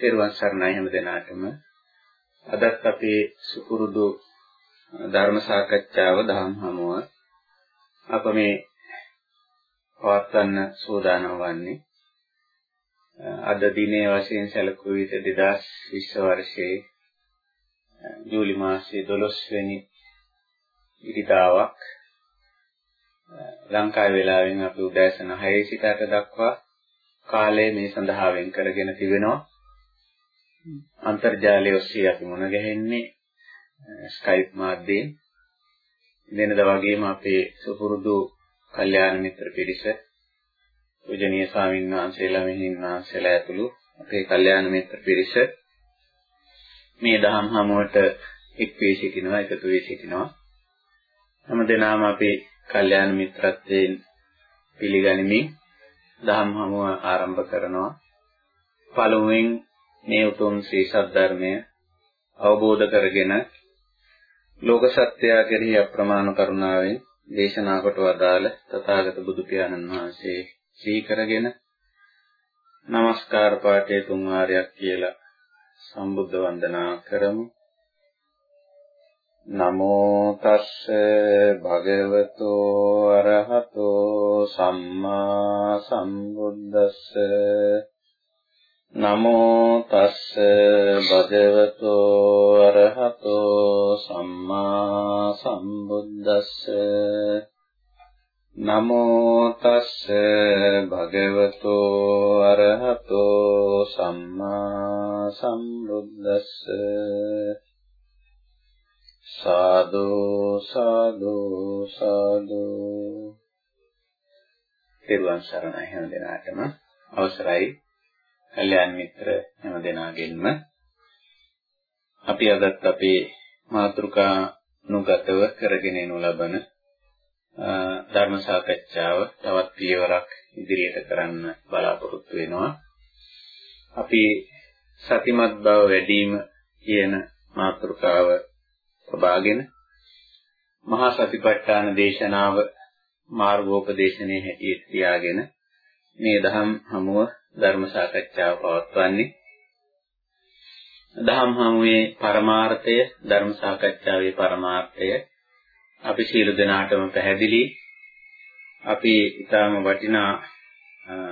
තෙරුවන් සරණයි හැම දිනාටම. අදත් අපේ සුපුරුදු ධර්ම සාකච්ඡාව දහම් හමුව අප මේ පවත්වන්න සූදානම් වන්නේ අද දිනේ වශයෙන් සැලකුව විට 2020 වර්ෂයේ ජූලි මාසයේ 12 වෙනි ඉරිදාවක් ලංකාවේ වේලාවෙන් අපි උදෑසන 6 සිට 8 දක්වා කාලය මේ සඳහා වෙන් කරගෙන තිබෙනවා. අන්තර්ජාලය ඔස්සේ අපි මුණ ගැහෙන්නේ ස්කයිප් මාධ්‍යයෙන්. වෙනද වගේම අපේ සුපුරුදු කල්යාණ මිත්‍ර පිරිස පූජනීය ස්වාමීන් වහන්සේලා මෙහින් වහන්සේලා ඇතුළු අපේ කල්යාණ මිත්‍ර පිරිස. මේ දහම් හමුවට එක් වී සිටිනවා එකතු වී සිටිනවා. හැම දිනම අපේ කල්යාණ මිත්‍රත්වයෙන් පිළිගනිමින් දහම් හමුව ආරම්භ කරනවා. පළමුවෙන් මේ උතුම් ශ්‍රී සද්ධර්මය අවබෝධ කරගෙන ලෝක සත්‍යය කෙරෙහි අප්‍රමාණ කරුණාවෙන් දේශනා කොට වදාළ තථාගත බුදු පියාණන් වහන්සේ සිහි කරගෙන নমස්කාර පාඨයේ තුන් වාරයක් කියලා සම්බුද්ධ වන්දනා කරමු. නමෝ තස්ස භගවතෝ අරහතෝ සම්මා සම්බුද්දස්ස. නමෝ තස්ස භගවතෝ අරහතෝ සම්මා සම්බුද්දස්ස. නමෝ තස්ස භගවතෝ අරහතෝ සම්මා සම්බුද්දස්ස. සාදු සාදු සාදු. තිරුවන් සරණයි හැම දිනාටම අවසරයි. කල්‍යාණ මිත්‍ර හැම දෙනාගෙන්ම අපි අදත් අපේ මාතෘකා නුගතව කරගෙන යනු ලබන ධර්ම සාකච්ඡාව තවත් පියවරක් ඉදිරියට කරන්න බලාපොරොත්තු වෙනවා. අපි සතිමත් බව වැඩි වීම කියන මාතෘකාව සබාගෙන මහා සතිපට්ඨාන දේශනාව මාර්ගෝපදේශනයේ හැටියට තියාගෙන මේ දහම් හමුව ධර්ම සාකච්ඡාව පවත්වන්නේ. දහම් හමුවේ පරමාර්ථය ධර්ම සාකච්ඡාවේ පරමාර්ථය අපි සියලු දෙනාටම පැහැදිලි. අපි ඊටාම වටිනා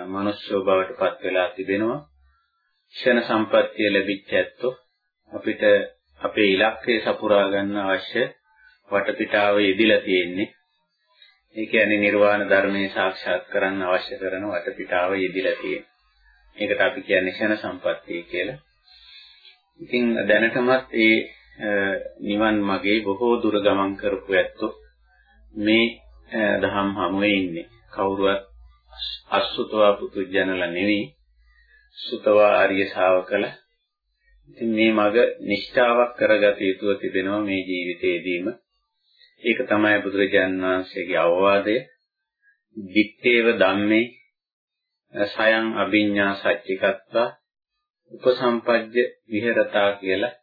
මනුෂ්‍ය බවට පත් වෙලා තිබෙනවා. ක්ෂණ සම්පත්තිය ලැබිච්ච ඇත්තෝ අපිට අපේ ඉලක්කය සපුරා ගන්න අවශ්‍ය වටපිටාව යෙදිලා තියෙන්නේ. ඒ කියන්නේ නිර්වාණ ධර්මයේ සාක්ෂාත් කරන්න අවශ්‍ය කරන වටපිටාව යෙදිලා තියෙන්නේ. ඒකට අපි කියන්නේ ක්ෂණ සම්පත්තිය කියලා. ඉතින් දැනටමත් ඒ නිවන් මාගේ බොහෝ දුර ගමන් කරපු ඇත්තෝ මේ දහම් හමුවේ ඉන්නේ. කවුරුවත් අසුතවා පුදුජනලා නෙවෙයි. සුතවා ආර්ය ශාවකල. ඉතින් මේ මග නිෂ්ඨාවක් කරගත යුතුව තිබෙනවා මේ ජීවිතේදීම. ඒක තමයි බුදුරජාණන් වහන්සේගේ අවවාදය. දිත්තේව ධම්මේ සයන් අභිඤ්ඤා සච්චිකත්වා උපසම්පජ්ජ විහෙරතා කියලා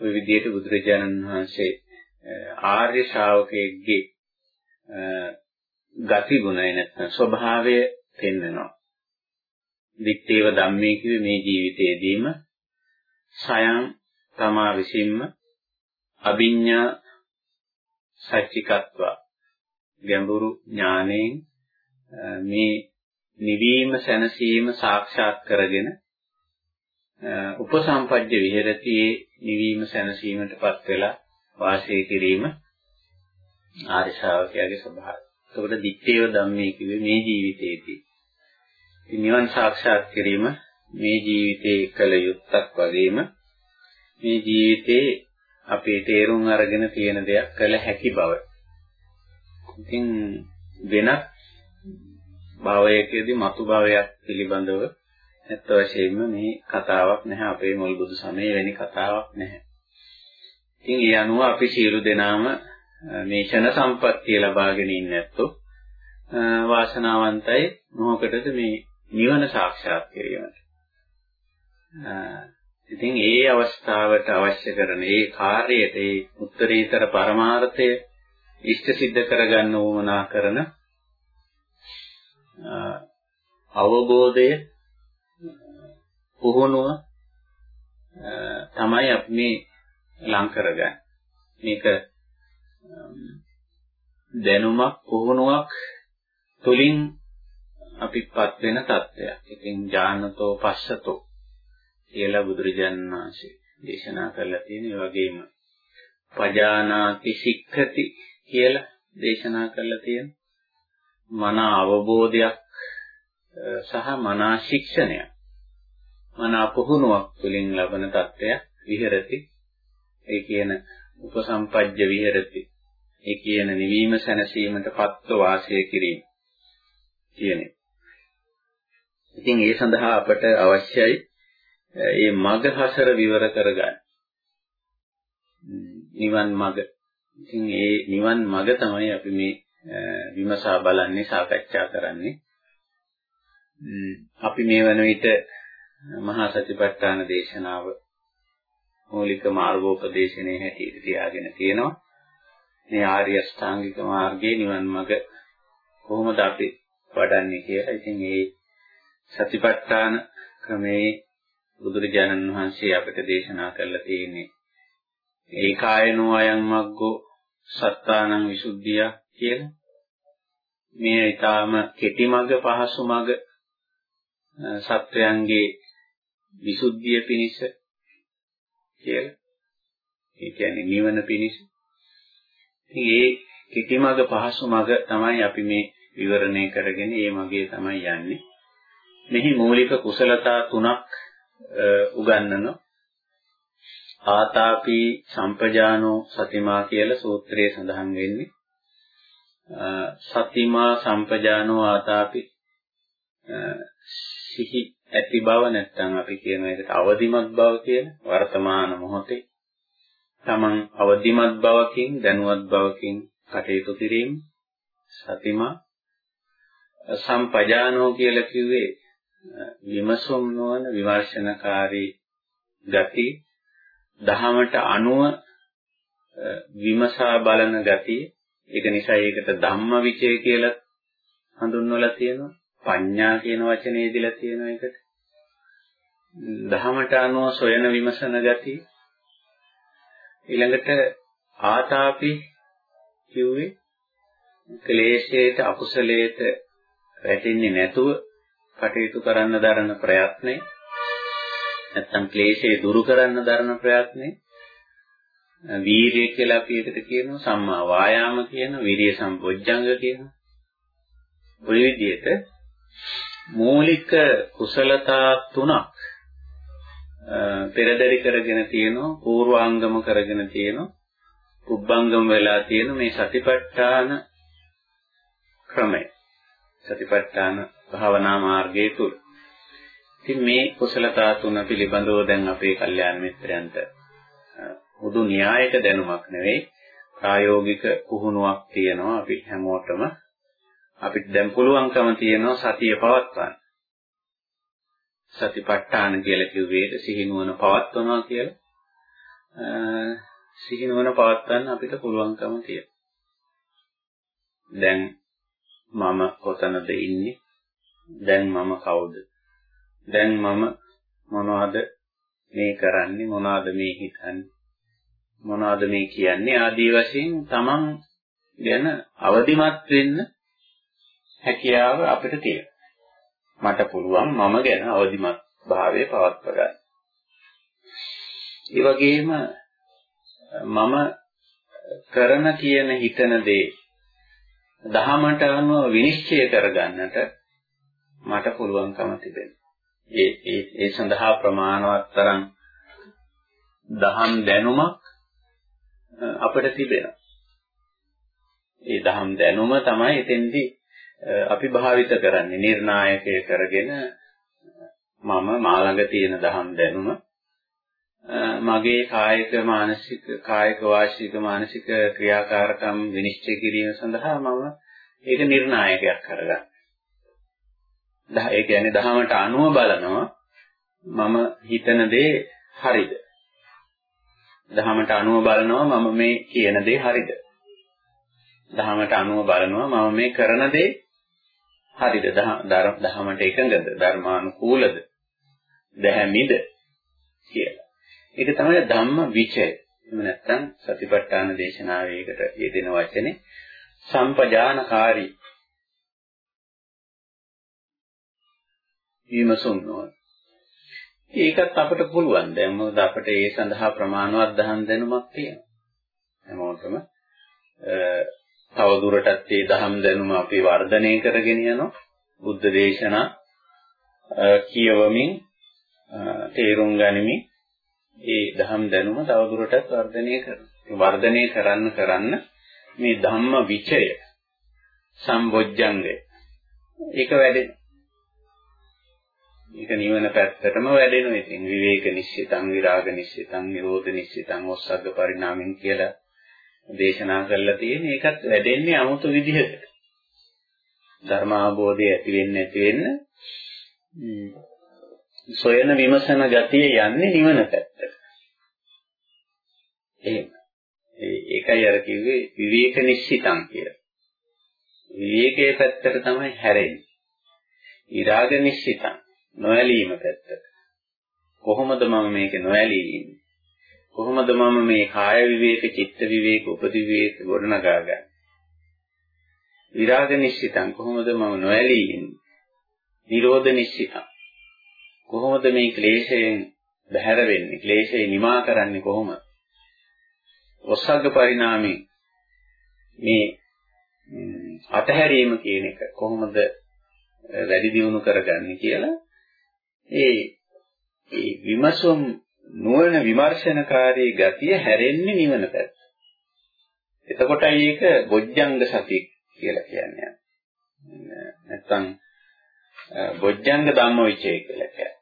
ওই විදිහට බුදුරජාණන් වහන්සේ ආර්ය ශ්‍රාවකයෙක්ගේ ගති ගුණය නැත්නම් ස්වභාවය පෙන්වනවා. දිත්තේව ධම්මේ කිව්වේ මේ ජීවිතයේදීම සයන් තමා විසින්ම අභිඤ්ඤා සච්චිකත්වා ගැඹුරු ඥාණයෙන් මේ නිවීම සැනසීම සාක්ෂාත් කරගෙන උපසම්පජ්ජ විහෙරතියේ නිවීම සැනසීමටපත් වෙලා වාසය කිරීම ආර්ය ශ්‍රාවකයාගේ ස්වභාවය. ඒකට දිත්තේව ධම්මේ කිව්වේ මේ ජීවිතයේදී. නිවන් සාක්ෂාත් කිරීම මේ ජීවිතයේ කළ යුත්තක් වගේම මේ ජීවිතේ අපේ තේරුම් අරගෙන තියෙන දෙයක් කළ හැකි බව. ඉතින් වෙනත් භවයකදී මතු භවයක් පිළිබඳව ඇත්ත වශයෙන්ම මේ කතාවක් නැහැ අපේ මුල් බුදු සමයේ වැනි කතාවක් නැහැ. ඉතින් ඒ අනුව අපි සියලු දෙනාම මේ ෂණ සම්පත්තිය ලබාගෙන ඉන්නේ නැත්තෝ වාසනාවන්තයි මොහොකටද මේ නිවන සාක්ෂාත් කිරීමට. ඉතින් ඒ අවස්ථාවට අවශ්‍ය කරන ඒ කාර්යයට ඒ උත්තරීතර පරමාර්ථය ඉෂ්ට සිද්ධ කරගන්න උවමනා කරන අවබෝධය පුහුණුව තමයි අපි මේ ලං කරගන්නේ. මේක දැනුමක් පුහුණුවක් තුලින් අපිපත් වෙන தත්වයක්. ඉතින් ඥානතෝ පස්සතෝ කියලා බුදුරජාණන් වහන්සේ දේශනා කරලා තියෙන ඒ වගේම පජානාති සික්ඛති කියලා දේශනා කරලා තියෙන මන අවබෝධයක් සහ මන ශික්ෂණයක් මන පුහුණුවක් තුළින් ලබන தත්වයක් විහෙරති ඒ කියන උපසම්පජ්ජ විහෙරති ඒ කියන නිවීම සැනසීමට පත්ව වාසය කිරීම කියන්නේ. ඉතින් ඒ සඳහා අපට අවශ්‍යයි මේ මග හසර විවර කරගන්න. නිවන් මග. ඉතින් මේ නිවන් මග තමයි අපි මේ විමසා බලන්නේ සාකච්ඡා කරන්නේ. අපි මේ වන විට මහා සතිපට්ඨාන දේශනාව මූලික මාර්ගෝපදේශනයේ හැටියට තියාගෙන තියෙනවා. මේ ආර්ය අෂ්ටාංගික මාර්ගයේ නිවන් මඟ කොහොමද අපි වඩන්නේ කියලා. ඉතින් මේ සතිපට්ඨාන ක්‍රමේ බුදුරජාණන් වහන්සේ අපට දේශනා කරලා තියෙන්නේ ඒකායනෝ අයං මග්ගෝ සත්තානං විසුද්ධිය කියලා. මේ ඊටාම කෙටි මඟ පහසු මඟ සත්වයන්ගේ විසුද්ධිය පිණිස කියලා. ඒ කියන්නේ නිවන පිණිස. ඒ කෙටි මඟ පහසු මඟ තමයි අපි මේ විවරණය කරගෙන මේ මගේ තමයි යන්නේ. මෙහි මූලික කුසලතා තුනක් උගන්වනවා. ආතාපි සම්පජානෝ සතිමා කියලා සූත්‍රයේ සඳහන් වෙන්නේ. සතිමා සම්පජානෝ ආතාපි. සිහි ඇති බව නැත්නම් අපි කියන එකට අවදිමත් බව කියන වර්තමාන මොහොතේ. තමන් අවදිමත් බවකින් දැනුවත් බවකින් කටයුතු කිරීම සතිමා. සම්පජානෝ කියලා කිව්වේ විමසුම් නොවන විමර්ශනකාරී ගති දහමට අනුව විමසා බලන ගතිය. ඒක නිසා ඒකට ධම්මවිචය කියලා හඳුන්වලා තියෙනවා. පඤ්ඤා කියන වචනේ දීලා තියෙනවා ඒකට. දහමට අනුව සොයන විමසන ගතිය ඊළඟට ආතාපි කිව්වේ ක්ලේශයට අකුසලයට වැටෙන්නේ නැතුව කටයුතු කරන්න දරන ප්‍රයත්නේ. නැත්තම් ක්ලේශය දුරු කරන්න දරන ප්‍රයත්නේ. වීරිය කියලා අපි එකට කියනවා සම්මා වායාම කියන විරිය සම්පොජ්ජංග කියනවා. ඔය විදිහට මූලික කුසලතා තුනක් පෙරදරි කරගෙන තියෙනවා පූර්වාංගම කරගෙන තියෙනවා පුබ්බංගම වෙලා තියෙන මේ සතිපට්ඨාන ක්‍රමය. සතිපට්ඨාන භාවනා මාර්ගයේ තුල. ඉතින් මේ කුසලතා තුන පිළිබඳව දැන් අපේ කල්යාණ මිත්‍රයන්ට හුදු න්‍යායක දැනුමක් නෙවෙයි ප්‍රායෝගික පුහුණුවක් තියෙනවා අපි හැමෝටම අපිට දැන් පුළුවන්කම තියෙනවා සතිය පවත්වන්න සතිපට්ඨාන කියලා කිව්වේ සිහිනුවන පවත්වනවා කියලා. සිහිනුවන පවත්වන්න අපිට පුළුවන්කම තියෙනවා. දැන් මම කොතනද ඉන්නේ? දැන් මම කවුද? දැන් මම මොනවද මේ කරන්නේ? මොනවද මේ හිතන්නේ? මොනවද මේ කියන්නේ? ආදී වශයෙන් තමන් ගැන අවදිමත් වෙන්න හැකියාව අපිට තියෙනවා. මට පුළුවන් මම ගැන අවදිමත් භාවයේ පවත්ව ගන්න. ඒ වගේම මම කරන කියන හිතන දේ දහමට අනුව විනිශ්චය කරගන්නට මට පුළුවන්කම තිබෙනවා. ඒ ඒ ඒ සඳහා ප්‍රමාණවත් තරම් දහම් දැනුමක් අපිට තිබෙනවා. ඒ දහම් දැනුම තමයි එතෙන්දී අපි භාවිත කරන්නේ නිර්ණායකය කරගෙන මම මා ළඟ තියෙන දහම් දැනුම මගේ කායික මානසික කායික වාචික මානසික ක්‍රියාකාරකම් විනිශ්චය කිරීම සඳහා මම ඒක නිර්ණායකයක් කරගන්නවා. ඒ කියන්නේ දහමට අනුව බලනවා මම හිතන දේ හරිද? දහමට අනුව බලනවා මම මේ කියන දේ හරිද? දහමට අනුව බලනවා මම මේ කරන දේ හරිද දහමට එකඟද ධර්මානුකූලද දැහැමිද කියලා. ඒක තමයි ධම්ම විචය. එහෙම නැත්නම් සතිපට්ඨාන දේශනාවේකට යෙදෙන වචනේ සම්පජානකාරී විමසුම් නොවන. ඒකත් අපිට පුළුවන්. දැන් මොකද අපිට ඒ සඳහා ප්‍රමාණවත් දහම් දැනුමක් තියෙනවා. හැමෝටම තව දුරටත් මේ දහම් දැනුම අපි වර්ධනය කරගෙන යනවා. බුද්ධ දේශනා කියවමින් තේරුම් ගනිමින් ඒ දහම් දැනුම තව දුරටත් වර්ධනය කරනවා. වර්ධනය කරන්න කරන්න මේ ධම්ම විචය සම්බොජ්ජංගය ඒක වැඩෙනවා. ඒක නිවන පැත්තටම වැඩෙනවා. ඉතින් විවේක නිශ්චිතං විරාග නිශ්චිතං නිරෝධ නිශ්චිතං ඔස්සග්ග පරිණාමෙන් කියලා දේශනා කරලා තියෙන ඒකත් වැඩෙන්නේ 아무තු විදිහකට. ධර්ම අවබෝධය ඇති වෙන්න ඇති වෙන්න සොයන විමසන ගතිය යන්නේ නිවන පැත්තට. එහෙම. ඒකයි අර කිව්වේ විවේක නිශ්චිතං කියලා. විවේකයේ පැත්තට තමයි හැරෙන්නේ. ඊරාග නිශ්චිතං නොඇලීම පැත්තට. කොහොමද මම මේක නොඇලී ඉන්නේ? කොහොමද මම මේ කාය විවේක, චිත්ත විවේක, උපදි විවේක ගොඩනගා ගන්නේ? විරාග නිශ්චිතං කොහොමද මම නොඇලී ඉන්නේ? නිරෝධ නිශ්චිතං කොහොමද මේ ක්ලේශයෙන් බැහැර වෙන්නේ? ක්ලේශය නිමා කරන්නේ කොහොමද? ඔස්සග්ග පරිණාමේ මේ අතහැරීම කියන එක කොහොමද වැඩි දියුණු කරගන්නේ කියලා ඒ ඒ විමසුම් නුවණ විමර්ශනකාරී ගතිය හැරෙන්නේ නිවන පැත්ත. එතකොටයි ඒක බොජ්ජංග සති කියලා කියන්නේ. නැත්තම් බොජ්ජංග ධම්මවිචය කියලා කියන්නේ.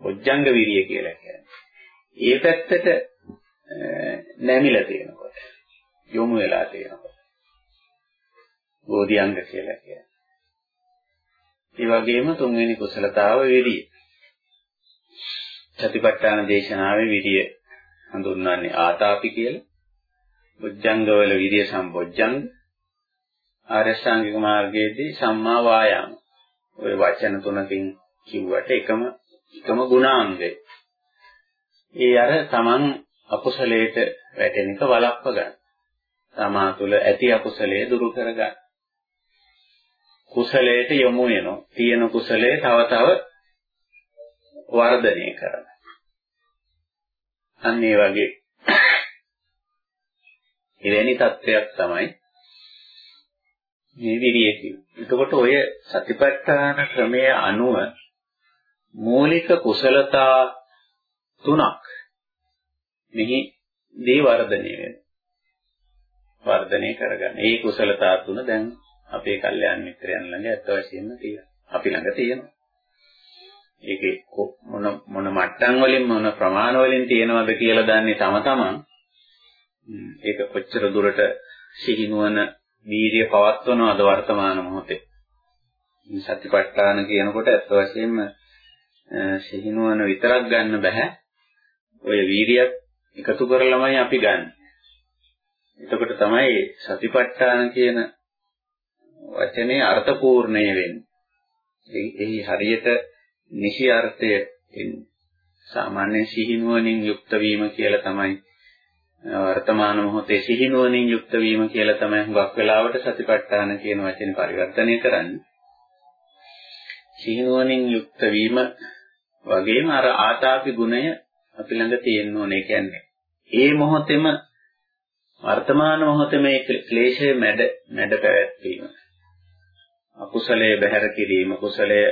බොජ්ජංග විරිය කියලා කියන්නේ. ඒ පැත්තට නැමිලා තියෙනකොට යොමු වෙලා තියෙනකොට බෝධිඅංග කියලා කියන්නේ. ඒ වගේම තුන්වෙනි කුසලතාව විරිය. සතිපට්ඨාන දේශනාවේ විරිය හඳුන්වන්නේ ආතාපි කියලා. බොජ්ජංගවල විරිය සම්බොජ්ජංග. ආරෂ්ඨාංගික මාර්ගයේදී සම්මා වායාම. ওই වචන තුනකින් කිව්වට එකම එකම ගුණාංගය. ඒ අර Taman අකුසලයට වැටෙන එක වළක්ව ගන්න. තමා තුළ ඇති අකුසලයේ දුරු කර ගන්න. කුසලයට යොමු වෙනවා. තියෙන කුසලයේ තව තව වර්ධනය කරන. අන්න ඒ වගේ එවැනි තත්වයක් තමයි මේ විරිය කියන්නේ. එතකොට ඔය සතිපට්ඨාන ක්‍රමය අනුව මූලික කුසලතා තුනක් මෙහි දී වර්ධනය වෙනවා. වර්ධනය කරගන්න. ඒ කුසලතා තුන දැන් අපේ කල්යාණ මිත්‍රයන් ළඟ ඇත්ත වශයෙන්ම තියෙනවා. අපි ළඟ තියෙනවා. ඒකේ මොන මොන මට්ටම් වලින් මොන ප්‍රමාණ වලින් තියෙනවද කියලා දන්නේ තම තමන්. ඒක කොච්චර දුරට සිහිනුවන වීර්ය පවත්වනවද වර්තමාන මොහොතේ. සතිපට්ඨාන කියනකොට ඇත්ත වශයෙන්ම සිහිනුවන විතරක් ගන්න බෑ. ඔය වීරියක් එකතු කරලමයි අපි ගන්න. එතකොට තමයි සතිපට්ඨාන කියන වචනේ අර්ථපූර්ණය වෙන්නේ. එහි හරියට නිසි අර්ථය එන්නේ. සාමාන්‍ය සිහිනුවණින් යුක්ත වීම කියලා තමයි වර්තමාන මොහොතේ සිහිනුවණින් යුක්ත වීම කියලා තමයි හුඟක් වෙලාවට සතිපට්ඨාන කියන වචනේ පරිවර්තනය කරන්නේ. සිහිනුවණින් යුක්ත වීම වගේම අර ආතාපි ගුණය අපි ළඟ තියෙන්න ඕනේ. කියන්නේ ඒ මොහොතේම වර්තමාන මොහොතේ මේ ක්ලේශය මැඩ මැඩ පැවැත්වීම. අකුසලයේ බැහැර කිරීම, කුසලයේ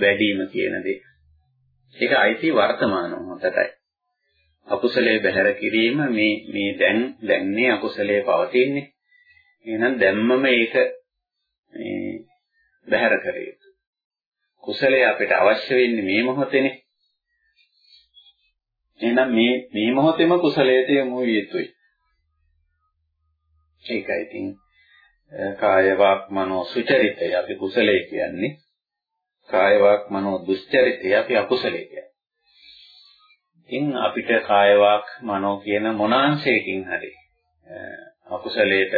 වැඩිම කියන දේ. ඒක අයිති වර්තමාන මොහොතටයි. අකුසලයේ බැහැර කිරීම මේ මේ දැන් දැන්නේ අකුසලයේ පවතින්නේ. එහෙනම් දැම්මම ඒක මේ බැහැර කර යුතු. කුසලයේ අපිට අවශ්‍ය වෙන්නේ මේ මොහොතේනේ. එහෙනම් මේ මේ මොහොතේම කුසලයට යොමු විය යුතුයි. ඒකයි ඉතින් කාය වාක් මනෝ සුචරිතය අපි කුසලයේ කියන්නේ. කාය වාක් මනෝ දුස්චරිතය අපි අකුසලයේ කියන්නේ. ඉතින් අපිට කාය වාක් මනෝ කියන මොනාංශයකින් හරි අකුසලයට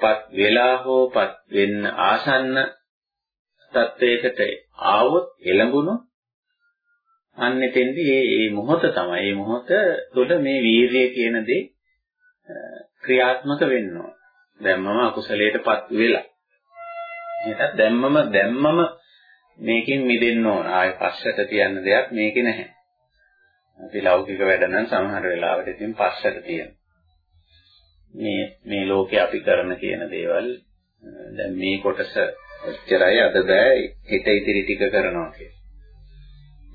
පත් වෙලා හෝ පත් වෙන්න ආසන්න තත්වයකට ආවොත් එළඹුණොත් අන්න එතෙන්දී මේ මේ මොහොත තමයි. මේ මොහොත තුළ මේ වීරිය කියන දේ ක්‍රියාත්මක වෙන්න ඕන. දැම්මම අකුසලයටපත් වෙලා. එහෙනම් දැම්මම දැම්මම මේකෙන් මිදෙන්න ඕන. ආයෙ පස්සට තියන්න දෙයක් මේකේ නැහැ. අපි ලෞකික වැඩ නම් සමහර වෙලාවට ඉතින් පස්සට තියෙනවා. මේ මේ ලෝකේ අපි කරන කියන දේවල් දැන් මේ කොටස එච්චරයි අද බෑ හිත ඉදිරි ටික කරනවා කියලා.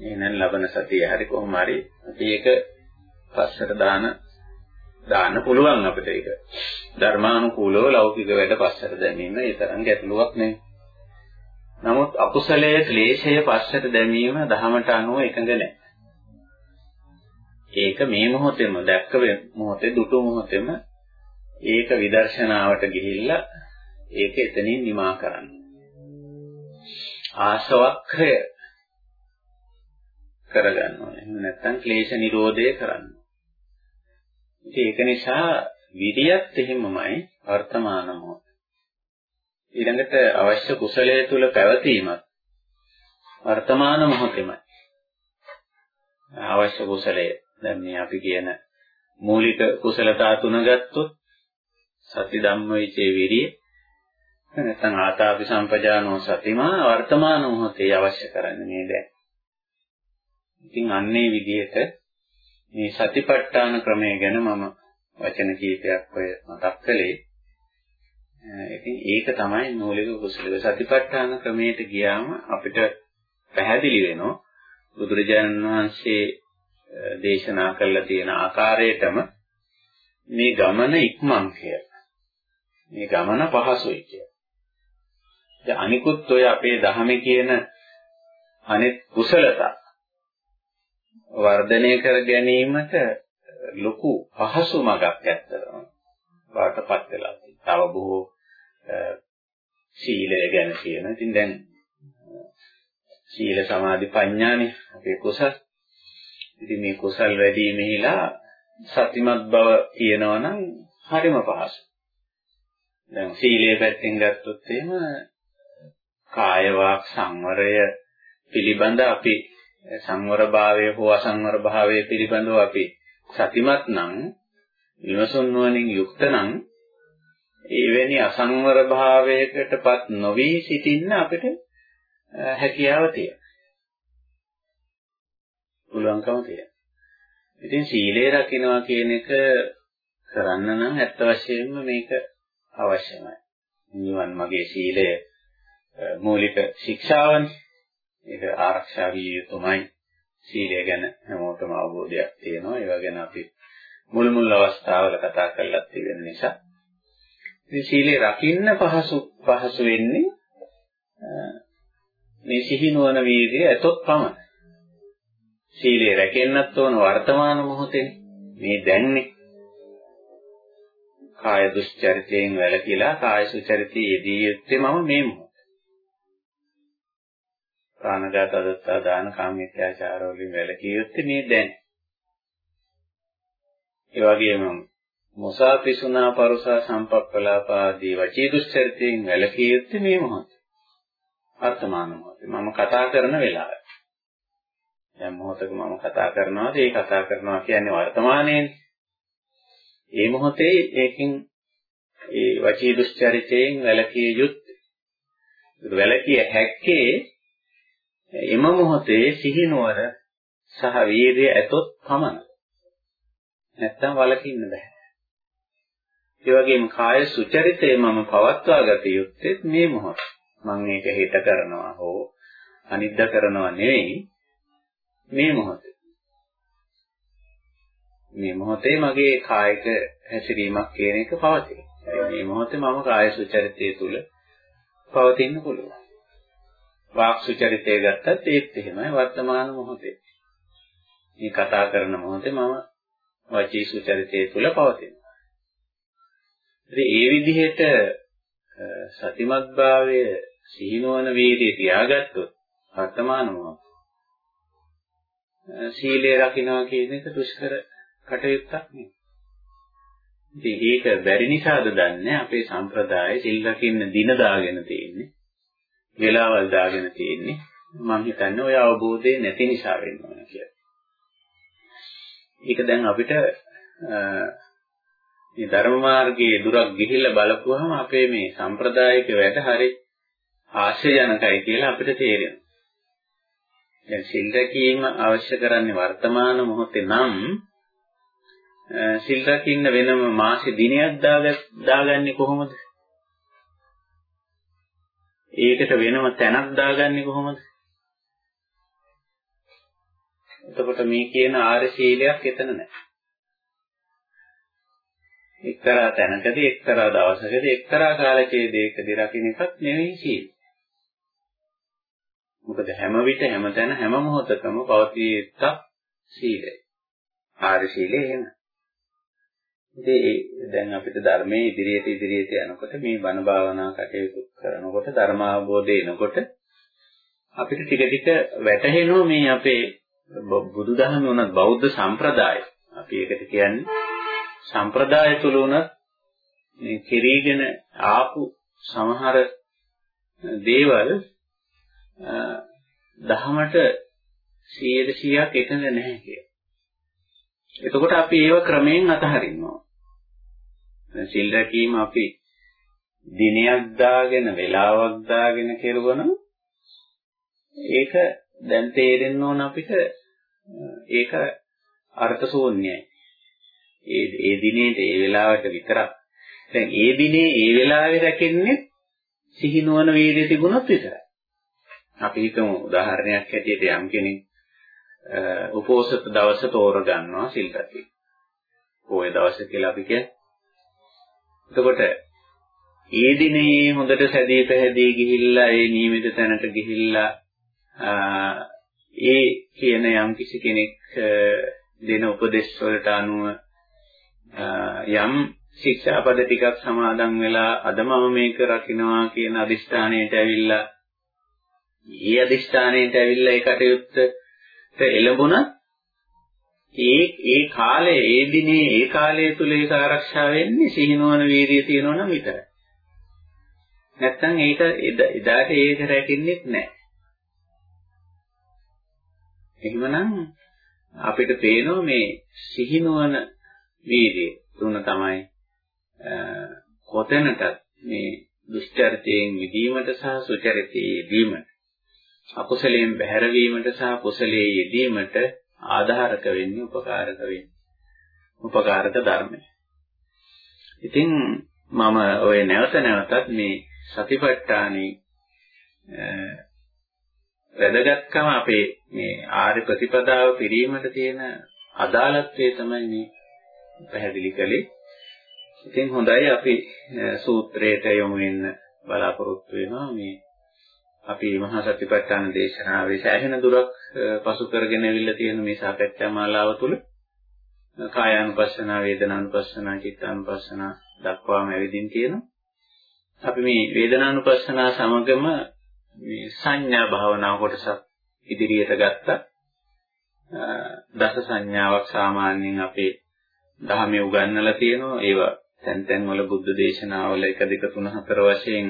එහෙනම් ලබන සතිය හරි කොහොම හරි අපි ඒක පස්සට දාන දාන්න පුළුවන් අපිට ඒක. ධර්මානුකූලව ලෞකික වැඩ පස්සට දැමීම ඒ තරම් ගැටලුවක් නෙවෙයි. නමුත් අකුසලයේ ක්ලේශය පස්සට දැමීම දහමට අනුව එකඟ නැහැ. ඒක මේ මොහොතේම දැක්ක මොහොතේ දුටු මොහොතේම ඒක විදර්ශනාවට ගිහිල්ලා ඒක එතනින් නිමා කරන්න. ආශවක්ඛය කරගන්න ඕනේ. එහෙම නැත්නම් ක්ලේශ නිරෝධය කරන්න. ඉතින් ඒක නිසා විරියත් එහෙමමයි වර්තමාන මොහොත. ඊළඟට අවශ්‍ය කුසලයේ තුල පැවතීමත් වර්තමාන මොහොතෙමයි. අවශ්‍ය කුසලය දැන් මේ අපි කියන මූලික කුසලතා තුන ගත්තොත් සති ධම්ම විචේ විරිය නැත්නම් ආතාපි සම්පජානෝ සතිමා වර්තමාන මොහොතේ අවශ්‍ය කරන්නේ මේ දැන්. ඉතින් අන්නේ විදිහට මේ සතිපට්ඨාන ක්‍රමය ගැන මම වචන කීපයක් ඔය මතක් කළේ. ඉතින් ඒක තමයි මූලික කුසල සතිපට්ඨාන ක්‍රමයට ගියාම අපිට පැහැදිලි වෙනවා බුදුරජාණන් වහන්සේ දේශනා කළා තියෙන ආකාරයටම මේ ගමන ඉක්මන් කියලා. මේ ගමන පහසුයි කියලා. දැන් අනිකුත් ඔය අපේ දහමේ කියන අනෙත් කුසලතා වර්ධනය කර ගැනීමට ලොකු පහසු මගක් ඇත්තරම වාටපත් වෙලා තියෙනවා. තව බොහෝ සීලය ගැන කියන. ඉතින් දැන් සීල සමාධි ප්‍රඥානේ අපේ කුසල. ඉතින් මේ කුසල් වැඩි මෙහිලා සතිමත් බව කියනවා නම් හරිම පහසු. දැන් සීලයේ පැත්තෙන් ගත්තොත් එහෙම කාය වාක් සංවරය පිළිබඳ අපි සංවර භාවය හෝ අසංවර භාවය පිළිබඳව අපි සතිමත් නම් විමසුන් නුවණින් යුක්ත නම් එවැනි අසංවර භාවයකටපත් නොවි සිටින්න අපිට හැකියාව තියෙනවා. පුළුවන්කම තියෙනවා. ඉතින් සීලය රකින්නවා කියන එක කරන්න නම් ඇත්ත වශයෙන්ම මේක අවශ්‍යමයි. නිවන් මගේ සීලය මූලික ශික්ෂාවනේ. ඒක ආරක්ෂා විය යුතුමයි. සීලය ගැන හැමෝටම අවබෝධයක් තියෙනවා. ඒවා ගැන අපි මුල් මුල් අවස්ථාවල කතා කරලා තියෙන නිසා. ඉතින් සීලය රකින්න පහසු පහසු වෙන්නේ මේ සිහි නුවණ වීර්යය ඇතොත් පමණයි. සීලය රැකෙන්නත් ඕන වර්තමාන මොහොතේනේ. මේ දැන්නේ. කාය දුස්චරිතයෙන් වැළකීලා කාය සුචරිතයේ යෙදී යුත්තේ මම මේ මොහොත. ප්‍රාණඝාත අදත්තා දාන කාමීත්‍යාචාර වලින් වැළකී යුත්තේ මේ දැන්. ඒ වගේම මොසා පිසුනා පරුසා සම්පප්පලාපාදී වචී දුස්චරිතයෙන් වැළකී යුත්තේ මේ මොහොතේ. වර්තමාන මොහොතේ මම කතා කරන වෙලාවේ. දැන් මොහොතක මම කතා කරනවාද ඒ කතා කරනවා කියන්නේ වර්තමානයේනේ. ඒ මොහොතේ ඒකින් ඒ වචී දුස්චරිතයෙන් වැළකී යුත්තේ. වැළකී හැක්කේ එම මොහොතේ සිහිනුවර සහ වීර්යය ඇතොත් පමණයි. නැත්තම් වලකින්න බෑ. ඒ වගේම කාය සුචරිතය මම පවත්වා ගත යුත්තේ මේ මොහොත. මම මේක හිත කරනවා හෝ අනිද්ද කරනවා නෙවෙයි මේ මොහොතේ. මේ මොහොතේ මගේ කායික හැසිරීමක් කියන එක පවතී. මේ මොහොතේ මම කාය සුචරිතය තුල පවතින්න පුළුවන්. වාක් සුචරිතය ගත්තත් ඒත් එහෙමයි වර්තමාන මොහොතේ. මේ කතා කරන මොහොතේ මම වචී සුචරිතය තුල පවතිනවා. ඉතින් ඒ විදිහට සතිමත්භාවය සිහිනවන වේදී තියාගත්තොත් වර්තමාන මොහොත සීලය රකින්නවා කියන එක දුෂ්කර කටයුත්තක් නෙවෙයි. ඉතින් ඒක බැරි නිසාද දන්නේ අපේ සම්ප්‍රදායේ සිල් රකින්න දින දාගෙන තියෙන්නේ. වේලාවල් දාගෙන තියෙන්නේ. මම හිතන්නේ ওই අවබෝධය නැති නිසා වෙන්න ඕන කියලා. ඒක දැන් අපිට මේ ධර්ම මාර්ගයේ දුරක් ගිහිල්ලා බලපුවහම අපේ මේ සම්ප්‍රදායික වැඩ හරි ආශ්‍රයජනකයි කියලා අපිට තේරෙනවා. දැන් සිල් රැකීම අවශ්‍ය කරන්නේ වර්තමාන මොහොතේ නම් සිල් රැකින්න වෙනම මාසෙ දිනයක් දාගන්නේ කොහොමද? ඒකට වෙනම තැනක් දාගන්නේ කොහොමද? එතකොට මේ කියන ආර්ය සීලයක් එතන නැහැ. එක්තරා තැනකදී එක්තරා දවසකදී එක්තරා කාලකයේදී රකින්න එකක් නෙවෙයි සීල. මොකද හැම විට හැමතැන හැම මොහොතකම පවතී එක්ක සීලය. ආර්ය සීලය එහෙම. ඉතින් දැන් අපිට ධර්මයේ ඉදිරියට ඉදිරියට යනකොට මේ බණ භාවනා කටයුතු කරනකොට ධර්ම අවබෝධය එනකොට අපිට ටික ටික වැටහෙනවා මේ අපේ බුදුදහම උනත් බෞද්ධ සම්ප්‍රදාය. අපි ඒකට කියන්නේ සම්ප්‍රදාය තුල උනත් මේ කෙරීගෙන ආපු සමහර දේවල් දහමට 100%ක් එකඟ නැහැ කියලා. එතකොට අපි ඒව ක්‍රමයෙන් අතහරිනවා. දැන් සිල් රැකීම අපි දිනයක් දාගෙන වෙලාවක් දාගෙන කෙරුවනම් ඒක දැන් තේරෙන්න ඕන අපිට ඒක අර්ථ ශූන්‍යයි. ඒ ඒ දිනේට ඒ වෙලාවට විතරක්. දැන් ඒ දිනේ ඒ වෙලාවේ රැකෙන්නේ සිහිනුවන වේදේ තිබුණොත් විතරයි. අපි හිතමු උදාහරණයක් හැටියට යම් කෙනෙක් උපෝසත දවස තෝර ගන්නවා සිල් රැකී. පොය දවස කියලා අපි කියන්නේ. එතකොට ඒ දිනේ හොඳට සැදී පැහැදී ගිහිල්ලා ඒ නියමිත තැනට ගිහිල්ලා ඒ කියන යම් කිසි කෙනෙක් දෙන උපදේශ වලට අනුව යම් ශික්ෂාපද ටිකක් සමාදන් වෙලා අද මම මේක රකින්නවා කියන අදිෂ්ඨානයට ඇවිල්ලා ඒ අදිෂ්ඨානයට ඇවිල්ලා ඒ කටයුත්තට එළඹුණත් ඒ ඒ කාලේ ඒ දිනේ ඒ කාලය තුල ඒක ආරක්ෂා වෙන්නේ සිහිනවන වීර්යය තියෙනවා නම් විතරයි. නැත්තම් ඒක එදාට ඒක රැකින්නේ නැහැ. එහෙමනම් අපිට පේනවා මේ සිහිනවන වීර්යය තුන තමයි කොතැනටත් මේ දුෂ්චරිතයෙන් මිදීමට සහ සුචරිතයේ යෙදීමට අකුසලයෙන් බැහැර වීමට සහ කුසලයේ යෙදීමට ආධාරක වෙන්නේ උපකාරක වෙන්නේ උපකාරක ධර්මය. ඉතින් මම ওই නැවත නැවතත් මේ සතිපට්ඨානී වැදගත්කම අපේ මේ ආර්ය ප්‍රතිපදාව පිරීමට තියෙන අදාළත්වය තමයි මේ පැහැදිලි කළේ. ඉතින් හොඳයි අපි සූත්‍රයට යොමු වෙන්න බලාපොරොත්තු වෙනවා මේ අපි මහා සතිපට්ඨාන දේශනාවේ සෑහෙන දුරක් පසු කරගෙන ඇවිල්ලා තියෙන මේ සාකච්ඡා මාලාව තුළ කායානුපස්සනා වේදනානුපස්සනා චිත්තානුපස්සනා දක්වාම ඇවිදින් තියෙනවා. අපි මේ වේදනානුපස්සනා සමගම මේ සංඥා භාවනාව කොටසක් ඉදිරියට ගත්තා. දස සංඥාවක් සාමාන්‍යයෙන් අපේ දහමේ උගන්වලා තියෙනවා. ඒවා තැන් තැන් වල බුද්ධ දේශනාවල 1 2 3 4 වශයෙන්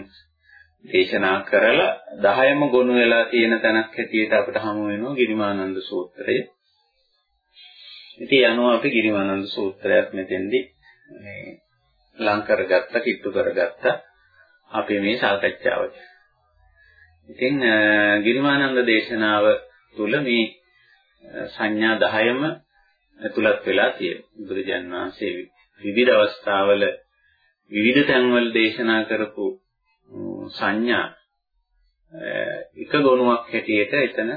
දේශනා කරලා 10ම ගොනු වෙලා තියෙන තැනක් හැටියට අපිට හමු වෙනවා ගිරිමානන්ද සූත්‍රය. ඉතින් යනවා අපි ගිරිමානන්ද සූත්‍රයක් මෙතෙන්දී මේ ලං කරගත්ත, කිට්ටු කරගත්ත අපේ මේ සාකච්ඡාවට. ඉතින් ගිරිමානන්ද දේශනාව තුල මේ සංඥා 10ම ඇතුළත් වෙලා තියෙනවා. බුදුරජාන් වහන්සේ විවිධ අවස්ථාවල විවිධ තැන්වල දේශනා කරපු සංඥා එක ගුණයක් හැටියට එතන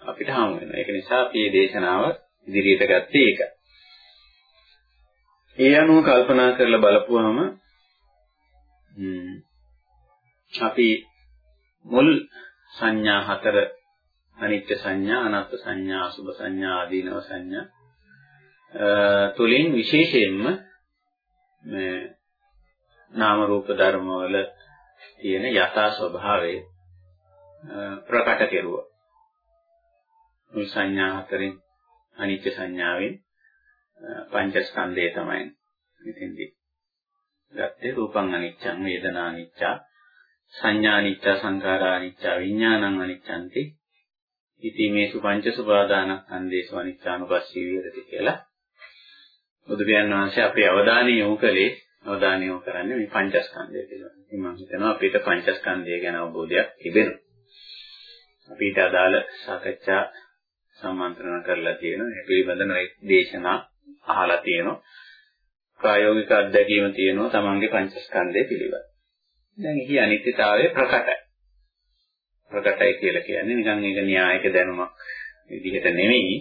අපිට හමු වෙනවා. ඒක නිසා අපි මේ දේශනාව ඉදිරියට ගත්තේ ඒක. ඒ අනුව කල්පනා කරලා බලපුවහම අපි මුල් සංඥා හතර අනිත්‍ය සංඥා, අනාත්ම සංඥා, අසුභ සංඥා, ආදීනව සංඥා තුලින් විශේෂයෙන්ම මේ නාම රූප ධර්ම වල තියෙන යථා ස්වභාවය ප්‍රකට කෙරුවා. මේ සංඥා හතරෙන් අනිත්‍ය සංඥාවෙන් පංචස්කන්ධය තමයි මෙතෙන්දී ගත්තේ රූපං අනිච්චං වේදනා අනිච්චා සංඥා අනිච්චා සංඛාරා අනිච්චා විඥානං අනිච්චන්ති ඉතිමේසු පංච සුපාදානස්කන්ධේසු අනිච්චානුපස්සී විහෙරති කියලා බුදු පියාණන් වහන්සේ අපේ අවධානය යොමු කළේ අවධානය යොමු කරන්නේ මේ පංචස්කන්ධය පිළිබඳව. ඉතින් මම හිතනවා අපිට පංචස්කන්ධය ගැන අවබෝධයක් තිබෙනවා. අපිට අදාළ සාකච්ඡා සම්මන්ත්‍රණ කරලා තියෙනවා. ඒ පිළිබඳ නොඑක් දේශනා අහලා තියෙනවා. ප්‍රායෝගික අත්දැකීම තියෙනවා තමන්ගේ පංචස්කන්ධය පිළිබඳ. දැන් එහි අනිත්‍යතාවය ප්‍රකටයි. ප්‍රකටයි කියලා කියන්නේ නිකන් ඒක න්‍යායික දැනුමක් විදිහට නෙමෙයි.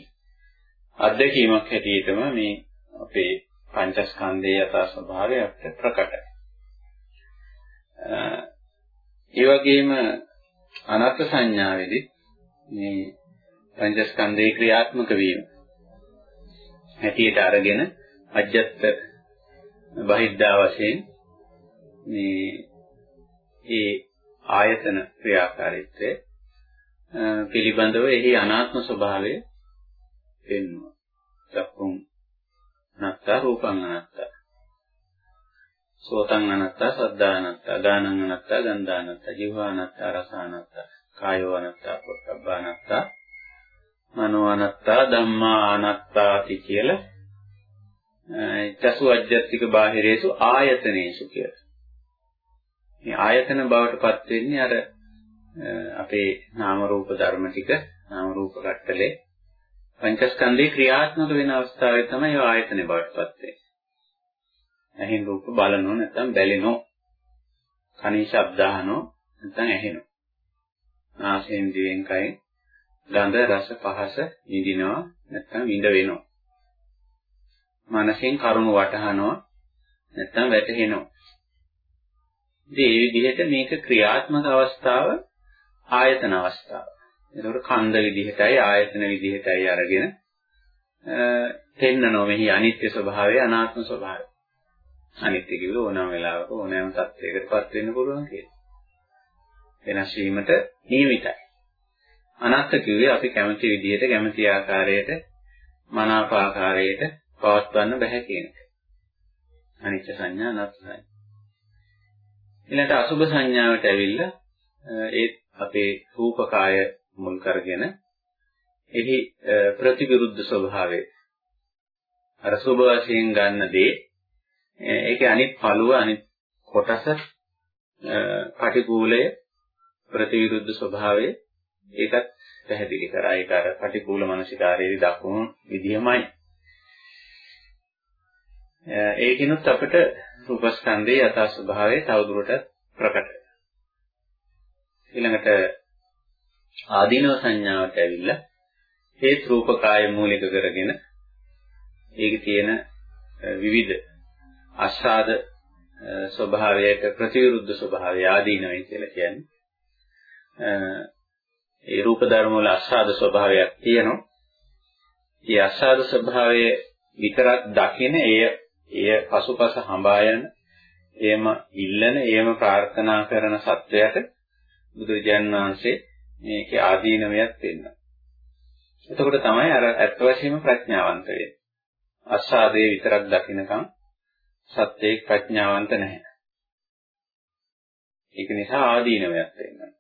අත්දැකීමක් හැටියටම මේ අපේ පංචස්කන්ධයේ යථා ස්වභාවය අපිට ප්‍රකටයි. ඒ වගේම අනත්ත් සංඥාවේදී මේ පංචස්කන්ධේ ක්‍රියාත්මක වීම හැටියට අරගෙන අජ්ජත් බහිද්ධා වශයෙන් මේ ඒ ආයතන ක්‍රියාකාරීත්වය පිළිබඳව එහි අනාත්ම ස්වභාවය පෙන්වනවා. චක්කුම් අනත්තා රූපං අනත්තා සෝතං අනත්තා සද්දා අනත්තා ගානං අනත්තා ගන්ධා අනත්තා ජීවා අනත්තා රස අනත්තා කායෝ අනත්තා පොට්ටබ්බා අනත්තා මනෝ අනත්තා ධම්මා අනත්තාති කියලා චසු අජ්ජත්තික බාහිරේසු ආයතනේසු කියලා. මේ ආයතන බවට පත් වෙන්නේ අර අපේ නාම රූප ධර්ම ටික නාම රූප කට්ටලේ පංචස්කන්ධේ ක්‍රියාත්මක වෙන අවස්ථාවේ තමයි ඒ ආයතනේ බවට පත් වෙන්නේ. ඇහෙන් රූප බලනෝ නැත්නම් බැලෙනෝ. කනින් ශබ්ද අහනෝ නැත්නම් ඇහෙනෝ. නාසයෙන් දිවෙන් කයින් ගන්ධ රස පහස විඳිනවා නැත්නම් විඳ වෙනවා. මනසෙන් කරුණු වටහනවා නැත්නම් වැටහෙනවා. ඉතින් මේ විදිහට මේක ක්‍රියාත්මක අවස්ථාව ආයතන අවස්ථාව. එතකොට කන්ද විදිහටයි ආයතන විදිහටයි අරගෙන තෙන්නනෝ මෙහි අනිත්‍ය ස්වභාවය අනාත්ම ස්වභාවය. අනිත්‍ය කිව්ව ඕනම වෙලාවක ඕනෑම තත්යකටපත් වෙන්න පුළුවන් කියලා. වෙනස් වීමට නියමිතයි. අනාත්ම කිව්වේ අපි කැමති විදිහට කැමති ආකාරයට මනාප ආකාරයට පවත්වන්න බෑ කියන එක. අනිත්‍ය සංඥා අනාත්ම සංඥා. ඊළඟට අසුභ සංඥාවට ඇවිල්ලා ඒ අපේ රූපකාය මුල් කරගෙන එහි ප්‍රතිවිරුද්ධ ස්වභාවය අර සුභ වශයෙන් ගන්න දේ ඒකේ අනිත් පළුව අනිත් කොටස පටිකූලය ප්‍රතිවිරුද්ධ ස්වභාවය ඒකත් පැහැදිලි කරා. ඒක අර පටිකූල මනසිකාරයේ දක්වන විදිහමයි. ඒකිනුත් අපිට රූපස්කන්ධයේ යථා ස්වභාවය තවදුරටත් ප්‍රකටයි ඊළඟට ආදීනව සංඥාවට ඇවිල්ලා හේත් රූපකාය මූලික කරගෙන ඒකේ තියෙන විවිධ අස්සාද ස්වභාවයක ප්‍රතිවිරුද්ධ ස්වභාවය ආදීනවයි කියලා කියන්නේ. ඒ රූප ධර්ම වල අස්සාද ස්වභාවයක් තියෙනවා. ඒ අස්සාද ස්වභාවය විතරක් දකින එය එය පසුපස හඹා යන එයම ඉල්ලන එයම ප්‍රාර්ථනා කරන සත්වයට බුදුරජාණන් වහන්සේ මේකේ ආදීනවයක් වෙන්න. එතකොට තමයි අර ඇත්ත වශයෙන්ම ප්‍රඥාවන්ත වෙන්නේ. අස්සාදේ විතරක් දකින්නකම් සත්‍යයේ ප්‍රඥාවන්ත නැහැ. ඒක නිසා ආදීනවයක් වෙන්න.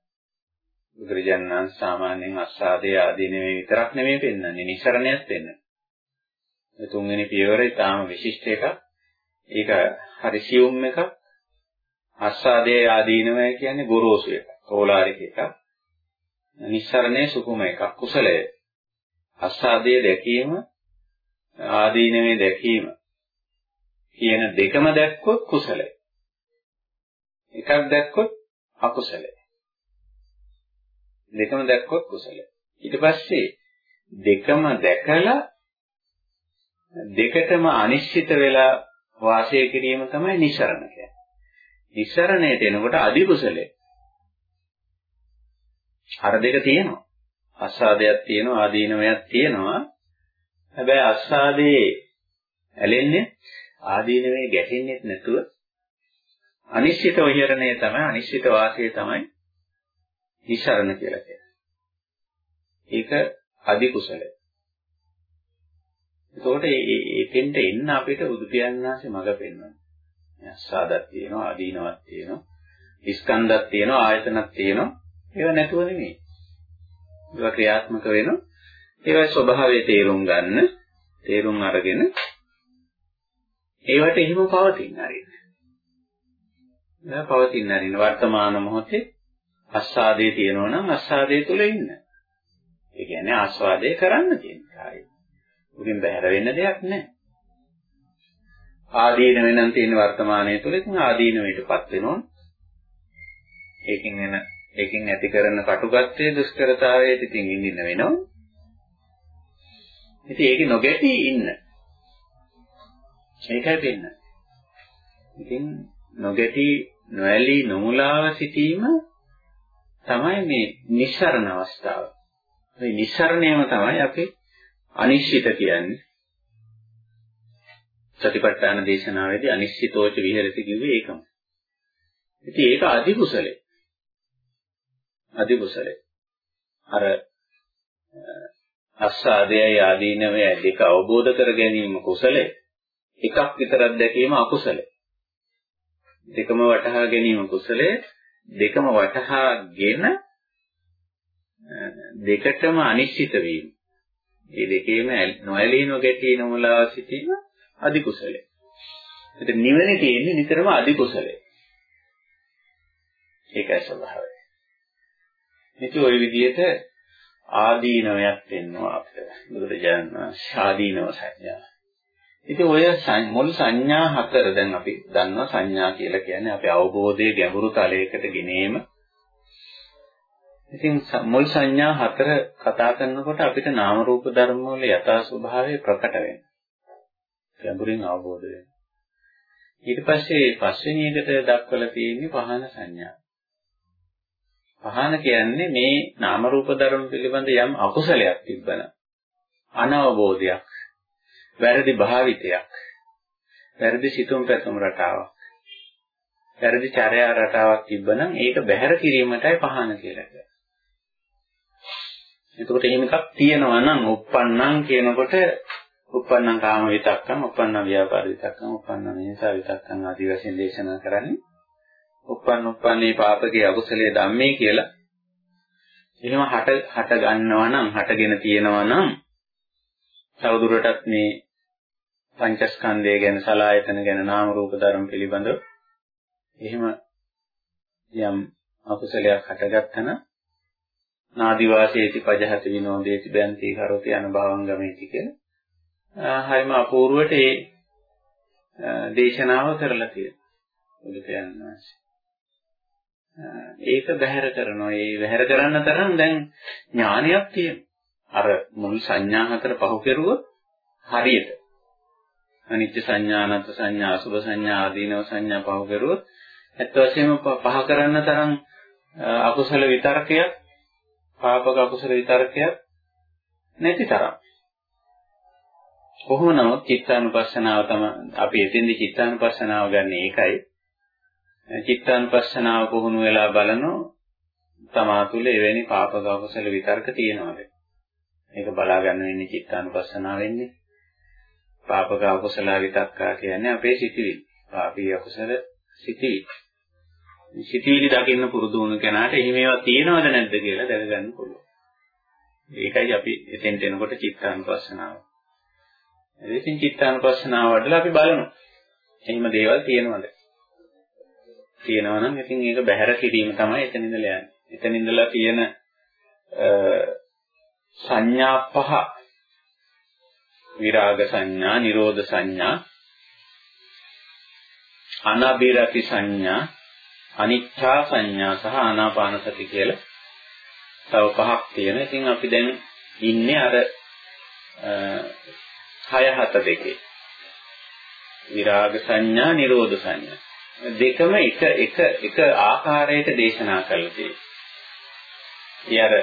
බුදුරජාණන් වහන්සේ සාමාන්‍යයෙන් අස්සාදේ ආදීනවේ විතරක් නෙමෙයි පෙන්වන්නේ නිසරණයක් වෙන්න. ඒ තුන්වෙනි පියවර ඊටාම විශිෂ්ට එකක්. ඒක හරි සියුම් එකක්. අස්සාදේ ආදීනවය කියන්නේ ගොරෝසු එකක්. ඕලාරික එකක්. නිස්සරණේ සුකුම එකක් කුසලය. අස්සාදයේ දැකීම ආදීනවේ දැකීම කියන දෙකම දැක්කොත් කුසලයි. එකක් දැක්කොත් අකුසලයි. දෙකම දැක්කොත් කුසලයි. ඊට පස්සේ දෙකම දැකලා දෙකටම අනිශ්චිත වෙලා වාසය කිරීම තමයි නිසරණ කියන්නේ. නිසරණයට එනකොට අදි කුසලයි. අර දෙක තියෙනවා. අස්සාදයක් තියෙනවා ආදීනවයක් තියෙනවා. හැබැයි අස්සාදේ ඇලෙන්නේ ආදීනවේ ගැටෙන්නේ නැතුව අනිශ්චිත විහරණය තමයි අනිශ්චිත වාසය තමයි නිසරණ කියලා කියන්නේ. ඒක අදි කුසලයි. එතකොට මේ එතෙන්ට එන්න අපිට බුදු පියාණන්සේ මඟ පෙන්වනවා. අස්සාදක් තියෙනවා ආදීනවක් තියෙනවා ස්කන්ධක් තියෙනවා ආයතනක් තියෙනවා ඒව නැතුව නෙමෙයි. ඒවා ක්‍රියාත්මක වෙනවා. ඒවා ස්වභාවය තේරුම් ගන්න, තේරුම් අරගෙන ඒවට එහෙම පවතින හරියට. නෑ පවතින හරින වර්තමාන මොහොතේ අස්සාදේ තියෙනවා නම් අස්සාදේ තුල ඉන්න. ඒ කියන්නේ ආස්වාදේ කරන්න තියෙන කාර්යය. උගෙන් බැහැර වෙන්න දෙයක් නැහැ. ආදීන වෙනන් තියෙන වර්තමානයේ තුල ඉතින් ආදීනවයටපත් වෙනවා. ඒකෙන් එන ඒකෙන් ඇති කරන කටුගත්තේ දුෂ්කරතාවයට ඉතින් ඉඳින්න වෙනවා. ඉතින් ඒක නොගැටි ඉන්න. ඒකයි වෙන්න. ඉතින් නොගැටි නොඇලී නොමුලාව සිටීම තමයි මේ නිස්සරණ අවස්ථාව. මේ නිස්සරණයම තමයි අපි අනිශ්චිත කියන්නේ. සතිපට්ඨාන දේශනාවේදී අනිශ්චිතෝච විහෙරති කිව්වේ ඒකම. ඉතින් ඒක අධි කුසලයි. අධි කුසලයි. අර අස්සාදයයි ආදීනවය දෙක අවබෝධ කර ගැනීම කුසලයි. එකක් විතරක් දැකීම අකුසලයි. දෙකම වටහා ගැනීම කුසලයි. දෙකම වටහාගෙන දෙකටම අනිශ්චිත වීම. මේ දෙකේම නොඇලී නොගැටී නොමලාව සිටීම අධි කුසලයි. ඒත් නිවනේ තියෙන්නේ නිතරම අධි කුසලයි. ඒකයි ස්වභාවය. ඉතින් ওই විදිහට ආදීනවයක් වෙනවා අපිට. බුදුරජාණන් වහන්සේ ආදීනව සංඥා. ඉතින් ඔය මුල් සංඥා හතර දැන් අපි දන්නවා සංඥා කියලා කියන්නේ අපේ අවබෝධයේ ගැඹුරු තලයකට ගෙනීම. ඉතින් මුල් සංඥා හතර කතා කරනකොට අපිට නාම රූප ධර්ම වල යථා ස්වභාවය ප්‍රකට වෙනවා. ගැඹුරින් අවබෝධ වෙනවා. ඊට පස්සේ පස්වෙනි එකට දක්වලා තියෙන්නේ පහන සංඥා. පහන කියන්නේ මේ නාම රූප ධර්ම පිළිබඳ යම් අකුසලයක් තිබ්බන අනවබෝධයක් වැරදි භාවිතයක්. වැරදි සිතුම් පැතුම් රටාවක්. වැරදි චර්යා රටාවක් තිබ්බනම් ඒක බැහැර කිරීමටයි පහන කියලා කියන්නේ. එතකොට එහෙම එකක් තියෙනවා නම් uppannam කියනකොට uppannam කාම විතක්කම් uppannam ව්‍යාපාර විතක්කම් uppannam හිංසා විතක්කම් ආදී වශයෙන් දේශනා කරන්නේ. uppන්න uppන්නේ පාපකේ අකුසලයේ ධම්මේ කියලා. එහෙම හට හට ගන්නවා නම් හටගෙන තියෙනවා නම් තවදුරටත් මේ පංචස්කන්ධය ගැන සලායතන ගැන නාම රූප ධර්ම පිළිබඳව එහෙම යම් අකුසලයක් හටගත්තන නාදිවාසේති පජහති විනෝදේති බැන්ති කරෝති අනුභවං ගමේති කියලා හරිම අපූර්වට ඒ දේශනාව කරලා තියෙනවා බුදු පියාණන් වහන්සේ ඒක බැහැර කරනවා. ඒ බැහැර කරන්න තරම් දැන් ඥානයක් තියෙනවා. අර මුල් සංඥා හතර පහු කෙරුවොත් හරියට. අනිත්‍ය සංඥා, අනත්ත් සංඥා, අසුභ සංඥා, ආදීනව සංඥා පහු කෙරුවොත් ඇත්ත වශයෙන්ම පහ කරන්න තරම් අකුසල විතරකයක්, පාපක අකුසල විතරකයක් නැති තරම්. කොහොම නමුත් චිත්තානුපස්සනාව තමයි අපි එතෙන්දි චිත්තානුපස්සනාව ගන්න ඒකයි චිත්තානුපස්සනාව පුහුණු වෙලා බලනෝ තමා තුළ එවැනි පාපක අකුසල විතර්ක තියෙනවද? මේක බලා ගන්න වෙන්නේ චිත්තානුපස්සනාව වෙන්නේ. පාපක අකුසල විතක්කා කියන්නේ අපේ සිතිවිලි. පාපී අකුසල සිතිවිලි. සිතිවිලි දකින්න පුරුදු වුණු කෙනාට එහි මේවා තියෙනවද නැද්ද කියලා දැනගන්න පුළුවන්. ඒකයි අපි එතෙන්ට එනකොට චිත්තානුපස්සනාව. ඉතින් චිත්තානුපස්සනාව වඩලා අපි බලනවා. එහෙම දේවල් තියෙනවද? තියෙනවා නම් ඉතින් ඒක බැහැර කිරීම තමයි එතන ඉඳලා යන්නේ. එතන ඉඳලා තියෙන සංඥා පහ විරාග සංඥා, නිරෝධ සංඥා, අනබිරති සංඥා, අනිච්චා සංඥා සහ ආනාපාන සති කියලා තව පහක් තියෙනවා. ඉතින් අපි දැන් ඉන්නේ අර 6 7 දෙකේ. විරාග සංඥා, නිරෝධ සංඥා. දෙකම එක එක එක ආකාරයකට දේශනා කළා තියෙනවා. ඊයර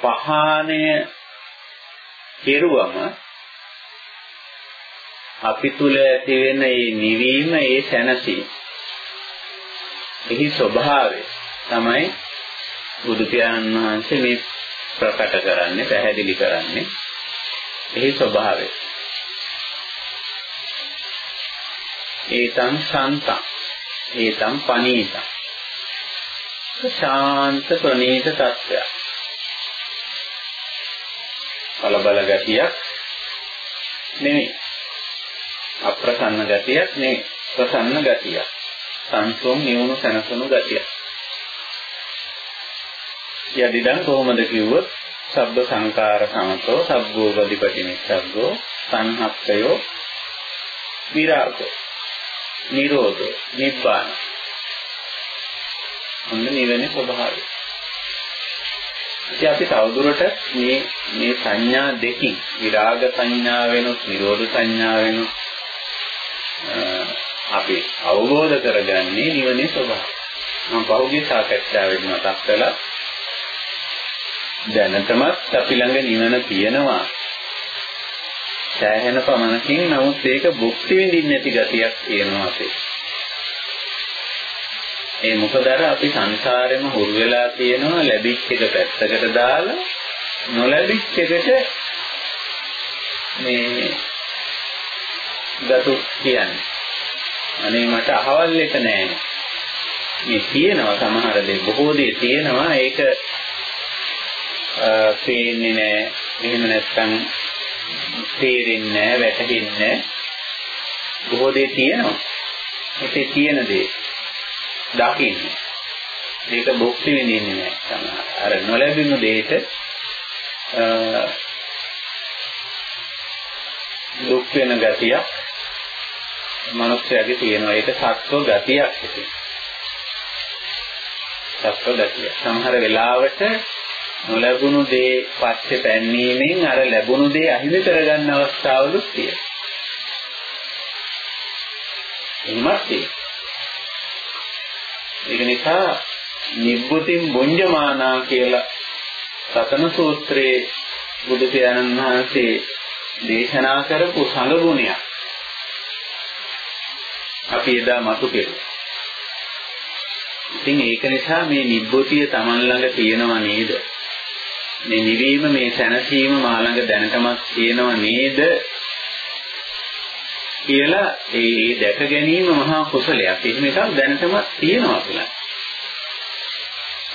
පහානය කෙරුවම අපි තුල ඇති වෙන මේ නිවීම ඒ සැනසීම. එහි ස්වභාවය තමයි බුදු පියාණන් වහන්සේ මේ ප්‍රකට කරන්නේ පැහැදිලි කරන්නේ. එහි ස්වභාවය. ඒතං සන්තං ඒතං පනීතං ශාන්ත ප්‍රණීත තත්ත්වයක් කලබල ගතියක් නෙමෙයි. අප්‍රසන්න ගතියක් නෙමෙයි. ප්‍රසන්න ගතියක්. සංසෝම් නිවුණු සනසුණු ගතියක්. යදිදන් කොහොමද කිව්වොත් සබ්බ සංකාර සමතෝ සබ්බෝ ගතිපටි නිස්සග්ගෝ සංහක්ඛයෝ විරාගෝ නිරෝධෝ නිබ්බාන ඔන්න නිවනේ ස්වභාවය. ඉතින් අපි තවදුරට මේ මේ සංඥා දෙකින් විරාග සංඥා වෙනුත් නිරෝධ සංඥා වෙනුත් අපි අවබෝධ කරගන්නේ නිවනේ ස්වභාවය. මම පහුගිය සාකච්ඡාවේදී මතක් කළා දැනටමත් අපි ළඟ නිවන තියෙනවා. සෑහෙන පමණකින් නමුත් ඒක භුක්ති විඳින්න නැති ගතියක් තියෙනවා අපේ. ඒ මොකද අර අපි සංසාරෙම හුරු වෙලා තියෙනවා ලැබිච්ච එක පැත්තකට දාලා නොලැබිච්ච එකට මේ ගතු කියන්නේ. අනේ මට අහවල් එක නෑනේ. මේ තියෙනවා සමහර දේ බොහෝ දේ තියෙනවා ඒක පේන්නේ නෑ. එහෙම නැත්නම් තේරෙන්නේ නෑ, වැටහෙන්නේ නෑ. බොහෝ දේ තියෙනවා. ඒකේ තියෙන දේ දකින්න. ඒක භුක්ති විඳින්නේ නෑ සමහර. අර නොලැබුණු දෙයට දුක් වෙන ගතියක් මනුස්සයාගේ තියෙනවා. ඒක සත්ව ගතියක් ඉතින්. සත්ව ගතිය. සමහර වෙලාවට නොලැබුණු දේ පස්සේ පැන්නීමෙන් අර ලැබුණු දේ අහිමි කරගන්න අවස්ථාවලුත් තියෙනවා. එහෙමත් තියෙනවා. ඒක නිසා නිබ්බුතින් බොඤ්ජමානා කියලා සතන සූත්‍රයේ බුදු පියාණන් වහන්සේ දේශනා කරපු සංඝ ගුණයක්. අපි එදා මතු කෙරුවා. ඉතින් ඒක නිසා මේ නිබ්බුතිය Taman ළඟ තියෙනව නේද? මේ නිවීම මේ සැනසීම මා ළඟ දැනටමත් තියෙනව නේද? කියලා ඒ දැක ගැනීම මහා කුසලයක්. එහෙම එකක් දැනටමත් තියෙනවා කියලා.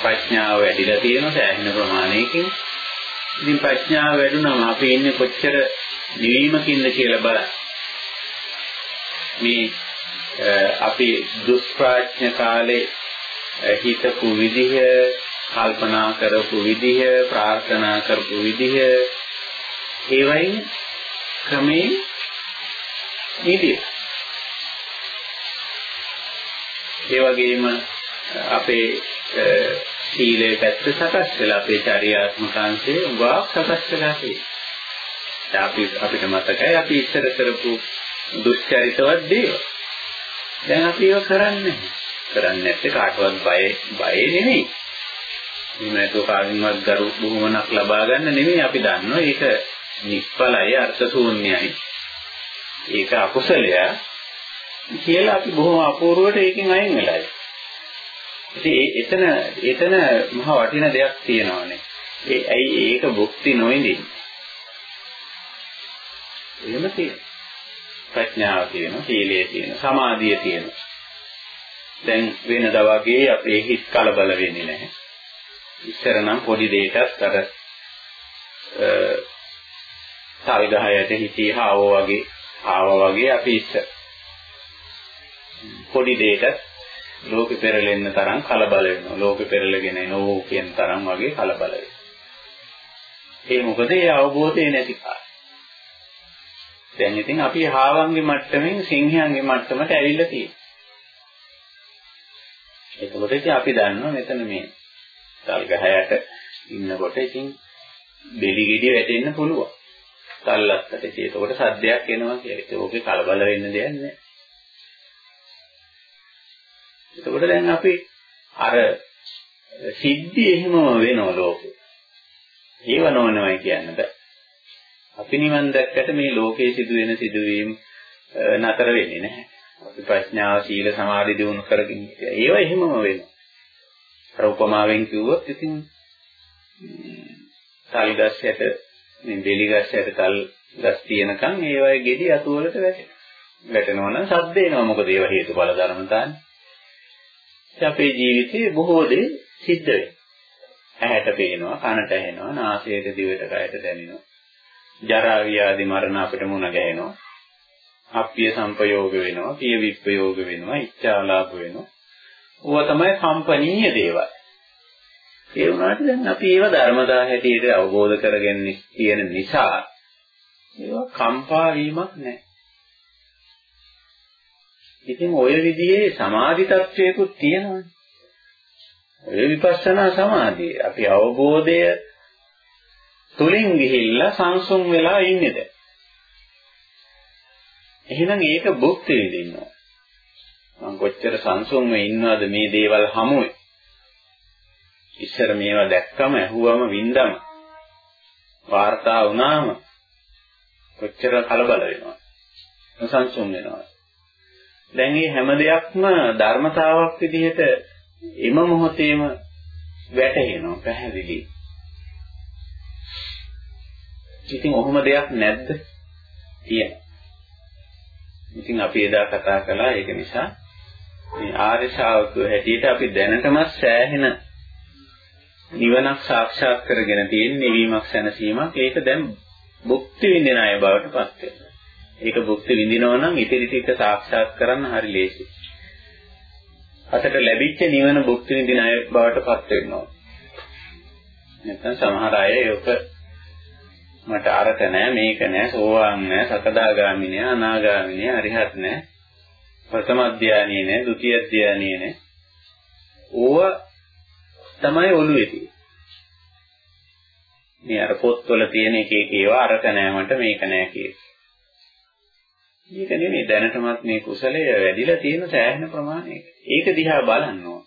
ප්‍රඥාව වැඩිලා තියෙන සෑහෙන ප්‍රමාණයකින්. ඉතින් ප්‍රඥාව වැඩුණම අපි ඉන්නේ කොච්චර නිවීමකින්ද කියලා බලන්න. මේ අපි දුෂ්ප්‍රඥ කාලේ හිතපු විදිහ, කල්පනා කරපු විදිහ, ප්‍රාර්ථනා කරපු විදිහ ඒවයින් ක්‍රමේ නිදිය. ඒ වගේම අපේ සීලේ පැත්ත සකස් වෙලා අපේ චර්යාත්මක අංශේ උගාක් සකස් වෙලා තියෙනවා. අපි අපිට මතකයි අපි ඉස්සර කරපු දුෂ්චරිතවත් දේවල්. දැන් අපි ඒක කරන්නේ කරන්නේ නැත්තේ කාටවත් බය බය නෙමෙයි. මේක කාගෙන්වත් ගරු බුහුමනක් ලබා ගන්න නෙමෙයි අපි දන්නවා ඒක නිෂ්ඵලයි අර්ථ ශූන්‍යයි. ඒක අකුසලය කියලා අපි බොහොම අපූර්වට ඒකෙන් අයින් වෙලා ඉතින් එතන එතන මහ වටින දෙයක් තියෙනවානේ. ඒ ඇයි ඒක භුක්ති නොවිඳින්නේ? එහෙම තියෙනවා. ප්‍රඥාව තියෙනවා, සීලය තියෙනවා, සමාධිය තියෙනවා. දැන් වෙනදා වගේ අපේ හිත කලබල වෙන්නේ නැහැ. ඉස්සර නම් පොඩි දෙයකත් අර තල් ගහයට හිතී හාවෝ වගේ ආවා වගේ අපි ඉස්සර පොඩි දෙයකට ලෝකෙ පෙරලෙන්න තරම් කලබල වෙනවා. ලෝකෙ පෙරලගෙන එනෝ කියන තරම් වගේ කලබල වෙනවා. ඒ මොකද ඒ අවබෝධය නැති කාරණා. දැන් ඉතින් අපි හාවන්ගේ මට්ටමින් සිංහයන්ගේ මට්ටමට ඇවිල්ලා තියෙනවා. එතකොට ඉතින් අපි දන්නවා මෙතන මේ තල්ගහයට ඉන්නකොට ඉතින් බෙලි ගෙඩි වැටෙන්න පුළුවන්. තල්ලත්තට ඉතින් එතකොට සද්දයක් එනවා කියලා. ඒක ඕකේ කලබල වෙන්න දෙයක් නැහැ. එතකොට දැන් අපි අර සිද්ධි එහෙමම වෙනව ලෝකේ. ඒව නොවනවයි කියන්න බෑ. අපි නිවන් දැක්කට මේ ලෝකයේ සිදුවෙන සිදුවීම් නතර වෙන්නේ නැහැ. අපි ප්‍රඥාව සීල සමාධි දිනු කරගෙන ඒව එහෙමම වෙනවා. අර උපමාවෙන් කිව්වොත් ඉතින් තල් ගස් යට මේ බෙලි ගස් යට තල් ගස් තියෙනකන් ඒවයේ ගෙඩි අතු වලට වැටෙනවා. වැටෙනවා නම් සද්ද එනවා. මොකද ඒව හේතුඵල ධර්මතාවනේ. අපේ ජීවිතේ බොහෝ දේ සිද්ධ වෙනවා. ඇහැට පේනවා, කනට ඇහෙනවා, නාසයට දිවට කයට දැනෙනවා. ජරා ව්‍යාධි මරණ අපිට මුණ ගැහෙනවා. අප්පිය සංපයෝග වෙනවා, පිය විප්පයෝග වෙනවා, ඉච්ඡාලාභ වෙනවා. ඕවා තමයි කම්පනීය දේවල්. ඒ වුණාට දැන් අපි ඒව ධර්මතා හැටියට අවබෝධ කරගෙන තියෙන නිසා ඒවා කම්පා වීමක් නැහැ. ඉතින් ඔය විදිහේ සමාධි තත්වයකුත් තියෙනවානේ. ඔය විපස්සනා සමාධිය අපි අවබෝධය තුලින් ගිහිල්ලා සංසුන් වෙලා ඉන්නේ දැන්. එහෙනම් ඒක භුක්ති විඳින්නවා. මම කොච්චර සංසුන්ව ඉන්නවද මේ දේවල් හමුවේ. ඉස්සර මේවා දැක්කම ඇහුවම වින්දම වාර්තා වුණාම කොච්චර කලබල වෙනවද? සංසුන් වෙනවා. දැන් මේ හැම දෙයක්ම ධර්මතාවක් විදිහට එම මොහොතේම වැටහෙනවා පැහැදිලි. ඉතින් ඔහොම දෙයක් නැද්ද? තියෙනවා. ඉතින් අපි එදා කතා කළා ඒක නිසා මේ ආර්ය ශ්‍රාවකයෝ හැටියට අපි දැනටමත් සෑහෙන නිවනක් සාක්ෂාත් කරගෙන තියෙන නිවීමක් සැනසීමක් ඒක දැන් භුක්ති විඳින අය බවට පත් වෙනවා. ඒක භුක්ති විඳිනවා නම් ඉතිරි ටික සාක්ෂාත් කරන්න හරි ලේසියි. අතට ලැබිච්ච නිවන භුක්ති විඳින අය බවට පත් වෙනවා. නැත්නම් සමහර අය ඒක මට අරක නෑ මේක නෑ සෝවාන් නෑ සකදාගාමි නෑ අනාගාමි නෑ අරිහත් නෑ ප්‍රථම අධ්‍යානිය නෑ ဒုတိ ය අධ්‍යානිය නෑ ඕව තමයි ඔළුවේ තියෙන්නේ මේ අර පොත්වල තියෙන එක එක ඒවා අරක නෑ මට මේක නෑ කියලා. මේක නෙමෙයි දැනටමත් මේ කුසලය වැඩිලා තියෙන සෑහෙන ප්‍රමාණයක. ඒක දිහා බලන්න ඕන.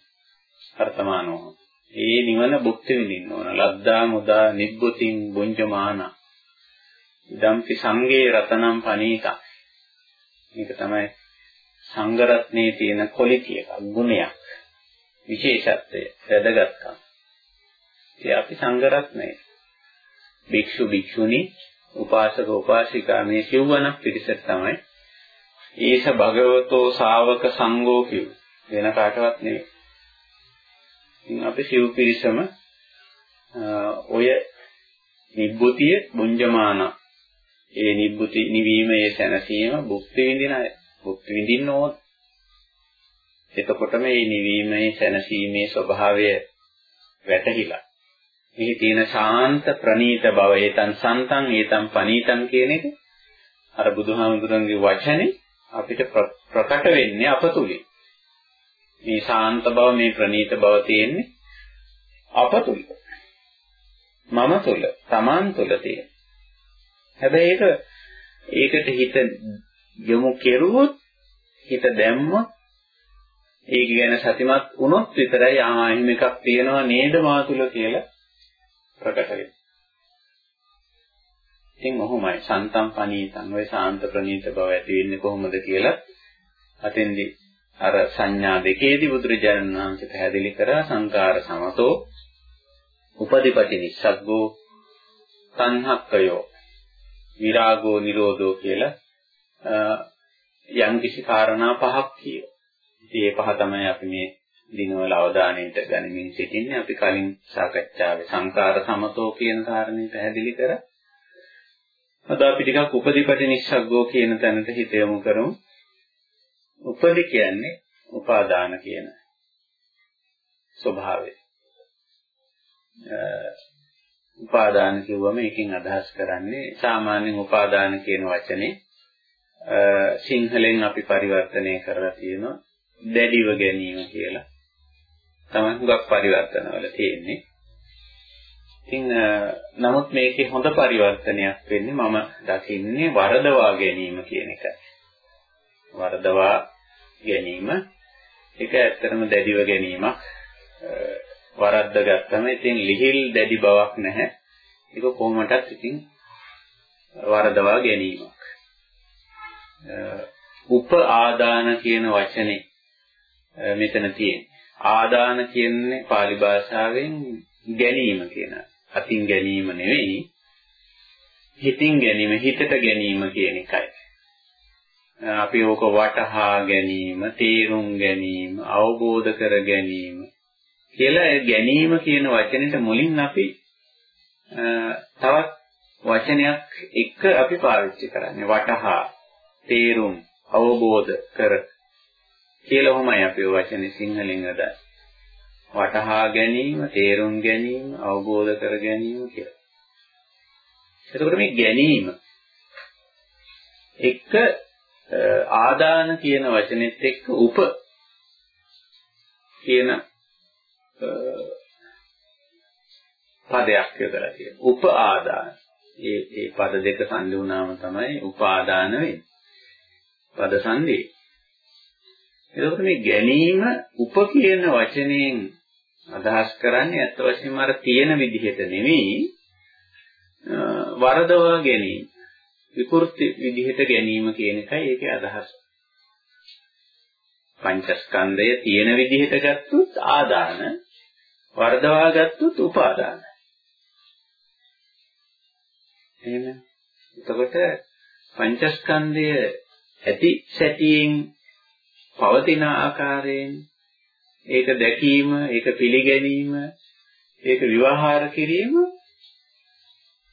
වර්තමානව ඒ නිවන භුක්ති විඳින්න ඕන. ලද්දා මුදා නිබ්බුතින් බුඤ්ජමානා. ඉදම්පි සංගේ රතනම් පනීතා. මේක තමයි සංඝ රත්නයේ තියෙන කොලිතිය එකක් ගුණයක්. විශේෂත්වය, වැදගත්කම. ඒ අපි සංඝ රත්නය. භික්ෂු භික්ෂුණී, උපාසක උපාසිකා මේ සිව්වනක් පිරිසට තමයි ඊස භගවතෝ ශාවක සංඝෝ කිව්. වෙන කාටවත් නෙවෙයි. ඉතින් අපි සිව් පිරිසම ඔය නිබ්බුතිය බුඤ්ජමානා ඒ නිබ්බුති නිවීමේ සැනසීම භුක්ති විඳින අය භුක්ති විඳින්න ඕන. එතකොට මේ නිවීමේ සැනසීමේ ස්වභාවය වැටහිලා. මෙහි තියෙන ශාන්ත ප්‍රණීත බව ඒතන් සන්තං ඒතන් පනීතං කියන එක අර බුදුහාමුදුරන්ගේ වචනේ අපිට ප්‍රකට වෙන්නේ අප තුලින්. මේ ශාන්ත බව මේ ප්‍රණීත බව තියෙන්නේ අප තුල. මම තුල, Taman තුල තියෙන. හැබැයි ඒක ඒකට හිත යොමු කෙරුවොත් හිත දැම්මොත් ඒක ගැන සතිමත් වුණොත් විතරයි ආ එහෙම එකක් තියෙනවා නේද මා තුල කියලා ප්‍රකට වෙන්නේ. ඉතින් ඔහොමයි සන්තම් පනීතං ඔය ශාන්ත ප්‍රණීත බව ඇති වෙන්නේ කොහොමද කියලා අතෙන්දි අර සංඥා දෙකේදී බුදුරජාණන් වහන්සේ පැහැදිලි කරා සංකාර සමතෝ උපදිපටි නිස්සග්ගෝ තණ්හක්කයෝ විරාගෝ නිරෝධෝ කියලා යම් කිසි කාරණා පහක් කියව. ඉතින් මේ පහ තමයි අපි මේ දිනවල අවධානයට ගනිමින් සිටින්නේ. අපි කලින් සාකච්ඡාවේ සංකාර සමතෝ කියන කාරණේ පැහැදිලි කරා. අද අපි ටිකක් උපදීපටි නිස්සග්ගෝ කියන තැනට හිත යොමු කරමු. උපදි කියන්නේ උපාදාන කියන ස්වභාවය. උපාදාන කිව්වම ඒකෙන් අදහස් කරන්නේ සාමාන්‍යයෙන් උපාදාන කියන වචනේ සිංහලෙන් අපි පරිවර්තනය කරලා තියෙනවා දැඩිව ගැනීම කියලා. තමයි හුඟක් පරිවර්තනවල තියෙන්නේ. ඉතින් නමුත් මේකේ හොඳ පරිවර්තනයක් වෙන්නේ මම දකින්නේ වරදවා ගැනීම කියන එකයි. වරදවා ගැනීම ඒක ඇත්තටම දැඩිව ගැනීමක් වරද්ද ගත්තම ඉතින් ලිහිල් දැඩි බවක් නැහැ. ඒක කොහොමදත් ඉතින් වරදවා ගැනීමක්. උප ආදාන කියන වචනේ මෙතන තියෙන්නේ. ආදාන කියන්නේ pāli භාෂාවෙන් ගැනීම කියන. අතින් ගැනීම නෙවෙයි. හිතින් ගැනීම, හිතට ගැනීම කියන එකයි. අපි ඕක වටහා ගැනීම, තේරුම් ගැනීම, අවබෝධ කර ගැනීම කියලා ගැනීම කියන වචනෙට මුලින් අපි තවත් වචනයක් එක අපි පාවිච්චි කරන්නේ වටහා තේරුම් අවබෝධ කර කියලා කොහොමයි අපි වචනේ සිංහලෙන් අදා වටහා ගැනීම තේරුම් ගැනීම අවබෝධ කර ගැනීම කියලා. එතකොට මේ ගැනීම එක ආදාන කියන වචනේත් එක්ක උප කියන පදයක් යොදලා තියෙනවා. උප ආදාන. ඒ ඒ පද දෙක සංදි වුණාම තමයි උපාදාන වෙන්නේ. පද සංදි. එතකොට මේ ගැනීම උප කියන වචනයෙන් අදහස් කරන්නේ අත් වශයෙන්ම අර තියෙන විදිහට නෙවෙයි වරදවා ගැනීම. විකෘති විදිහට ගැනීම කියන එකයි ඒකේ අදහස. පංචස්කන්ධය තියෙන විදිහට ගත්තොත් ආදාන වර්ධවා ගත්තොත් උපාදාන. එහෙම. එතකොට පංචස්කන්ධය ඇති සැටියෙන් පවතින ආකාරයෙන් ඒක දැකීම, ඒක පිළිගැනීම, ඒක විවහාර කිරීම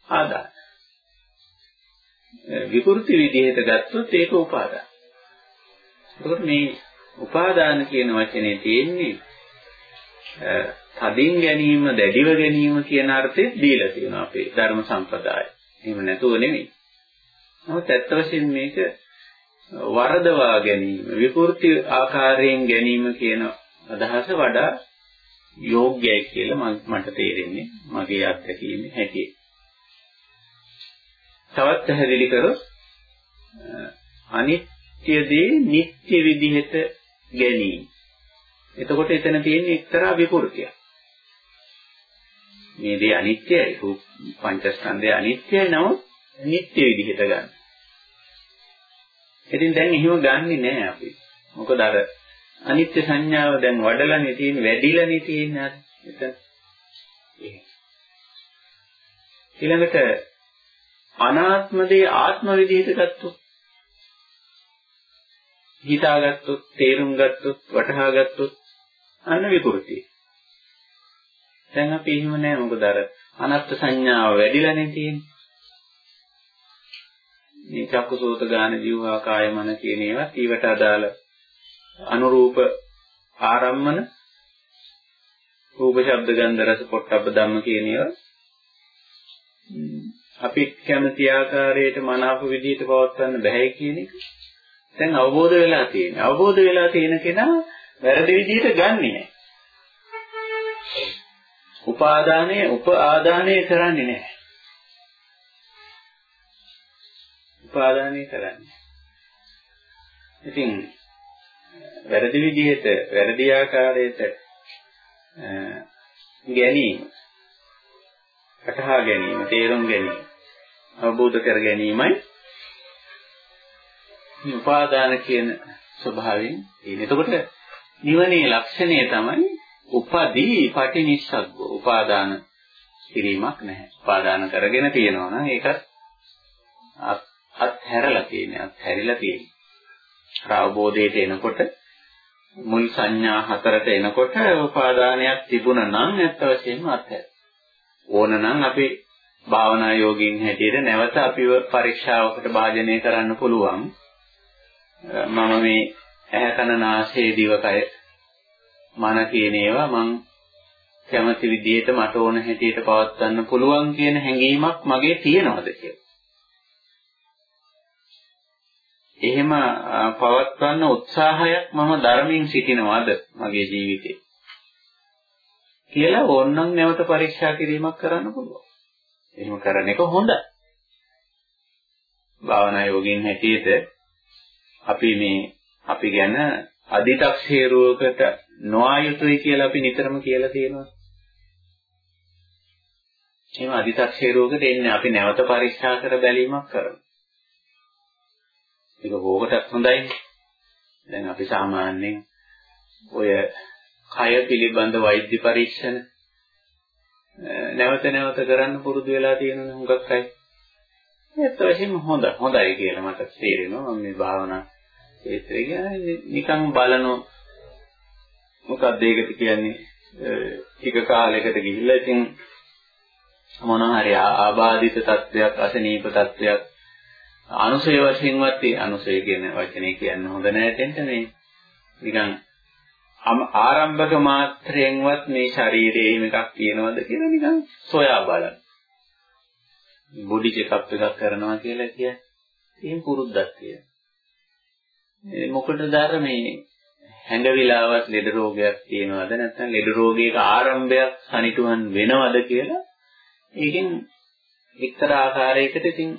ආදාන. විකෘති විදිහට ගත්තොත් ඒක උපාදාන. එතකොට මේ උපාදාන කියන වචනේ තියෙන්නේ තදින් ගැනීම, දැඩිව ගැනීම කියන අර්ථෙත් දීලා තියෙනවා අපේ ධර්ම සම්ප්‍රදාය. එහෙම නැතුව නෙමෙයි. නමුත් ඇත්ත වශයෙන් මේක වරදවා ගැනීම, විකෘති ආකාරයෙන් ගැනීම කියන අදහස වඩා යෝග්‍යයි කියලා මට තේරෙන්නේ මගේ අත්දැකීමේ හැටියට. තවත් පැහැදිලි කරොත් අනිත්‍යදී නිට්ටය විදිහට ගැනීම. එතකොට එතන තියෙන්නේ එක්තරා විකෘතියක්. මේ දේ අනිත්‍යයි. රූප පංචස්කන්ධය අනිත්‍යයි නමුත් නිට්ටය විදිහට ගන්න. ඉතින් දැන් එහෙම ගන්නෙ නෑ අපි. මොකද අර අනිත්‍ය සංඥාව දැන් වඩලානේ තියෙන්නේ වැඩිලානේ තියෙන්නේ අර එතන. ඊළඟට අනාත්ම දේ ආත්ම විදිහට ගත්තොත් හිතාගත්තොත් තේරුම් ගත්තොත් වටහා ගත්තොත් අන්න විකෘතිය. දැන් අපි එහෙම නෑ මොකද අර අනත්ත් සංඥාව වැඩිලානේ තියෙන්නේ. මේ චක්කසෝත ගාන ජීවහා කාය මන කියන ඒවා ඊවට අදාළ අනුරූප ආරම්මන රූප ශබ්ද ගන්ධ රස පොට්ටබ්බ ධම්ම කියන ඒවා අපි කැමති ආකාරයට මනාප විදිහට පවත්වන්න බෑ කියන එක දැන් අවබෝධ වෙලා තියෙනවා. අවබෝධ වෙලා තියෙන කෙනා වැරදි විදිහට ගන්නෙ නෑ. උපාදානය උප ආදානය කරන්නේ නැහැ. උපාදානය කරන්නේ. ඉතින් වැරදි විදිහට වැරදි ආකාරයට ගැනීම අටහා ගැනීම තේරුම් ගැනීම අවබෝධ කර ගැනීමයි මේ උපාදාන කියන ස්වභාවයෙන් තියෙන. එතකොට නිවනේ ලක්ෂණය තමයි උපදී පටිනිස්සග්ග උපාදාන කිරීමක් නැහැ. උපාදාන කරගෙන තියෙනවා නම් ඒක අත් හැරලා තියෙන්නේ අත් හැරිලා තියෙන්නේ. අවබෝධයට එනකොට මුල් සංඥා හතරට එනකොට උපාදානයක් තිබුණා නම් ඇත්ත වශයෙන්ම අත්හැර. ඕන නම් අපි භාවනා යෝගින් හැටියට නැවත අපිව පරීක්ෂාවකට භාජනය කරන්න පුළුවන්. මම මේ ඇහැ කන නාසය දිවකය මන කියන ඒවා මං කැමති විදිහට මට ඕන හැටියට පවත්වන්න පුළුවන් කියන හැඟීමක් මගේ තියෙනවද කියලා. එහෙම පවත්වන්න උත්සාහයක් මම ධර්මයෙන් සිටිනවද මගේ ජීවිතේ කියලා ඕනනම් නැවත පරීක්ෂා කිරීමක් කරන්න පුළුවන්. එහෙම කරන එක හොඳයි. භාවනා යෝගින් හැටියට අපි මේ අපි ගැන අදි탁ෂේරුවකට නොආයුතුයි කියලා අපි නිතරම කියලා තියෙනවා. එහෙම අදි탁ෂේරුවකට එන්නේ අපි නැවත පරීක්ෂා කර බැලීමක් කරමු. ඒක ඕකටත් හොඳයි. දැන් අපි සාමාන්‍යයෙන් ඔය කය පිළිබඳ වෛද්‍ය පරීක්ෂණ නැවත නැවත කරන්න පුරුදු වෙලා තියෙන හුඟක් අය. ඒත් වශයෙන්ම හොඳ හොඳයි කියලා මට තේරෙනවා මම මේ භාවනා ක්ෂේත්‍රය කියන්නේ නිකන් බලනෝ මොකක්ද ඒකට කියන්නේ ටික කාලයකට ගිහිල්ලා ඉතින් මොන හරි ආබාධිත තත්වයක් අසනීප තත්වයක් අනුසය වශයෙන්වත් අනුසය කියන වචනේ කියන්න හොඳ නැහැ මේ නිකන් ආරම්භක මාත්‍රයෙන්වත් මේ ශරීරයේ එහෙම එකක් තියෙනවද කියලා නිකන් සොයා බලන්න. බොඩි චෙක්අප් එකක් කරනවා කියලා කියන්නේ. එහෙම පුරුද්දක් තියෙනවා. මේ මොකටද අර මේ හැඟවිලාවත් ලෙඩ රෝගයක් තියෙනවද නැත්නම් ලෙඩ රෝගයක ආරම්භයක් සනිටුහන් වෙනවද කියලා ඒකෙන් එක්තරා ආකාරයකට ඉතින්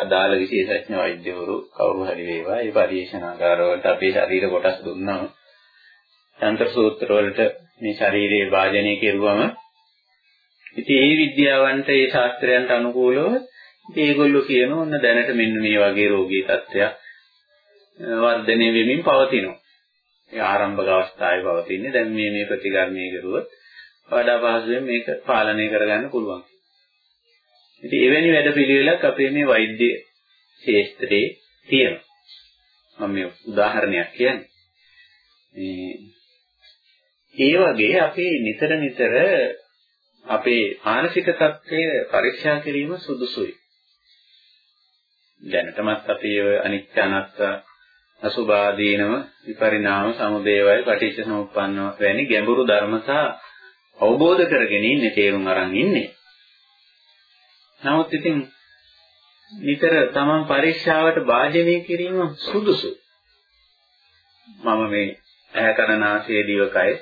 අදාළ විශේෂඥ වෛද්‍යවරු කවුරු හරි වේවා ඒ පරීක්ෂණාගාර වලට අපේ ශරීර කොටස් දුන්නාම යන්ත්‍ර සූත්‍ර වලට මේ ශරීරයේ වාජනය කෙරුවම ඉතින් ඒ විද්‍යාවන්ට ඒ ශාස්ත්‍රයන්ට අනුකූලව ඉතින් ඒගොල්ලෝ කියන ඕන දැනට මෙන්න මේ වගේ රෝගී තත්ත්වයක් වර්ධනය වෙමින් පවතිනවා. ඒ ආරම්භක අවස්ථාවේ පවතින්නේ දැන් මේ මේ ප්‍රතිගර්මණය කරුවොත් වඩා පහසුවෙන් මේක පාලනය කරගන්න පුළුවන්. ඉතින් එවැනි වැඩපිළිවෙලක් අපේ මේ වෛද්‍ය ශාස්ත්‍රයේ තියෙනවා. මම මේ උදාහරණයක් කියන්නේ. මේ ඒ වගේ අපි නිතර නිතර අපේ මානසික තත්ත්වය පරීක්ෂා කිරීම සුදුසුයි. දැනටමත් අපි අනිත්‍ය අනාත්ම අසුභාදීනම විපරිණාම සමුදේවය පටිච්ච සමුප්පන්න වැනි ගැඹුරු ධර්මතා අවබෝධ කරගෙන ඉන්නේ තේරුම් අරන් ඉන්නේ. නමුත් ඉතින් නිතර තමන් පරීක්ෂාවට භාජනය කිරීම සුදුසුයි. මම මේ ඇහැ කන නාසය දිවකය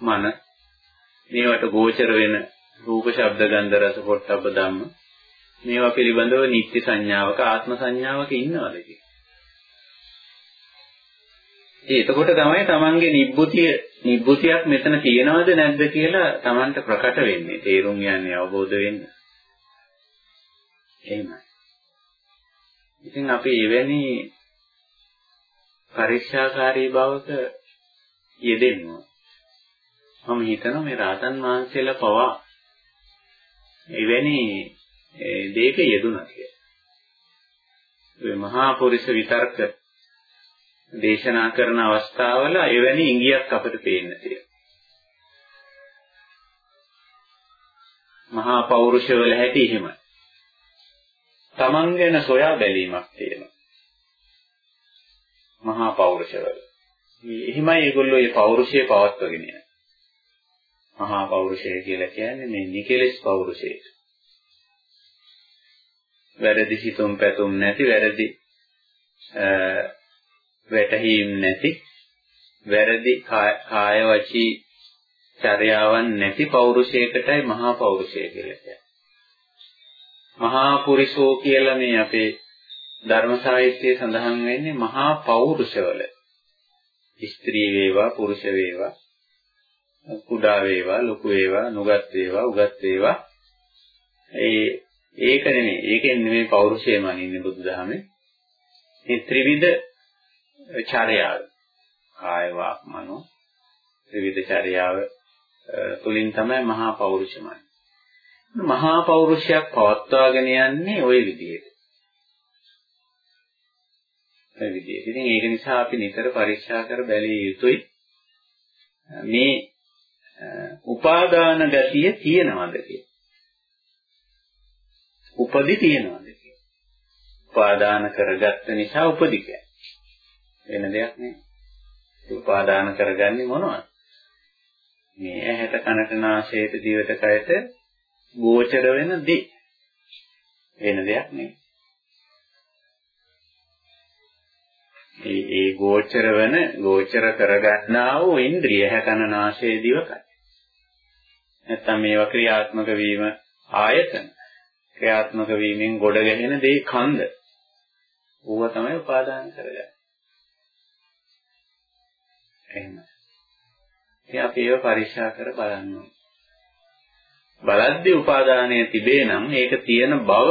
මන මේවට ගෝචර වෙන රූප ශබ්ද ගන්ධ රස පොට්ටබ්බ ධම්ම මේවා පිළිබඳව නිත්‍ය සංඥාවක ආත්ම සංඥාවක ඉන්නවද ඒ එතකොට තමයි තමන්ගේ නිබ්බුතිය නිබ්බුතියක් මෙතන තියෙනවද නැද්ද කියලා තමන්ට ප්‍රකට වෙන්නේ තේරුම් යන්නේ අවබෝධ වෙන්නේ එහෙමයි ඉතින් අපි එවැනි පරීක්ෂාකාරී බවක යෙදෙන්න මම හිතනවා මේ රාතන් වහන්සේලා පවා එවැනි දෙයක යෙදුණා කියලා. මේ මහා පුරිස විතර්ක දේශනා කරන අවස්ථාවල එවැනි ඉඟියක් අපිට පේන්න තියෙනවා. මහා පෞරුෂවල හැටි එහෙමයි. තමන් ගැන සොයා බැලීමක් තියෙනවා. මහා පෞරුෂවල. එහෙමයි ඒගොල්ලෝ මේ පෞරුෂය පවත්වගෙන යන්නේ. මහා පෞරුෂය කියලා කියන්නේ මේ නිකලස් පෞරුෂය. වැරදි හිතුම් පැතුම් නැති වැරදි වැටහීම් නැති වැරදි කාය වචී චර්යාවන් නැති පෞරුෂයකටයි මහා පෞරුෂය කියලා කියන්නේ. මහා පුරිසෝ කියලා මේ අපේ ධර්ම සාහිත්‍යයේ සඳහන් වෙන්නේ මහා පෞරුෂවල. ස්ත්‍රී වේවා පුරුෂ වේවා කුඩා වේවා ලොකු වේවා නුගත් වේවා උගත් වේවා. ඒ ඒක නෙමෙයි. ඒකෙන් නෙමෙයි පෞරුෂයම අනින්නේ බුදුදහමේ. මේ ත්‍රිවිධ චර්යාව. කාය වාක් මනෝ. ත්‍රිවිධ චර්යාව තුලින් තමයි මහා පෞරුෂමයි මහා පෞරුෂයක් පවත්වාගෙන යන්නේ ওই විදිහට ওই විදිහට ඉතින් ඒක නිසා අපි නිතර පරීක්ෂා කර බැලිය යුතුයි මේ උපාදාන ගතිය තියෙනවද කියලා. උපදි තියෙනවද කියලා. උපාදාන කරගත්ත නිසා උපදි කියන්නේ. වෙන දෙයක් නෙවෙයි. උපාදාන කරගන්නේ මොනවද? මේ ඇහැට කනට නාසයට දිවට කයට ගෝචර වෙන දේ. වෙන දෙයක් නෙවෙයි. ඒ ඒ ගෝචර වෙන ගෝචර කරගන්නා වූ ඉන්ද්‍රිය හැකන නාසය දිවකයි. නැත්නම් මේවා ක්‍රියාත්මක වීම ආයතන. ක්‍රියාත්මක වීමෙන් ගොඩ ගැහෙන දේ කන්ද. ඌව තමයි උපාදාන කරගන්නේ. එහෙම. ඉතින් අපි ඒව පරික්ෂා කර බලන්න ඕනේ. බලද්දී උපාදානය තිබේ නම් ඒක තියෙන බව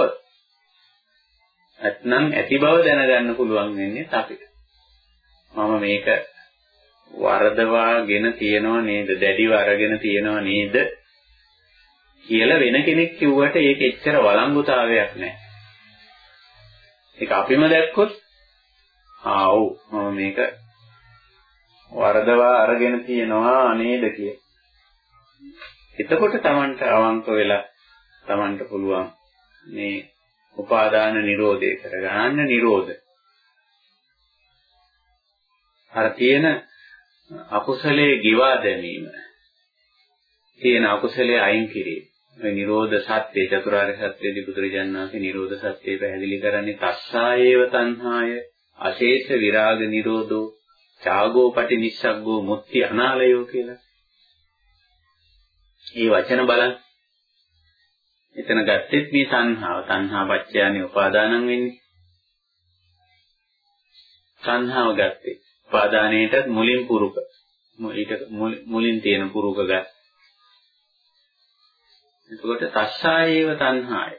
නැත්නම් ඇති බව දැනගන්න පුළුවන් වෙන්නේ අපිට. මම මේක වරදවාගෙන තියනව නේද? දැඩිව අරගෙන තියනව නේද? කියලා වෙන කෙනෙක් කිව්වට ඒක එච්චර වළංගුතාවයක් නැහැ. ඒක අපිම දැක්කොත් ආ ඔව් මම මේක වරදවා අරගෙන තියනවා නේද කිය. එතකොට Tamanට අවංක වෙලා Tamanට පුළුවන් මේ උපාදාන නිරෝධය කරගන්න නිරෝධ. අර තියෙන අකුසලයේ ගිවා දැමීම. තියෙන අකුසලයේ අයින් කිරීම. මේ නිරෝධ සත්‍ය චතුරාර්ය සත්‍යදී බුදුරජාණන් වහන්සේ නිරෝධ සත්‍ය පැහැදිලි කරන්නේ තස්සායේව තණ්හාය අශේෂ විරාග නිරෝධෝ ඡාගෝ පටි නිස්සග්ගෝ මුක්ති අනාලයෝ කියලා. මේ වචන බලන්න. එතන ගත්තෙත් මේ තණ්හාව. තණ්හා පත්‍යානේ උපාදානං වෙන්නේ. තණ්හාව ගත්තේ. උපාදානයේටත් මුලින් පුරුක. ඊට මුලින් තියෙන පුරුක ගත්තා. එතකොට තස්සායේව තණ්හාය.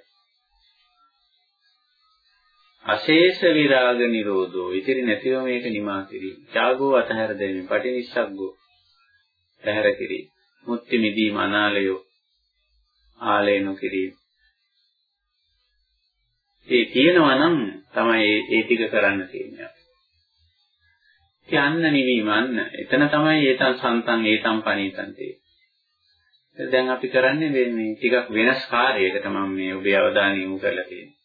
අශේෂ විරාග නිරෝධෝ ඉතිරි නැතිව මේක නිමා කිරීම. ත්‍යාගෝ අතහැර දැමීම. පටිනිස්සග්ගෝ. පැහැර කිරීම. මුත්‍ති මිදීම අනාලයෝ. ආලේනු කිරීම. ඒ තියෙනවා නම් තමයි ඒ ටික කරන්න තියෙන්නේ. යන්න නිවීම අන්න. එතන තමයි ඒතන් සන්තන් ඒතන් පණීතන් තේ. දැන් අපි කරන්නේ මේ ටිකක් වෙනස් කාර්යයකට මම මේ ඔබේ අවධානය යොමු කරලා තියෙනවා.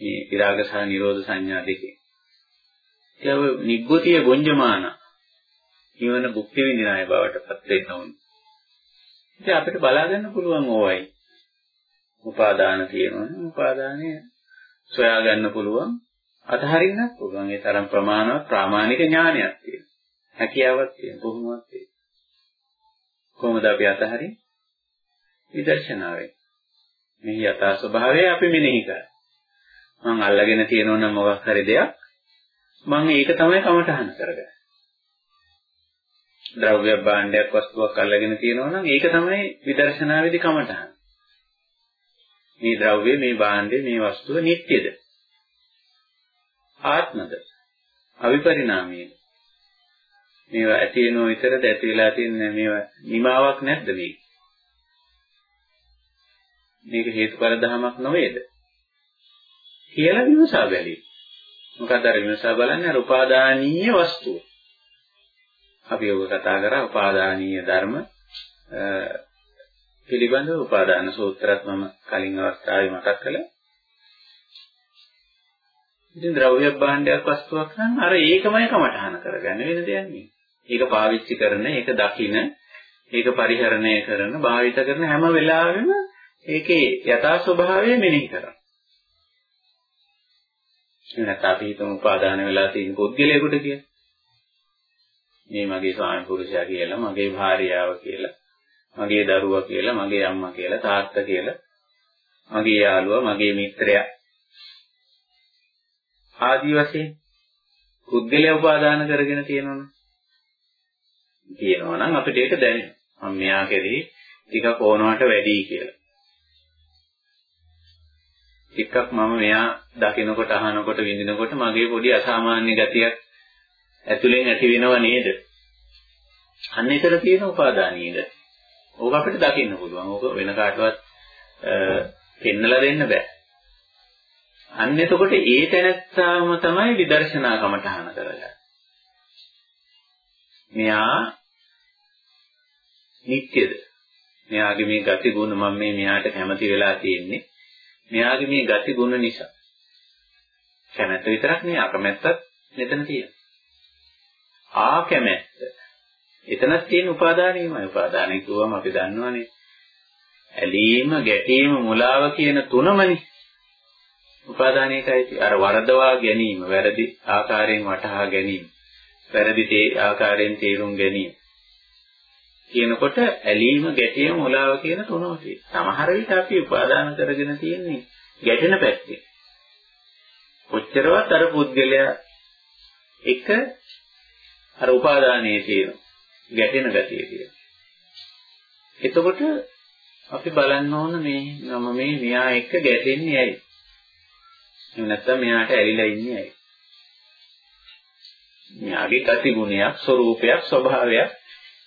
මේ විරාග සහ නිරෝධ සංඥා දෙකේ. ඒව නිබ්බුතිය ගොංජමාන නිවන භුක්ති විඳින අය බවට පත් වෙන්න ඕනේ. ඉතින් අපිට බලා ගන්න පුළුවන් ඕවයි. උපාදාන තියෙනවනේ. උපාදානය සොයා ගන්න පුළුවන්. අතහරින්නත් පුළුවන්. ඒ තරම් ප්‍රමාණවත් ප්‍රාමාණික ඥානයක් තියෙනවා. හැකියාවක් තියෙනවා. කොහොමවත් තියෙනවා. කොහොමද අපි අතහරින්නේ? විදර්ශනාවෙන්. මේ යථා ස්වභාවය අපි මෙනෙහි කරා. මං අල්ලගෙන තියෙනව නම් මොකක් හරි දෙයක් මං ඒක තමයි කමටහන කරගන්නේ. ද්‍රව්‍ය භාණ්ඩයක් වස්තුවක් අල්ලගෙන තියෙනවා නම් ඒක තමයි විදර්ශනාවේදී කමටහන. මේ ද්‍රව්‍ය මේ භාණ්ඩය මේ වස්තුව නිට්ටයද? ආත්මද? අවිපරිණාමීද? මේවා ඇති වෙනව විතරද ඇති වෙලා තියන්නේ මේවා නිමාවක් නැද්ද මේක? මේක හේතුඵල ධමයක් නොවේද? කියලා විමසා බැලී. මොකද අර විමසා බලන්නේ අර උපාදානීය වස්තුව. අපි ඔබ කතා කරා උපාදානීය ධර්ම පිළිබඳව උපාදාන සූත්‍රات මම කලින් අවස්ථාවේ මතක් කළා. ඉතින් ද්‍රව්‍ය භාණ්ඩයක් වස්තුවක් නම් අර ඒකමයි කමටහන කරගන්න වෙන දෙයක් නෙවෙයි. ඒක පාවිච්චි කරන, ඒක දකින, ඒක පරිහරණය කරන, භාවිත කරන හැම වෙලාවෙම ඒකේ යථා ස්වභාවය මෙනෙහි කරනවා. නැත්නම් අපි හිතමු උපාදාන වෙලා තියෙන පුද්ගලයෙකුට කියලා. මේ මගේ ස්වාමි පුරුෂයා කියලා, මගේ භාර්යාව කියලා, මගේ දරුවා කියලා, මගේ අම්මා කියලා, තාත්තා කියලා, මගේ යාළුවා, මගේ මිත්‍රයා ආදී වශයෙන් පුද්ගලයා උපාදාන කරගෙන තියෙනවනේ. තියෙනවා නම් අපිට ඒක දැනෙනවා. මම මෙයා කෙරෙහි ටිකක් ඕනවට වැඩි කියලා. ටිකක් මම මෙයා දකිනකොට අහනකොට විඳිනකොට මගේ පොඩි අසාමාන්‍ය ගතියක් ඇතුලෙන් ඇති වෙනව නේද? අන්න ඒතර තියෙන උපාදානීයද. ඕක අපිට දකින්න පුළුවන්. ඕක වෙන කාටවත් පෙන්නලා දෙන්න බෑ. අන්න එතකොට ඒ තැනත්තාම තමයි විදර්ශනා කමටහන කරගන්නේ. මෙයා නිත්‍යද? මෙයාගේ මේ ගති ගුණ මම මේ මෙයාට කැමති වෙලා තියෙන්නේ. මෙයාගේ මේ ගති ගුණ නිසා. කැමැත්ත විතරක් නෙවෙයි අකමැත්තත් මෙතන තියෙනවා. ආ කැමැත්ත. එතනක් තියෙන උපාදානෙමයි. උපාදානෙ කිව්වම අපි දන්නවනේ. ඇලීම, ගැටීම, මුලාව කියන තුනමනේ. උපාදානයේයි අර වරදවා ගැනීම, වැරදි ආකාරයෙන් වටහා ගැනීම. වැරදි තේ ආකාරයෙන් තේරුම් ගැනීම කියනකොට ඇලීම ගැටීම මුලාව කියන තුනම තියෙනවා. සමහර විට අපි උපාදාන කරගෙන තියෙන්නේ ගැටෙන පැත්තේ. කොච්චරවත් අර පුද්ගලයා එක අර උපාදානයේ තියෙන ගැටෙන ගතිය තියෙනවා. එතකොට අපි බලන්න ඕන මේ නම මේ මෙයා එක්ක ගැටෙන්නේ ඇයි? එහෙම නැත්නම් මෙයාට ඇලිලා ඉන්නේ ඇයි? ඥාගේ ගති ගුණයක්, ස්වરૂපයක්, ස්වභාවයක්,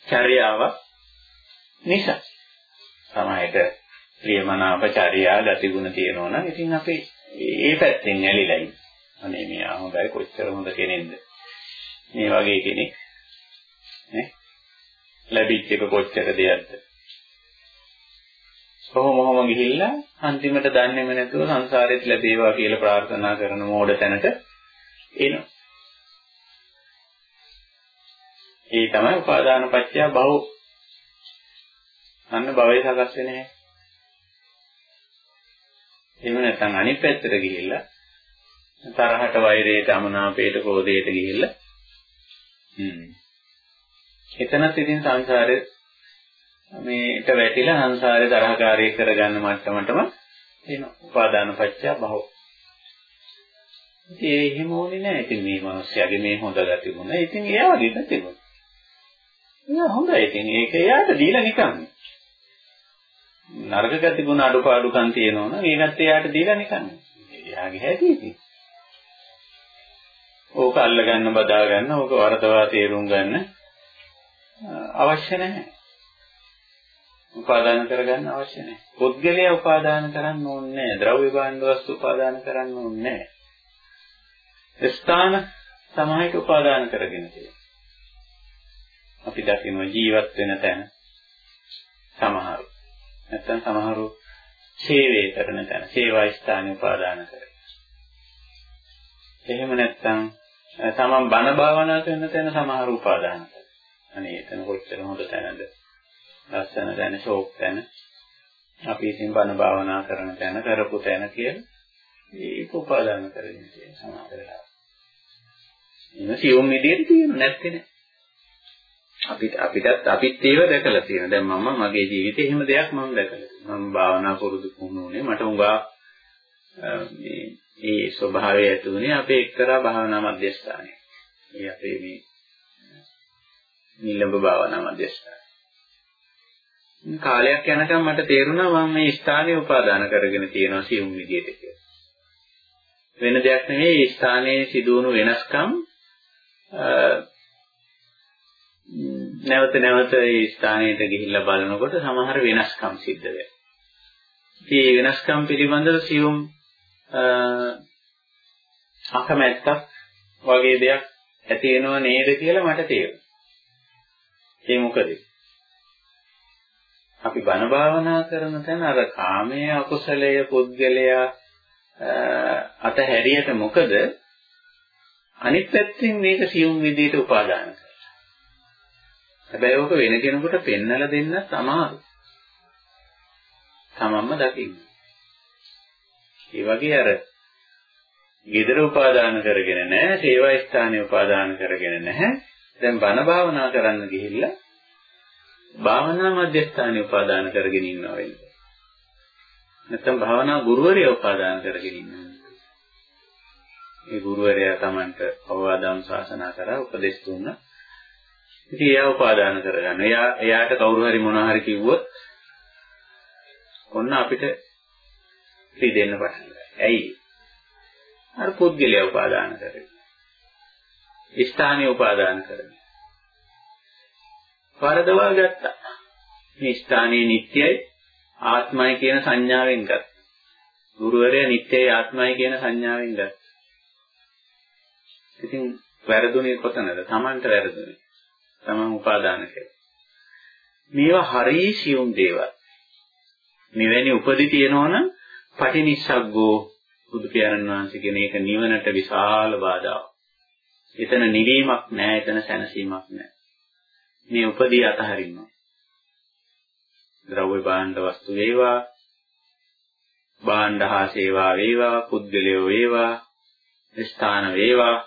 චර්යාවක් නිසා. සමායයට ප්‍රියමනාප චර්යා ගති ගුණ තියෙනවා නම් ඉතින් අපි ඒ පැත්තෙන් ඇලිලා ඉන්නේ. අනේ මෙයා හොඳයි කොච්චර හොඳ කෙනෙක්ද. මේ වගේ කෙනෙක් නේ ලැබිච්ච එක කොච්චර දෙයක්ද. කොහොම කොහොම ගිහිල්ලා අන්තිමට දන්නේම නැතුව සංසාරෙත් ලැබේවා කියලා ප්‍රාර්ථනා කරන මෝඩ තැනට එනවා. ඒ තමයි උපාදාන පත්‍ය භව. අන්න භවය සකස් වෙන්නේ නැහැ. එහෙම නැත්නම් අනිත් පැත්තට ගිහිල්ලා තරහට වෛරයට අමනාපයට ක්‍රෝධයට ගිහිල්ලා හ්ම් එතනත් ඉතින් සංසාරේ මේට වැටිලා සංසාරේ තරහකාරී කරගන්න මට්ටමටම එනවා. උපාදාන පත්‍ය භව ඉතින් ඒ එහෙම ඕනේ නැහැ ඉතින් මේ මිනිස්යාගේ මේ හොඳ ගති ගුණ ඉතින් එයාගේ ගති ගුණ එයා හොඳයි. ඉතින් ඒක එයාට දීලා නිකන්. නරක ගති ගුණ අඩුපාඩුකම් තියෙනවා නම් ඒකත් එයාට දීලා නිකන්. එයාගේ හැටි ඉතින් ඕක අල්ල ගන්න බදා ගන්න ඕක වරදවා තේරුම් ගන්න අවශ්‍ය නැහැ. උපාදාන කරගන්න අවශ්‍ය නැහැ. පුද්ගලයා උපාදාන කරන්න ඕනේ නැහැ. ද්‍රව්‍ය භාණ්ඩ වස්තු උපාදාන කරන්න ඕනේ නැහැ. ස්ථාන සමාහිත උපාදාන කරගෙන තියෙනවා. අපි දකින්න ජීවත් වෙන තැන සමහරු නැත්නම් සමහරු සේවය කරන තැන සේවා ස්ථාන උපාදාන කරගෙන. එහෙම නැත්නම් තමන් බණ භාවනා කරන තැන සමහර උපාදාන කරනවා. අනේ එතන කොච්චර හොඳ තැනද? ලස්සන තැන, ෂෝක් තැන. අපි ඉතින් බණ භාවනා කරන තැන කරපු තැන කියලා ඒක උපාදාන කරගෙන තියෙන සමහර වෙලාවට. ඉන්න සියුම් විදියට තියෙන නැත්තේ නෑ. අපිට අපිටත් අපිත් ඒව දැකලා තියෙනවා. දැන් මම මගේ ජීවිතේ එහෙම දෙයක් මම දැකලා තියෙනවා. මම භාවනා පුරුදු වුණේ මට උඟා මේ ඒ ස්වභාවය ඇති වුණේ අපේ එක්තරා භාවනා මධ්‍යස්ථානයේ. ඒ අපේ මේ නිලඹ භාවනා මධ්‍යස්ථානය. කාලයක් යනකම් මට තේරුණා මම මේ ස්ථානයේ උපාදාන කරගෙන තියෙනවා සියුම් විදියට කියලා. වෙන දෙයක් නෙවෙයි මේ ස්ථානයේ සිදුවුණු වෙනස්කම් නැවත නැවත ඒ ස්ථානයට ගිහිල්ලා බලනකොට සමහර වෙනස්කම් සිද්ධ වෙනවා. මේ වෙනස්කම් පිළිබඳව සියුම් අකමැත්තක් වගේ දෙයක් ඇති වෙනව නේද කියලා මට තේරුණා. ඒ මොකද? අපි බණ භාවනා කරන තැන අර කාමයේ අකුසලය පුද්ගලයා අතහැරියට මොකද අනිත් පැත්තෙන් මේක සියුම් විදියට උපාදාන කරනවා. හැබැයි ඕක වෙන කෙනෙකුට පෙන්නලා දෙන්න අමාරුයි. තමන්ම දකින්න. ඒ වගේ අර gedara උපාදාන කරගෙන නැහැ, සේවා ස්ථානය උපාදාන කරගෙන නැහැ. දැන් බණ භාවනා කරන්න ගිහිල්ලා භාවනා මධ්‍යස්ථානය උපාදාන කරගෙන ඉන්නවා වෙන්නේ. නැත්නම් භාවනා ගුරුවරයා උපාදාන කරගෙන ඉන්නවා. ඒ ගුරුවරයා Tamanට අවවාදම් ශාසනා කරා උපදෙස් දුන්නා. ඉතින් එයා උපාදාන කරගන්න. එයා එයාට කවුරු හරි මොනවා හරි කිව්වොත් ඔන්න අපිට රිදෙන්න පටන් ගන්නවා. ඇයි? අර පුද්ගලයා උපාදාන කරගෙන. ස්ථානීය උපාදාන කරගෙන. වරදවා ගත්තා. මේ ස්ථානීය නිට්ටයයි ආත්මයි කියන සංඥාවෙන් ගත්තා. ගුරුවරයා නිට්ටයයි ආත්මයි කියන සංඥාවෙන් ගත්තා. ඉතින් වැරදුනේ කොතනද? Tamanට වැරදුනේ. Taman උපාදාන කළා. මේවා හරි සියුම් දේවල්. මෙවැනි උපදි තියෙනවනම් පටිනිස්සග්ගෝ බුදු පියාණන් වහන්සේ කියන එක නිවනට විශාල බාධාවක්. එතන නිවීමක් නැහැ, එතන සැනසීමක් නැහැ. මේ උපදී අතහරින්න. ද්‍රව්‍ය භාණ්ඩ වස්තු වේවා, භාණ්ඩ හා සේවා වේවා, පුද්ගලයෝ වේවා, ස්ථාන වේවා.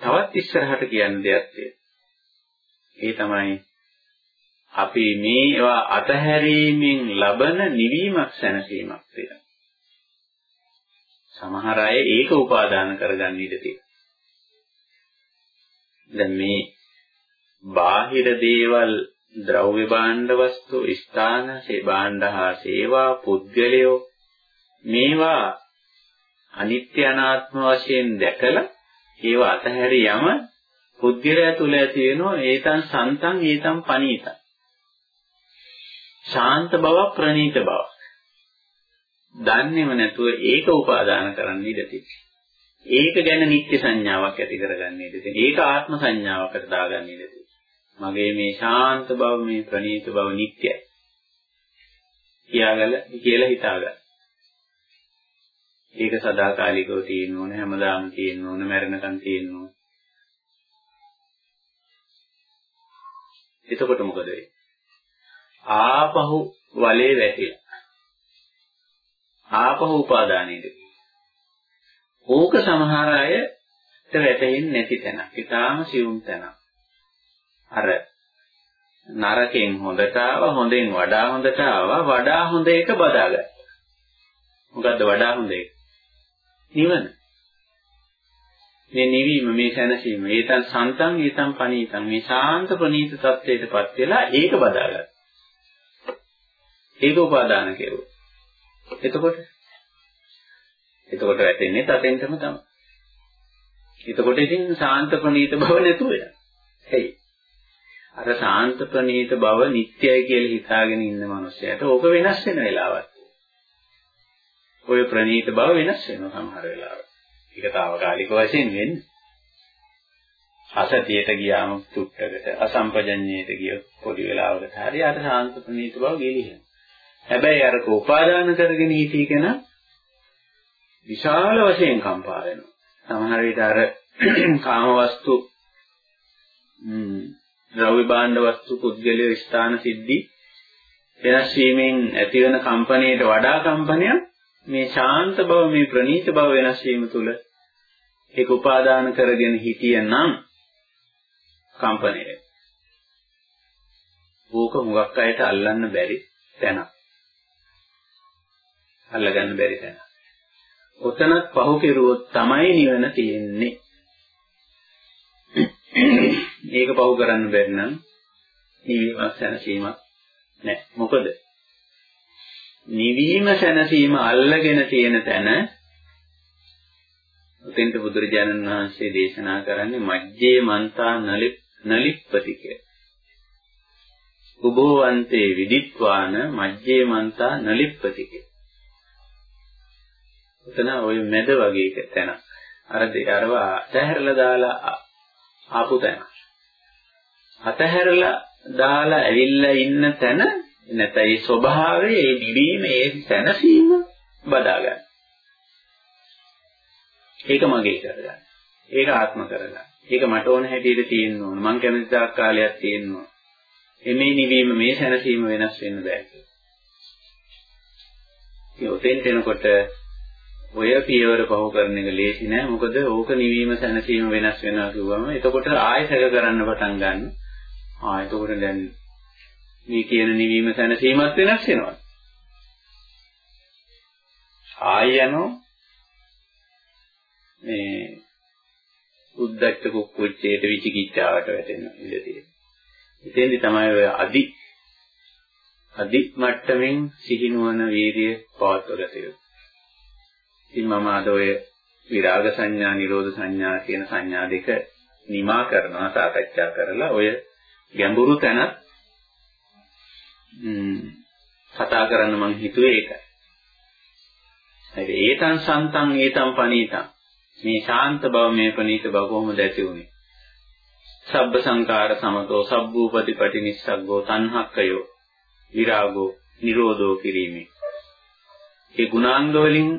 තවත් ඉස්සරහට කියන්න දෙයක් තියෙනවා. ඒ තමයි අපි මේවා අතහැරීමෙන් ලබන නිවීමක් සැනසීමක් තියෙනවා. සමහර අය ඒක උපාදාන කරගන්න ඉඩ තියෙනවා. දැන් මේ බාහිර දේවල් ද්‍රව්‍ය භාණ්ඩ වස්තු ස්ථාන සේ භාණ්ඩ හා සේවා පුද්ගලයෝ මේවා අනිත්‍ය අනාත්ම වශයෙන් දැකලා ඒව අතහැරි යම පුද්ගලයා තුල ඇති වෙනවා ඒතන් සන්තන් ඒතන් පනීතං ශාන්ත බවක් ප්‍රණීත බවක්. දන්නේම නැතුව ඒක උපාදාන කරන්න ඉඩ තියෙනවා. ඒක ගැන නිත්‍ය සංඥාවක් ඇති කරගන්න ඉඩ තියෙනවා. ඒක ආත්ම සංඥාවකට දාගන්න ඉඩ තියෙනවා. මගේ මේ ශාන්ත බව මේ ප්‍රණීත බව නිට්ටයයි. කියාගල කියලා හිතාගන්න. ඒක සදාකාලිකව තියෙන්න ඕන හැමදාම තියෙන්න ඕන මැරෙනකන් තියෙන්න ඕන. එතකොට මොකද වෙන්නේ? ආපහු වලේ වැටිලා. ආපහු උපාදානෙද. ඕක සමහර අයට වැටෙන්නේ නැති තැන. ඊටාම සියුම් තැන. අර නරකෙන් හොඳට ආවා හොඳෙන් වඩා හොඳට ආවා වඩා හොඳ එක බදාගත්තා. මොකද්ද වඩා හොඳ එක? නිවන. මේ නිවීම මේ සැනසීම ඒතන් සන්තං ඒතන් පනීතං මේ ශාන්ත ප්‍රණීත තත්ත්වයටපත් වෙලා ඒක බදාගත්තා. ඒක උපාදාන කෙරුවා. එතකොට එතකොට වැටෙන්නේ තතෙන්ටම තමයි. එතකොට ඉතින් ශාන්ත ප්‍රණීත බව නැතුව යනවා. හරි. අර ශාන්ත ප්‍රණීත බව නිට්ටයයි කියලා හිතාගෙන ඉන්න මනුස්සයට ඕක වෙනස් වෙන වෙලාවක්. ඔය ප්‍රණීත බව වෙනස් වෙනවා සමහර වෙලාවට. ඒක తాවකාලික වශයෙන් වෙන්නේ. අසතියට ගියාම තුට්ටකට අසම්පජඤ්ඤයට ගිය පොඩි වෙලාවකට හරි අර ශාන්ත ප්‍රණීත බව ගෙලිහෙනවා. හැබැයි අර උපාදාන කරගෙන හිටී කෙන විශාල වශයෙන් කම්පා වෙනවා. සමහර විට අර කාම වස්තු ද්‍රව්‍ය භාණ්ඩ වස්තු පුද්ගලිය ස්ථාන සිද්ධි වෙනස් වීමෙන් ඇතිවන කම්පණයට වඩා කම්පනයක් මේ ශාන්ත බව මේ ප්‍රණීත බව වෙනස් වීම තුළ ඒක උපාදාන කරගෙන හිටියනම් කම්පණය ඕක හුඟක් අයට අල්ලන්න බැරි තැනක් අල්ලගන්න බැරි තැන. ඔතනත් පහු කෙරුවොත් තමයි නිවන තියෙන්නේ. මේක පහු කරන්න බැරි නම් නිවීමක් සැනසීමක් නැහැ. මොකද? නිවීම සැනසීම අල්ලගෙන තියෙන තැන උතෙන්ට බුදුරජාණන් වහන්සේ දේශනා කරන්නේ මජ්ජේ මන්තා නලිප්පති කියලා. උභවන්තේ විදිත්වාන මජ්ජේ මන්තා නලිප්පති කියලා. උතන ওই මැද වගේ එක තැන. අර දෙක අරව අතහැරලා දාලා ආපු තැන. අතහැරලා දාලා ඇවිල්ලා ඉන්න තැන නැත්නම් ඒ ස්වභාවයේ ඒ නිවීම ඒ සැනසීම බදා ගන්න. ඒක මගේ කරගන්න. ඒක ආත්ම කරගන්න. ඒක මට ඕන හැටියට තියෙන්න ඕන. මං කැමති තාක් කාලයක් තියෙන්න ඕන. එමේ නිවීම මේ සැනසීම වෙනස් වෙන්න බෑ කියලා. ඒ උතෙන් එනකොට ඔය පියවර පහු කරන එක ලේසි නෑ. මොකද ඕක නිවීම සැනසීම වෙනස් වෙනවා කිව්වම එතකොට ආයෙ සැක කරන්න පටන් ගන්න. ආ එතකොට දැන් මේ කියන නිවීම සැනසීමත් වෙනස් වෙනවා. ආයෙ යනවා මේ උද්දච්ච කුක්කුච්චේට විචිකිච්ඡාවට වැටෙන ඉඳ තියෙනවා. ඉතින්දි තමයි ඔය අදි අදි මට්ටමින් සිහිනුවන වීර්ය පවත්වගත යුතු. ඉතින් මම අද ඔය විරාග සංඥා, නිරෝධ සංඥා කියන සංඥා දෙක නිමා කරනවා සාකච්ඡා කරලා ඔය ගැඹුරු තැන කතා කරන්න මම හිතුවේ ඒකයි. හරි ඒතං සන්තං ඒතං පනීතං මේ ශාන්ත බව මේ ප්‍රනීත බව කොහොමද ඇති වුනේ? සබ්බ සංකාර සමතෝ සබ්බූපතිපටි නිස්සග්ගෝ තණ්හක්කයෝ විරාගෝ නිරෝධෝ කිරීමේ. ඒ ගුණාංග වලින්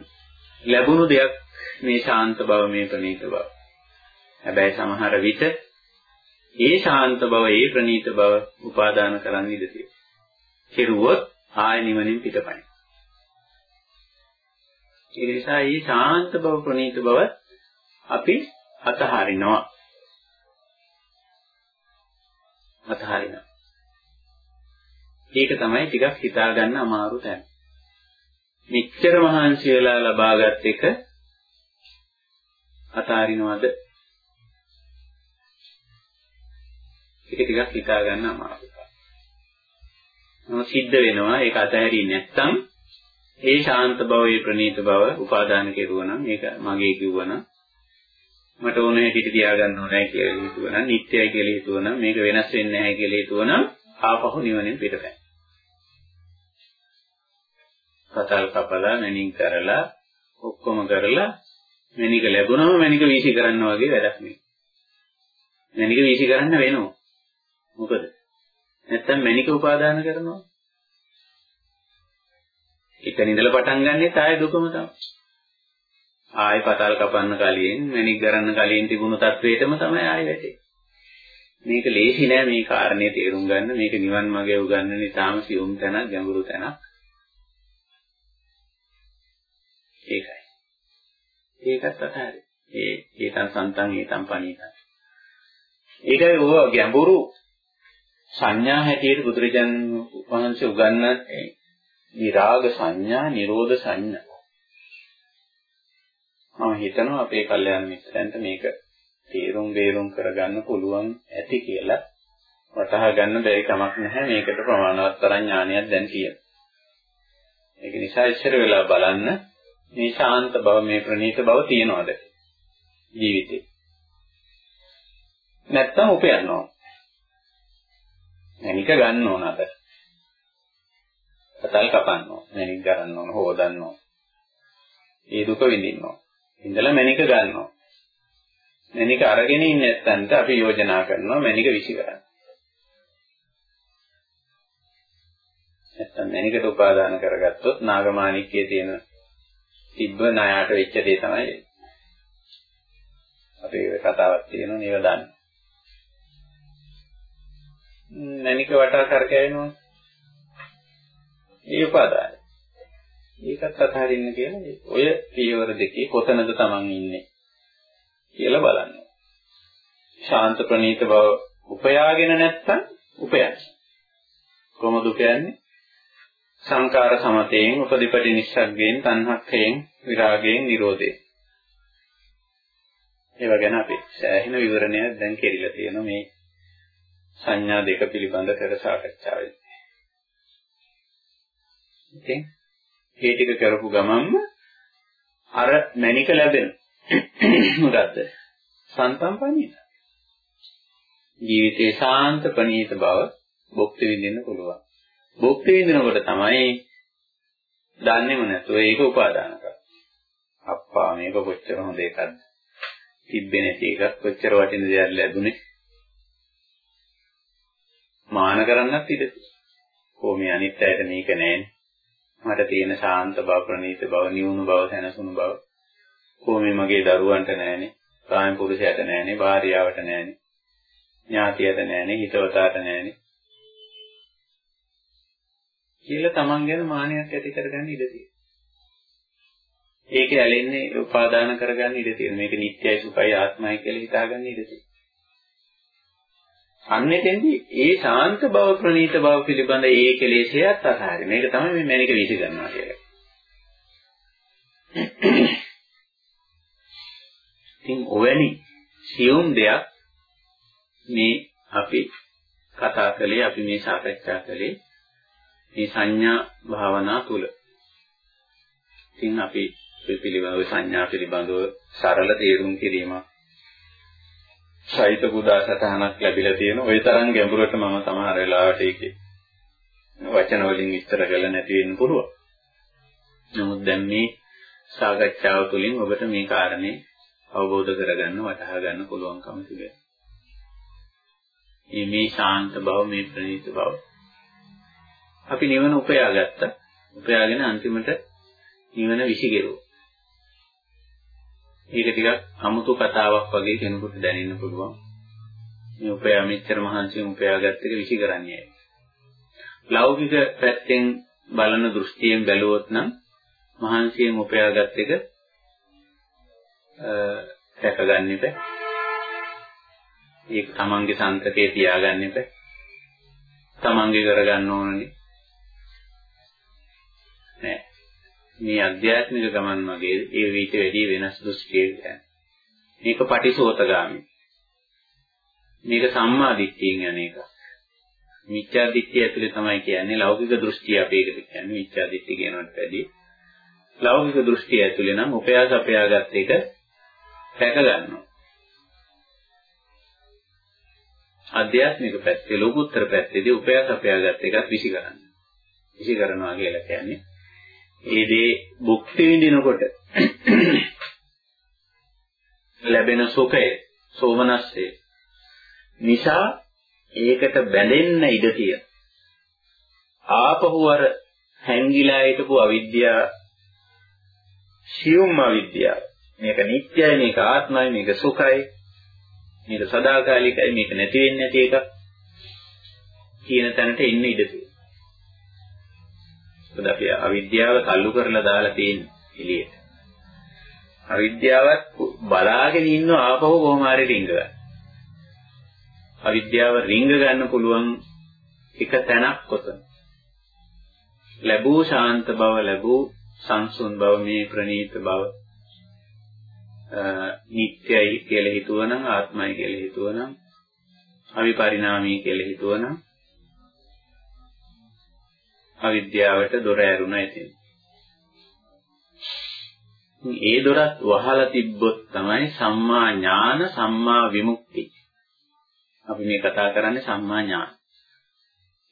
ලැබුණු දෙයක් මේ ශාන්ත බව මේ ප්‍රණීත බව. හැබැයි සමහර විට ඒ ශාන්ත බව ඒ ප්‍රණීත බව උපාදාන කරන්න ඉඩ තියෙනවා. කෙරුවොත් ආය නිවනින් පිටපයින්. ඒ නිසා මේ ශාන්ත බව ප්‍රණීත බව අපි අතහරිනවා. අතහරිනවා. ඒක තමයි ටිකක් හිතා ගන්න අමාරු තැන. මෙච්චර මහන්සි වෙලා ලබාගත් එක අතාරිනවද? ඒක ටිකක් හිතා ගන්න අමාරුයි. මොන සිද්ධ වෙනවා ඒක අතහැරින්නේ නැත්නම් ඒ ශාන්ත බව, ඒ ප්‍රණීත බව උපාදාන කෙරුවනම් ඒක මගේ කිව්වනම් මට ඕන හැටියට තියාගන්න ඕනේ කියලා හිතුවනම්, නිත්‍යයි කියලා හිතුවනම්, මේක වෙනස් වෙන්නේ නැහැ කියලා හිතුවනම් ආපහු නිවනෙන් පිටපැයි. කතල් කපලා මැණින් කරලා ඔක්කොම කරලා මැණික ලැබුණම මැණික වීසි කරන්න වගේ වැඩක් නෙවෙයි. මැණික වීසි කරන්න වෙනවා. මොකද? නැත්තම් මැණික උපාදාන කරනවා. එතන ඉඳලා පටන් ගන්නෙත් ආය දුකම තමයි. ආය පතල් කපන්න කලින් මැණික් ගරන්න කලින් තිබුණු තත්වයටම තමයි ආය වැටෙන්නේ. මේක ලේසි නෑ මේ කාරණේ තේරුම් ගන්න මේක නිවන් මාගේ උගන්වන ඉතාම සියුම් තැනක් ගැඹුරු තැනක්. ඒකත් අතහැරි. ඒ ඒතන් සන්තන් ඒතන් පණීතන්. ඒකයි ඕව ගැඹුරු සංඥා හැටියට බුදුරජාණන් වහන්සේ උගන්වන්නේ විරාග සංඥා, නිරෝධ සංඥා. මම හිතනවා අපේ කල්යාණ මිත්‍රයන්ට මේක තේරුම් බේරුම් කරගන්න පුළුවන් ඇති කියලා වටහා ගන්න බැරි කමක් නැහැ මේකට ප්‍රමාණවත් තරම් ඥානයක් දැන් තියෙනවා. ඒක නිසා ඉස්සර වෙලා බලන්න මේ ශාන්ත බව මේ ප්‍රණීත බව තියනවාද ජීවිතේ. නැත්තම් උපයනවා. මැනික ගන්න ඕන අත. කතල් කපන්න ඕන. මැනික ගන්න ඕන, හොදන්න ඕන. ඒ දුක විඳින්න ඕන. ඉඳලා මැනික ගන්නවා. මැනික අරගෙන ඉන්නේ නැත්තන්ට අපි යෝජනා කරනවා මැනික විසි කරන්න. නැත්තම් මැනිකට උපාදාන කරගත්තොත් නාගමාණික්කයේ තියෙන තිබ්බ ණයට වෙච්ච දේ තමයි අපේ කතාවක් තියෙනවා නේද දන්න. මැනික වටා කරකැවෙනවා. ඒ උපාදානයි. ඒකත් අතහරින්න කියලා ඔය පියවර දෙකේ කොතනද Taman ඉන්නේ කියලා බලන්න. ශාන්ත ප්‍රණීත බව උපයාගෙන නැත්තම් උපයන්නේ. කොහොමද උපයන්නේ? සංකාර සමතයෙන් උපදිපටි නිස්සග්ගයෙන් තණ්හක්ඛයෙන් විරාගයෙන් නිරෝධයෙන්. ඒව ගැන අපි සෑහෙන විවරණයක් දැන් කෙරිලා තියෙනවා මේ සංඥා දෙක පිළිබඳ කර සාකච්ඡාවේ. ඉතින් ඒ ටික කරපු ගමන්ම අර මණික ලැබෙන මොකද්ද? සන්තම්පණීත. ජීවිතේ ශාන්ත ප්‍රණීත බව භුක්ති විඳින්න පුළුවන්. භුක්ති විඳිනකොට තමයි දන්නේම නැතුව ඒක උපාදාන කරන්නේ. අප්පා මේක කොච්චර හොඳ එකක්ද? තිබ්බේ නැති එකක් කොච්චර වටින දෙයක් ලැබුණේ? මාන කරන්නත් ඉඩ තියෙනවා. කොහොමද අනිත් අයට මේක නැහැනේ. මට තියෙන ශාන්ත බව ප්‍රණීත බව නිවුණු බව සැනසුණු බව කොහොමද මගේ දරුවන්ට නැහැනේ කාම පුරුෂයාට නැහැනේ භාර්යාවට නැහැනේ ඥාතියට නැහැනේ හිතවතාට නැහැනේ කියලා තමන් ගැන මානයක් ඇති කරගන්න ඉඩ තියෙනවා. ඒක ඇලෙන්නේ උපාදාන කරගන්න ඉඩ තියෙනවා. මේක නිට්ටයයි සුඛයි ආත්මයි කියලා හිතාගන්න ඉඩ තියෙනවා. අන්න එතෙන්දී ඒ ශාන්ත බව ප්‍රණීත බව පිළිබඳ ඒ කෙලෙසයත් අතහරින. මේක තමයි මේ මැනික විසි ගන්නවා කියන්නේ. ඉතින් ඔවැනි සියුම් දෙයක් මේ අපි කතා කළේ අපි මේ සාකච්ඡා කළේ මේ සංඥා භාවනා තුල. ඉතින් අපි පිළිබඳව සංඥා පිළිබඳව සරල තේරුම් කිරීමක් සහිත පුදා සටහනක් ලැබිලා තියෙන ওই තරම් ගැඹුරට මම සමහර වෙලාවට ඒකේ වචන වලින් විස්තර කරලා නැති වෙන්න පුළුවන්. නමුත් දැන් මේ සාකච්ඡාව තුළින් ඔබට මේ කාරණේ අවබෝධ කරගන්න වටහා ගන්න පුළුවන්කම තිබෙනවා. මේ මේ ශාන්ත බව මේ ප්‍රණීත බව අපි නිවන උපයාගත්තා. උපයාගෙන අන්තිමට නිවන විසිගෙරුවා. ඒක ටිකක් අමුතු කතාවක් වගේ කෙනෙකුට දැනෙන්න පුළුවන්. මේ උපයා මෙච්චර මහන්සියෙන් උපයාගත්ත එක විසි කරන්නේ. ලෞකික පැත්තෙන් බලන දෘෂ්ටියෙන් බැලුවොත් නම් මහන්සියෙන් උපයාගත් එක රැකගන්න එපා. ඒක තමන්ගේ සංතකේ තියාගන්න එපා. තමන්ගේ කරගන්න ඕනනේ. මේ අධ්‍යාත්මික ගමන් වගේ ඒ විිට වැඩි වෙනස් දෘෂ්ටියක යන. මේක පටිසෝතගාමි. මේක සම්මා දිට්ඨියෙන් යන එක. මිච්ඡා දිට්ඨිය ඇතුලේ තමයි කියන්නේ ලෞකික දෘෂ්ටිය අපේකට කියන්නේ මිච්ඡා දිට්ඨිය කියනවට වැඩිය. ලෞකික දෘෂ්ටිය ඇතුලේ නම් උපයාස අපයාගත් එක රැක ගන්නවා. ආධ්‍යාත්මික පැත්තේ ලෝකුත්තර පැත්තේදී උපයාස අපයාගත් එකත් විසි කරනවා. විසි කරනවා කියලා කියන්නේ ඒ දේ භුක්ති විඳිනකොට ලැබෙන සුඛය සෝමනස්සේ නිසා ඒකට බැඳෙන්න ඉඩ තියෙන ආපහු අර හැංගිලා හිටපු අවිද්‍යාව සියුම් අවිද්‍යාව. මේක නිට්ටයයි, මේක ආත්මයි, මේක සුඛයි, මේක සදාකාලිකයි, මේක නැති වෙන්නේ නැති එකක් කියන තැනට එන්න ඉඩ තියෙනවා. මොකද අපි අවිද්‍යාව තල්ලු කරලා දාලා තියෙන්නේ එළියට. අවිද්‍යාවත් බලාගෙන ඉන්න ආපහු කොහොම හරි රිංග ගන්න. අවිද්‍යාව රිංග ගන්න පුළුවන් එක තැනක් කොතන? ලැබූ ශාන්ත බව ලැබූ සංසුන් බව මේ ප්‍රණීත බව නිට්ටයයි කියලා හිතුවනම් ආත්මයි කියලා හිතුවනම් අවිපරිණාමී කියලා හිතුවනම් අවිද්‍යාවට දොර ඇරුණා ඉතින්. ඒ දොරත් වහලා තිබ්බොත් තමයි සම්මා ඥාන සම්මා විමුක්ති. අපි මේ කතා කරන්නේ සම්මා ඥාන.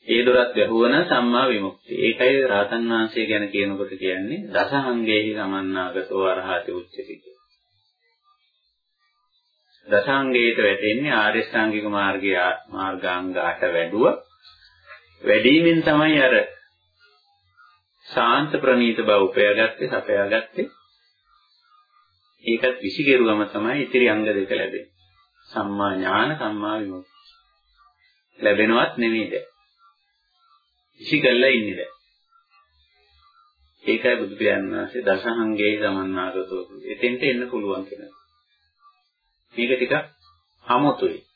ඒ දොරත් වැහුවන සම්මා විමුක්තිය. ඒකයි රාතන් වහන්සේ ගැන කියනකොට කියන්නේ දසහංගේහි සමන්නාගතෝ අරහති උච්චති දසාංගයට වැටෙන්නේ ආර්ය ශ්‍රාංගික මාර්ගය මාර්ගාංග 8 වැඩුව වැඩිමින් තමයි අර ශාන්ත ප්‍රණීත බව උපයාගත්තේ සපයාගත්තේ. ඒකත් විසිකරුවම තමයි ඉතිරි අංග දෙක ලැබෙන්නේ. සම්මා ඥාන සම්මා විමුක්ති. ලැබෙනවත් නෙමෙයිද විසිකල්ලා ඉන්නේ දැන්. ඒකයි බුදු පියාණන් වහන්සේ දසහංගේ සමන්නාගතෝ එතෙන්ට එන්න පුළුවන් කියලා මේක ටිකක් අමුතුයි.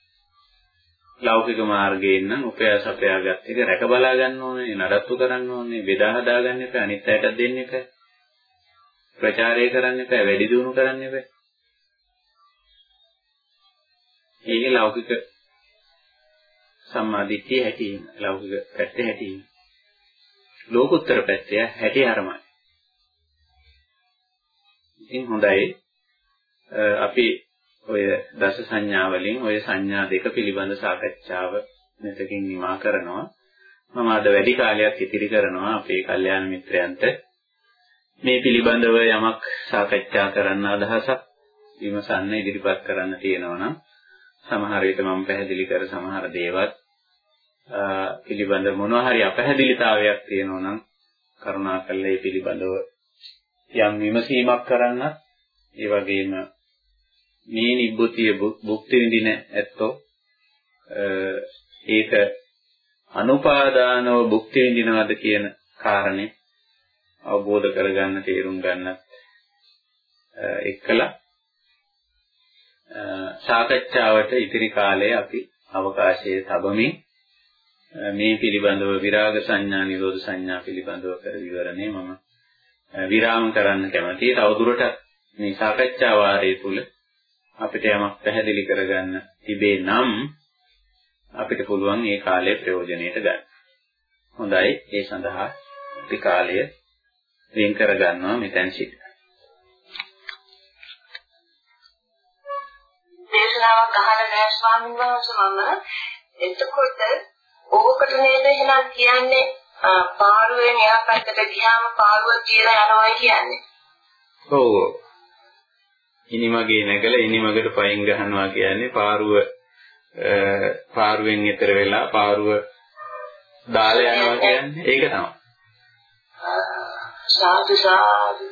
ලෞකික මාර්ගයෙන් නම් උපයාස අපයාගත් එක රැක බලා ගන්න ඕනේ, නඩත්තු කරන්න ඕනේ, බෙදා හදා ගන්න එපා, අනිත් අයටත් දෙන්න එපා. ප්‍රචාරය කරන්න එපා, වැඩි දියුණු කරන්න එපා. ඒක ලෞකික සම්මාදිට්ඨිය හැටියෙන්, ලෞකික පැත්තේ හැටියෙන්. ලෝකෝත්තර පැත්තේ හැටි අරමයි. ඉතින් හොඳයි අපි ඔය දස සංඥා වලින් ඔය සංඥා දෙක පිළිබඳ සාකච්ඡාව මෙතකින් නිමා කරනවා. මම අද වැඩි කාලයක් ඉතිරි කරනවා අපේ කල්යාණ මිත්‍රයන්ට මේ පිළිබඳව යමක් සාකච්ඡා කරන්න අදහසක් විමසන්න ඉදිරිපත් කරන්න තියෙනවා නම් සමහර විට මම පැහැදිලි කර සමහර දේවල් පිළිබඳ මොනවා හරි අපැහැදිලිතාවයක් තියෙනවා නම් කරුණාකරලා ඒ පිළිබඳව යම් විමසීමක් කරන්න ඒ වගේම මේ නිබ්බුතිය භුක්ති විඳින ඇත්තෝ ඒක අනුපාදානව භුක්ති විඳිනවද කියන කාරණේ අවබෝධ කරගන්න තේරුම් ගන්නත් එක්කලා සාකච්ඡාවට ඉතිරි කාලයේ අපි අවකාශයේ තබමින් මේ පිළිබඳව විරාග සංඥා නිරෝධ සංඥා පිළිබඳව කර විවරණේ මම විරාම කරන්න කැමතියි. තවදුරටත් මේ සාකච්ඡා වාරයේ තුල අපිට යමක් පැහැදිලි කරගන්න තිබේ නම් අපිට පුළුවන් ඒ කාලය ප්‍රයෝජනෙට ගන්න. හොඳයි ඒ සඳහා අපි කාලය වෙන් කර ගන්නවා මෙතෙන් සිට. දේශනාවක් අහලා නැහැ ස්වාමීන් වහන්සේ මම එතකොට ඕකට නේද එහෙනම් කියන්නේ පාරුවෙන් එහා පැත්තට ගියාම පාරුව කියලා යනවා කියන්නේ. ඔව් ඉනිමගේ නැගලා ඉනිමකට පයින් ගහනවා කියන්නේ පාරුව පාරුවෙන් ඈතර වෙලා පාරුව දාලා යනවා කියන්නේ ඒක තමයි. සාදු සාදු.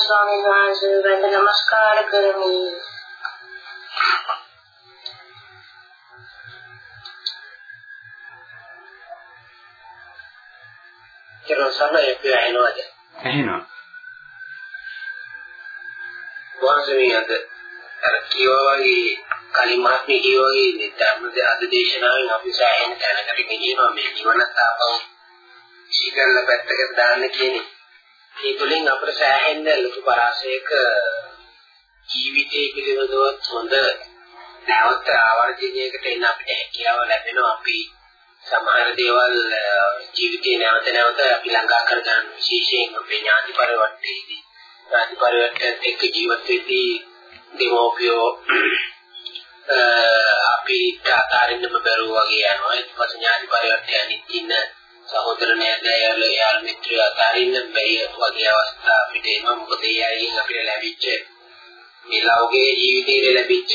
ස්වාමීන් වහන්සේ වන්ද නමස්කාර කරමි. කියලා සමය ඇහෙනවද? ඇහෙනවා. වහන්සේ අද අර කියවා වගේ කලින් මහත්මිය කියවා වගේ මේ ධර්ම අද දේශනාවෙන් අපි සෑහෙන තැනකට ගෙනියනවා මේ නිවන තාපව සීකරල පැත්තකට දාන්න කියන්නේ. ඒ තුලින් අපිට සෑහෙන ලොකු පරාසයක ජීවිතය පිළිබඳව හොඳ නැවත ආවර්ජනයකට එන්න අපිට හැකියාව ලැබෙනවා. අපි සමහර දේවල් ජීවිතේ නැවත නැවත අපි ළඟා කරගන්න විශේෂයෙන් අපේ ඥාති පරිවර්තනයේදී රාජ්‍ය පරිවර්තනයත් එක්ක ජීවත් වෙද්දී දෙමෝපියෝ අපි අතාරින්නම බැරුව වගේ යනවා. ඊට පස්සේ ඥාති පරිවර්තනයන් ඉන්න සහෝදර නෑදෑයල යාල් මිත්‍රයෝ අතාරින්න බැරි වගේ අවස්ථා අපිට එනවා. මොකද ඒ අයින් අපිට ලැබිච්ච මේ ලෞකික ජීවිතයේ ලැබිච්ච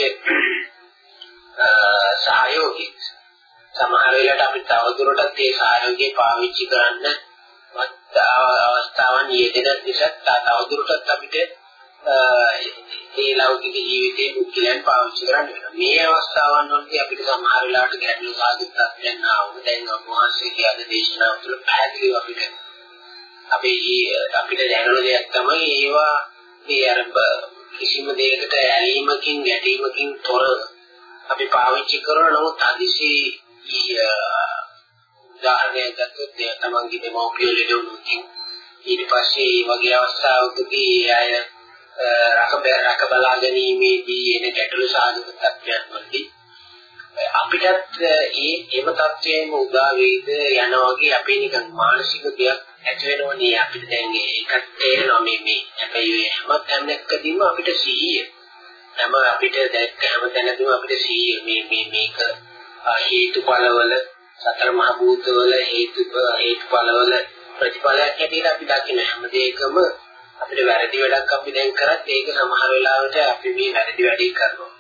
සහයෝගය. සමහර වෙලාවට අපි තවදුරටත් ඒ සහයෝගය පාවිච්චි කරන්න අවස්ථාවන් යෙදෙන නිසා තවදුරටත් අපිට ඒ ලෞකික ජීවිතයේ මුක්තියන් පාවිච්චි කරන්න වෙනවා. මේ අවස්ථාවන් වලදී අපිට සමහර වෙලාවට ගැටලු සාධකයක් දැන් ආවොත් දැන් අපෝහන්සේගේ අද දේශනාව තුළ පැහැදිලිව අපිට අපේ අපිට දැනෙන දෙයක් තමයි ඒවා මේ අර කිසිම දෙයකට ඇලීමකින් ගැටීමකින් තොර අපි පාවිච්චි කරන නමුත් අදිසි උදාහරණයක් ගත්තොත් තමන්ගේ දෙමව්පියෝ ලෙඩ වුණොත් ඊට පස්සේ මේ වගේ අවස්ථාවකදී අය රක රක බලා ගැනීමේදී එන ගැටලු සාධක තත්ත්වයන් වලදී අපිටත් ඒ එම තත්ත්වයෙන්ම උදා වේද යනවා වගේ අපේ නිකන් මානසික දෙයක් ඇති වෙනවනේ අපිට දැන් ඒකත් තේරෙනවා මේ මේ හැබැයි හැම තැනකදීම අපිට සිහිය හැම අපිට දැක්ක හැම තැනදීම අපිට සිහිය මේ මේ මේක හේතුඵලවල සතර මහ භූතවල හේතු හේතුඵලවල ප්‍රතිඵලයක් හැටියට අපි දකින හැම දෙයකම අපිට වැරදි වැඩක් අපි දැන් කරත් ඒක සමහර වෙලාවට අපි මේ වැරදි වැඩේ කරනවා.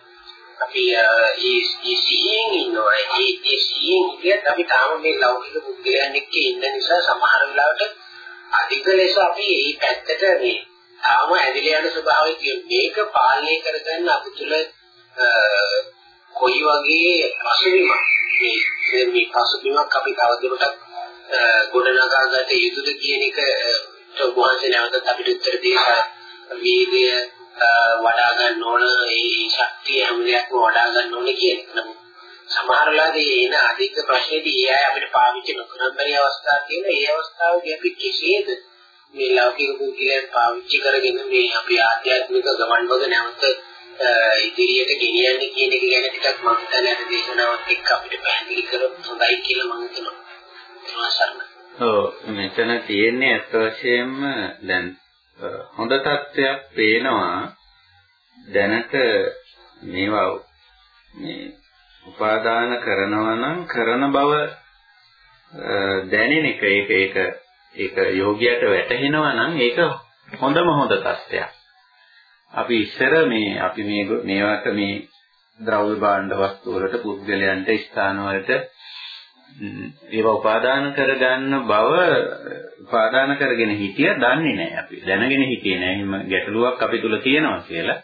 අපි ඒ සිහියෙන් ඉන්නවා. ඒ ඒ සිහියෙන් කියත් අපි තාම මේ ලෞකික බුද්ධයන් එක්ක ඉන්න නිසා සමහර වෙලාවට අධික ලෙස අපි මේ පැත්තට මේ තාම ඇදලා යන ස්වභාවය කියන මේක පාලනය කරගන්න අපි තුල කොයි වගේ පසුබිමක් මේ මේ පසුබිමක් අපි තවදුරටත් ගොඩනගා ගත යුතුද කියන එක වහන්සේ නැවතත් අපිට උත්තර දීලා වීර්ය වඩා ගන්න ඕන ඒ ශක්තිය හැම දෙයක්ම වඩා ගන්න ඕන කියන එක. සමහර වෙලාවට එන අධික ප්‍රශ්නේදී ඒ අය අපිට පාවිච්චි නොකරන බැරි අවස්ථා තියෙන ඒ අවස්ථාවේදී අපි කෙසේද මේ ලෞකික බුද්ධියන් පාවිච්චි කරගෙන මේ අපි ආධ්‍යාත්මික ගමන් වල නැවත ඉදිරියට ගෙනියන්නේ කියන එක ගැන ටිකක් මම හිතන්නේ අද දේශනාවත් එක්ක අපිට පැහැදිලි කරොත් හොඳයි කියලා මම හිතනවා. ඔව් මෙතන තියෙන්නේ අත් වශයෙන්ම දැන් හොඳ තත්ත්වයක් පේනවා දැනට මේවා මේ උපාදාන කරනවා නම් කරන බව දැනෙන එක ඒක ඒක ඒක යෝගියට වැටහෙනවා නම් ඒක හොඳම හොඳ තත්ත්වයක්. අපි ඉස්සර මේ අපි මේ මේවට මේ ද්‍රව්‍ය භාණ්ඩ වස්තු වලට පුද්ගලයන්ට ස්ථාන වලට ඒවා උපාදාන කරගන්න බව උපාදාන කරගෙන හිටිය දන්නේ නැහැ අපි. දැනගෙන හිටියේ නැහැ. එහෙම ගැටලුවක් අපි තුල තියෙනවා කියලා.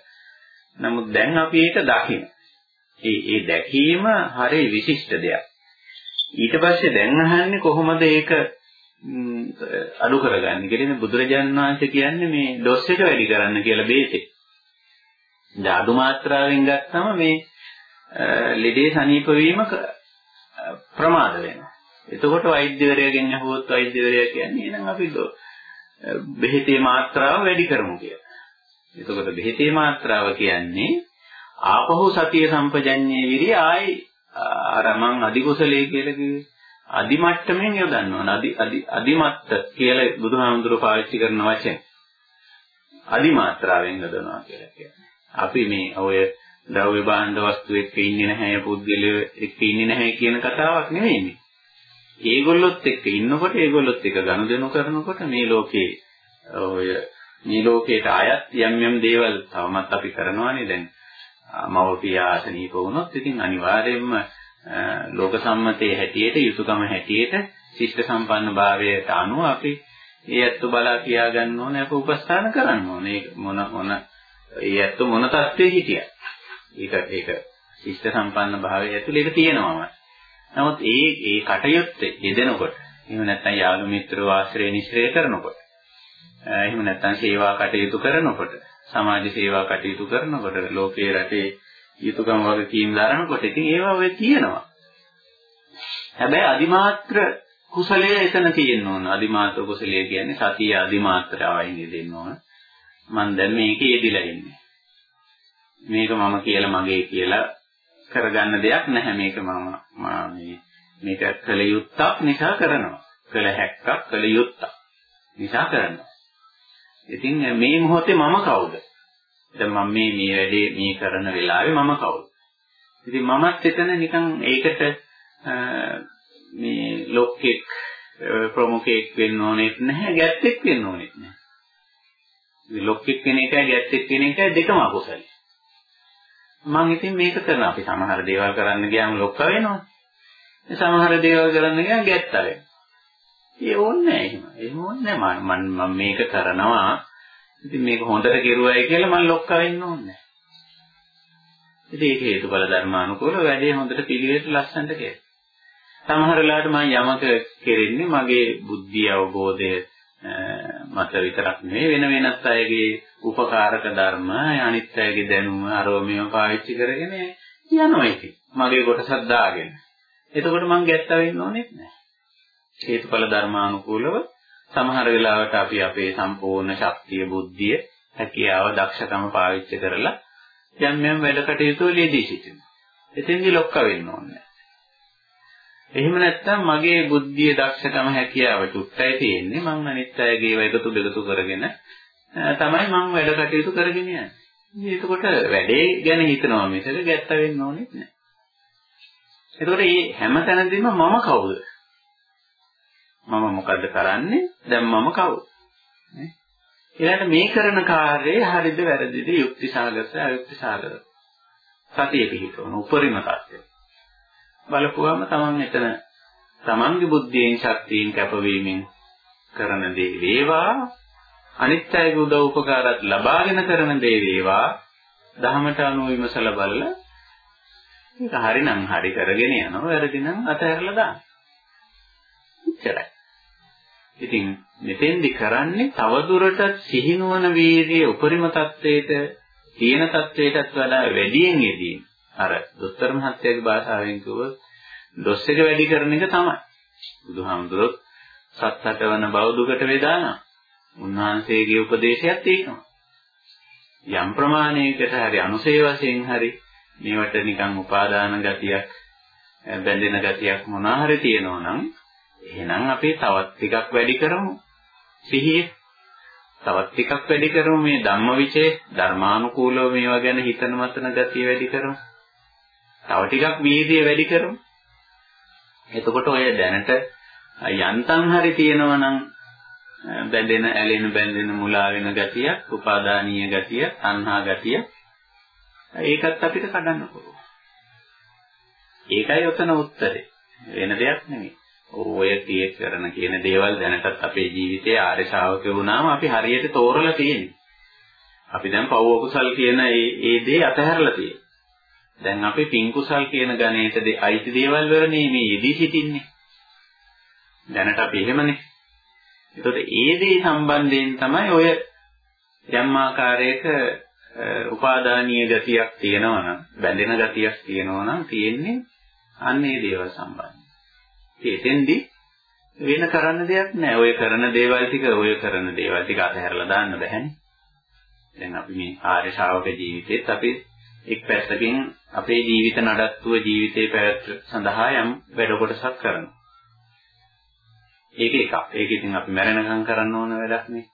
නමුත් දැන් අපි ඒක දකින. ඒ ඒ දැකීම හරිය විශිෂ්ට දෙයක්. ඊට පස්සේ දැන් අහන්නේ කොහොමද ඒක අඩු කරගන්නේ කියලා බුදුරජාණන් වහන්සේ කියන්නේ මේ ඩොස් එක වැඩි කරන්න කියලා බේතේ. දැන් අඩු මාත්‍රාවෙන් ගත්තම මේ ලෙඩේ සනීප වීම ප්‍රමාද වෙනවා. එතකොට වෛද්‍යවරයාගෙන් අහුවොත් වෛද්‍යවරයා කියන්නේ එහෙනම් අපි බෙහෙතේ මාත්‍රාව වැඩි කරමු කියලා. එතකොට බෙහෙතේ මාත්‍රාව කියන්නේ ආපහු සතිය සම්පජඤ්ඤේ විරිය ආයි අර මං අධිකුසලයේ කියලා කිව්වේ අදිමට්ටමින් යොදන්න ඕන. අදි අදි අදිමත්ත කියලා බුදුහාමුදුරුවෝ පාවිච්චි කරන වචන. අදිමාත්‍රාවෙන් යොදනවා කියලා කියන්නේ. අපි මේ ඔය ද්‍රව්‍ය භාණ්ඩ වස්තු එක්ක ඉන්නේ නැහැ පුද්ගලයෝ එක්ක ඉන්නේ නැහැ කියන කතාවක් නෙවෙයි මේ. ඒගොල්ලොත් එක්ක ඉන්නකොට ඒගොල්ලොත් එක්ක ගනුදෙනු කරනකොට මේ ලෝකේ ඔය මේ ලෝකයට අයත් යම් යම් දේවල් තවමත් අපි කරනවානේ දැන් මව්පිය ආසනීප වුණොත් ඉතින් අනිවාර්යයෙන්ම ලෝක සම්මතයේ හැටියට යුතුයකම හැටියට ශිෂ්ට සම්පන්න භාවයට අනුව අපි ඒ ඇත්ත බලා කියා ගන්න ඕනේ අප උපස්ථාන කරන්න ඕනේ මොන මොන ඒ ඇත්ත මොන තත්ත්වයේ හිටියත් ඒක ඒක ශිෂ්ට සම්පන්න භාවය ඇතුළේ ඒක තියෙනවම. නමුත් ඒ ඒ කටයුත්තේ යෙදෙනකොට එහෙම නැත්නම් යාළු මිත්‍රව ආශ්‍රය නිශ්‍රය කරනකොට එහෙම නැත්නම් සේවා කටයුතු කරනකොට සමාජ සේවා කටයුතු කරනකොට ලෝකයේ රටේ යුතුයකම් වගකීම් දරනකොට ඉතින් ඒවා ඔය තියෙනවා. හැබැයි අදිමාත්‍ර කුසලයේ එතන තියෙන්න ඕන. අදිමාත්‍ර කුසලයේ කියන්නේ සතිය අදිමාත්‍ර ආයින් දෙන්න ඕන. මම දැන් මේකේ යෙදිලා ඉන්නේ. මේක මම කියලා මගේ කියලා කරගන්න දෙයක් නැහැ. මේක මම මේ මේක කළ යුත්තක් නිසා කරනවා. කළ හැක්කක් කළ යුත්තක් නිසා කරනවා. ඉතින් මේ මොහොතේ මම කවුද? දැන් මම මේ මේ වැඩේ මේ කරන වෙලාවේ මම කවුද? ඉතින් මමත් එතන නිකන් ඒකට මේ ලොක්ෙක් ප්‍රමුඛෙක් වෙන්න ඕනෙත් නැහැ ගැත්තෙක් වෙන්න ඕනෙත් නැහැ. ලොක්ෙක් වෙන එකයි ගැත්තෙක් වෙන එකයි දෙකම අකුසලයි මම ඉතින් මේක කරනවා. අපි සමහර දේවල් කරන්න ගියාම ලොක්ක වෙනවා. සමහර දේවල් කරන්න ගියාම ගැත්ත වෙනවා. ඒ ඕනේ නැහැ එහෙම. එහෙම ඕනේ නැහැ. මම මම මේක කරනවා. ඉතින් මේක හොඳට කෙරුවයි කියලා මම ලොක්ක වෙන්න ඕනේ නැහැ. ඉතින් ඒක හේතුඵල ධර්මානුකූල වැඩේ හොඳට පිළිවෙලට ලස්සනට කෙරේ. සමහර වෙලාවට මම යමක කෙරෙන්නේ මගේ බුද්ධිය අවබෝධය මත විතරක් නෙවෙයි වෙන වෙනත් අයගේ උපකාරක ධර්ම අනිත් අයගේ දැනුම අරෝමියව පාවිච්චි කරගෙන යනවා ඒක. මගේ කොටසක් දාගෙන. එතකොට මං ගැත්ත වෙන්න ඕනෙත් නැහැ. හේතුඵල ධර්මානුකූලව සමහර වෙලාවට අපි අපේ සම්පූර්ණ ශක්තිය, බුද්ධිය, හැකියාව, දක්ෂකම පාවිච්චි කරලා යම් යම් වැඩ කටයුතු වලදී සිටිනවා. එතෙන්දි ලොක්ක වෙන්න ඕනේ. එහෙම නැත්නම් මගේ බුද්ධිය දක්ෂකම හැකියාව චුට්ටයි තියෙන්නේ මං අනිත් අයගේ එකතු දෙකතු කරගෙන තමයි මං වැඩ කටයුතු කරගෙන යන්නේ. එතකොට වැඩේ ගැන හිතනවා මිසක ගැත්ත වෙන්න ඕනෙත් නැහැ. එතකොට මේ හැම තැනදීම මම කවුද? මම මොකද්ද කරන්නේ? දැන් මම කවුද? නේ? ඊළඟට මේ කරන කාර්යය හරිද වැරදිද යුක්ති සාගත අයුක්ති සාගත. සතිය පිහිටවන උපරිම තත්ත්වය. බලපුවම තමන් එතන තමන්ගේ බුද්ධියෙන් ශක්තියෙන් කැපවීමෙන් කරන දේ වේවා අනිත් අයගේ උදව් උපකාරات ලබාගෙන කරන දේ වේවා දහමට අනුව විමසලා බලලා ඒක හරිනම් හරි කරගෙන යනවා වැරදි නම් අතහැරලා දාන්න. එච්චරයි. ඉතින් මෙතෙන්දි කරන්නේ තවදුරටත් සිහිනුවන වීර්යයේ උපරිම තත්වයට තියෙන තත්වයටත් වඩා වැඩියෙන් යෙදීම. අර දොස්තර මහත්තයාගේ භාෂාවෙන් කිව්වොත් දොස් එක වැඩි කරන එක තමයි. බුදුහාමුදුරුවෝ සත්කට වන බව දුකට වේදානා. උන්වහන්සේගේ උපදේශයක් තියෙනවා. යම් ප්‍රමාණයකට හරි අනුසය වශයෙන් හරි මේවට නිකන් උපාදාන ගතියක් බැඳෙන ගතියක් මොනවා හරි තියෙනවා නම් එහෙනම් අපි තවත් ටිකක් වැඩි කරමු. සිහිය තවත් ටිකක් වැඩි කරමු මේ ධම්මවිචේ ධර්මානුකූලව මේවා ගැන හිතන මතන ගතිය වැඩි කරමු. තව ටිකක් වීර්යය වැඩි කරමු. එතකොට ඔය දැනට යන්තම් හරි තියෙනවා නම් බැඳෙන ඇලෙන බැඳෙන මුලා වෙන ගතිය, උපාදානීය ගතිය, අන්හා ගතිය ඒකත් අපිට කඩන්න පුළුවන්. ඒකයි ඔතන උත්තරේ. වෙන දෙයක් නෙමෙයි. ඔය කියේ කරන කියන දේවල් දැනටත් අපේ ජීවිතයේ ආර්ය ශ්‍රාවකයෝ වුණාම අපි හරියට තෝරලා තියෙන්නේ. අපි දැන් පව් අකුසල් කියන ඒ ඒ දේ අතහැරලා තියෙන්නේ. දැන් අපි පින් කුසල් කියන ගණේට අයිති දේවල් වලනේ මේ යෙදී සිටින්නේ. දැනට අපි එහෙමනේ. ඒකට ඒ දේ සම්බන්ධයෙන් තමයි ඔය යම් ආකාරයක උපාදානීය ගතියක් තියෙනවා නම් බැඳෙන ගතියක් තියෙනවා නම් තියෙන්නේ අන්න ඒ දේවල් සම්බන්ධයි. ඒතෙන්දි වෙන කරන්න දෙයක් නැහැ. ඔය කරන දේවල් ටික ඔය කරන දේවල් ටික අතහැරලා දාන්න බැහැනේ. දැන් අපි මේ ආර්ය ශ්‍රාවක ජීවිතෙත් අපි එක් පැත්තකින් අපේ ජීවිත නඩත්තුව ජීවිතේ පැවැත්ම සඳහා යම් වැඩ කොටසක් කරනවා. ඒක එකක්. ඒක ඉතින් අපි මැරෙනකම් කරන්න ඕන වැඩක් නේ.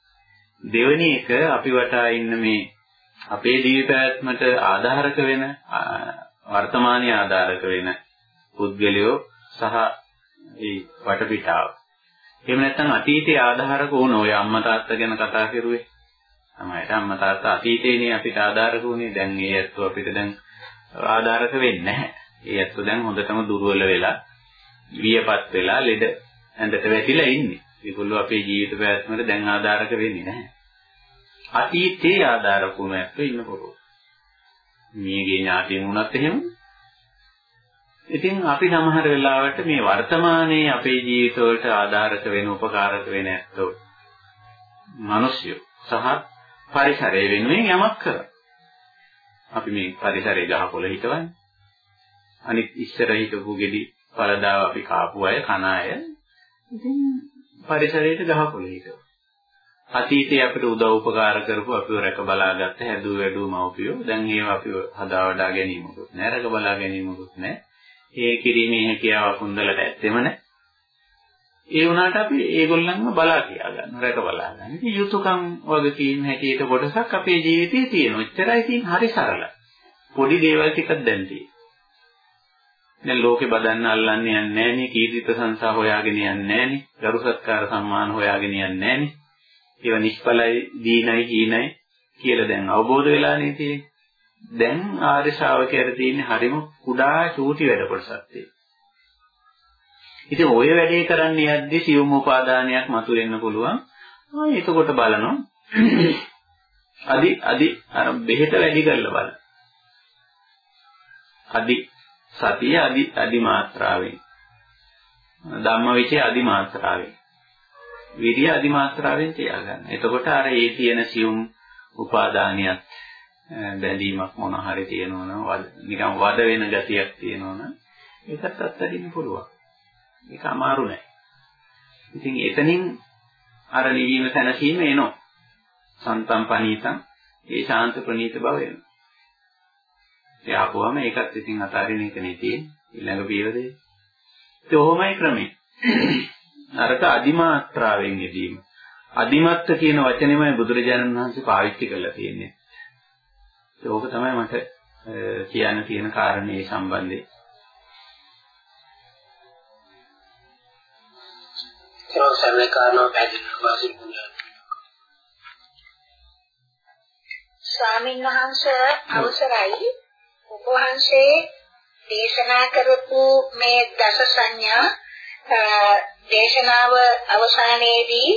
දෙවෙනි එක අපි වටා ඉන්න මේ අපේ ජීවිතයත්මට ආධාරක වෙන වර්තමානයේ ආධාරක වෙන පුද්ගලයෝ සහ ඒ වටපිටාව. එහෙම නැත්නම් අතීතයේ ආධාරක වුණ ඔය අම්මා තාත්තා ගැන කතා කරුවේ. තමයි අම්මා තාත්තා අතීතේනේ අපිට ආධාරක වුණේ. දැන් ඒ ඇත්තෝ අපිට දැන් ආධාරක වෙන්නේ නැහැ. ඒ ඇත්තෝ දැන් හොඳටම දුර්වල වෙලා, වියපත් වෙලා, ලෙඩ ඇඳට වැටිලා ඉන්නේ. ඒගොල්ලෝ අපේ ජීවිත පැවැත්මට දැන් ආධාරක වෙන්නේ නැහැ. අතීතයේ ආධාරක වුණ ඇත්තෝ ඉන්න පුළුවන්. මියගේ ඥාතියන් වුණත් එහෙම. ඉතින් අපි සමහර වෙලාවට මේ වර්තමානයේ අපේ ජීවිතවලට ආධාරක වෙන උපකාරක වෙන ඇත්තෝ මිනිස්සු සහ පරිසරය වෙනුවෙන් යමක් කරනවා. අපි මේ පරිසරයේ ගහකොළ හිටවන්නේ. අනිත් ඉස්සර හිටපු ගෙඩි පළදාව අපි කාපු අය කන අය ඉතින් පරිසරයට ගහකොළ හිටවනවා. අතීතයේ අපිට උදව් උපකාර කරපු අපිව රැක බලාගත්ත හැදූ වැඩූ මව්පියෝ දැන් ඒව අපිව හදා වඩා ගැනීමකුත් නෑ රැක බලා ගැනීමකුත් නෑ ඒ කිරීමේ හැකියාව කුන්දලට ඇත්තෙම නෑ ඒ වුණාට අපි ඒගොල්ලන්ව බලා කියා ගන්න රැක බලා ගන්න. ඉතින් යුතුයකම් වගකීම් හැටියට කොටසක් අපේ ජීවිතේ තියෙනවා. එච්චරයි තියෙන හරි සරලයි. පොඩි දේවල් ටිකක් දැන් තියෙනවා. දැන් ලෝකේ බදන්න අල්ලන්නේ යන්නේ නෑනේ. කීර්ති ප්‍රශංසා හොයාගෙන යන්නේ නෑනේ. ගරු සත්කාර සම්මාන හොයාගෙන යන්නේ නෑනේ. ඒවා නිෂ්ඵලයි, දීනයි, හීනයි කියලා දැන් අවබෝධ වෙලානේ තියෙන්නේ. දැන් ආර්ය ශ්‍රාවකයර තියෙන හරිම කුඩා චූටි වැඩ කොටසක් තියෙනවා. ඉතින් ඔය වැඩේ කරන්න යද්දි සියුම් උපාදානයක් මතුවෙන්න පුළුවන්. ආ එතකොට බලනවා. අදි අදි අර බෙහෙත වැඩි කරලා බලන්න. අදි සතිය අදි අදි මාත්‍රාවෙන්. ධම්මවිචේ අදි මාත්‍රාවෙන්. විරිය අදි මාත්‍රාවෙන් තියාගන්න. එතකොට අර ඒ තියෙන සියුම් උපාදානියත් බැඳීමක් මොන හරි තියෙනවනම් නිකන් වද වෙන ගතියක් තියෙනවනම් ඒකත් අත්හරින්න පුළුවන්. ඒක අමාරු නෑ. ඉතින් එතනින් අර නිවීම තැනසීම එනවා. සන්තම් පනීතං ඒ ශාන්ත ප්‍රණීත බව එනවා. ඒ ආපුවම ඒකත් ඉතින් අතාරින එක නේ තියෙන්නේ. ඊළඟ පියවරේ. ඒ ඔහොමයි ක්‍රමේ. අරක අදිමාත්‍රාවෙන් යෙදීම. අදිමත්ත කියන වචනේමයි බුදුරජාණන් වහන්සේ පාවිච්චි කරලා තියෙන්නේ. ඒක තමයි මට කියන්න තියෙන කාරණේ සම්බන්ධයෙන්. සරල කාරණා පැහැදිලි වාසිය ස්වාමීන් වහන්සේ අවසරයි. ඔබ වහන්සේ දේශනා කරපු මේ දස සංඥා දේශනාව අවසානයේදී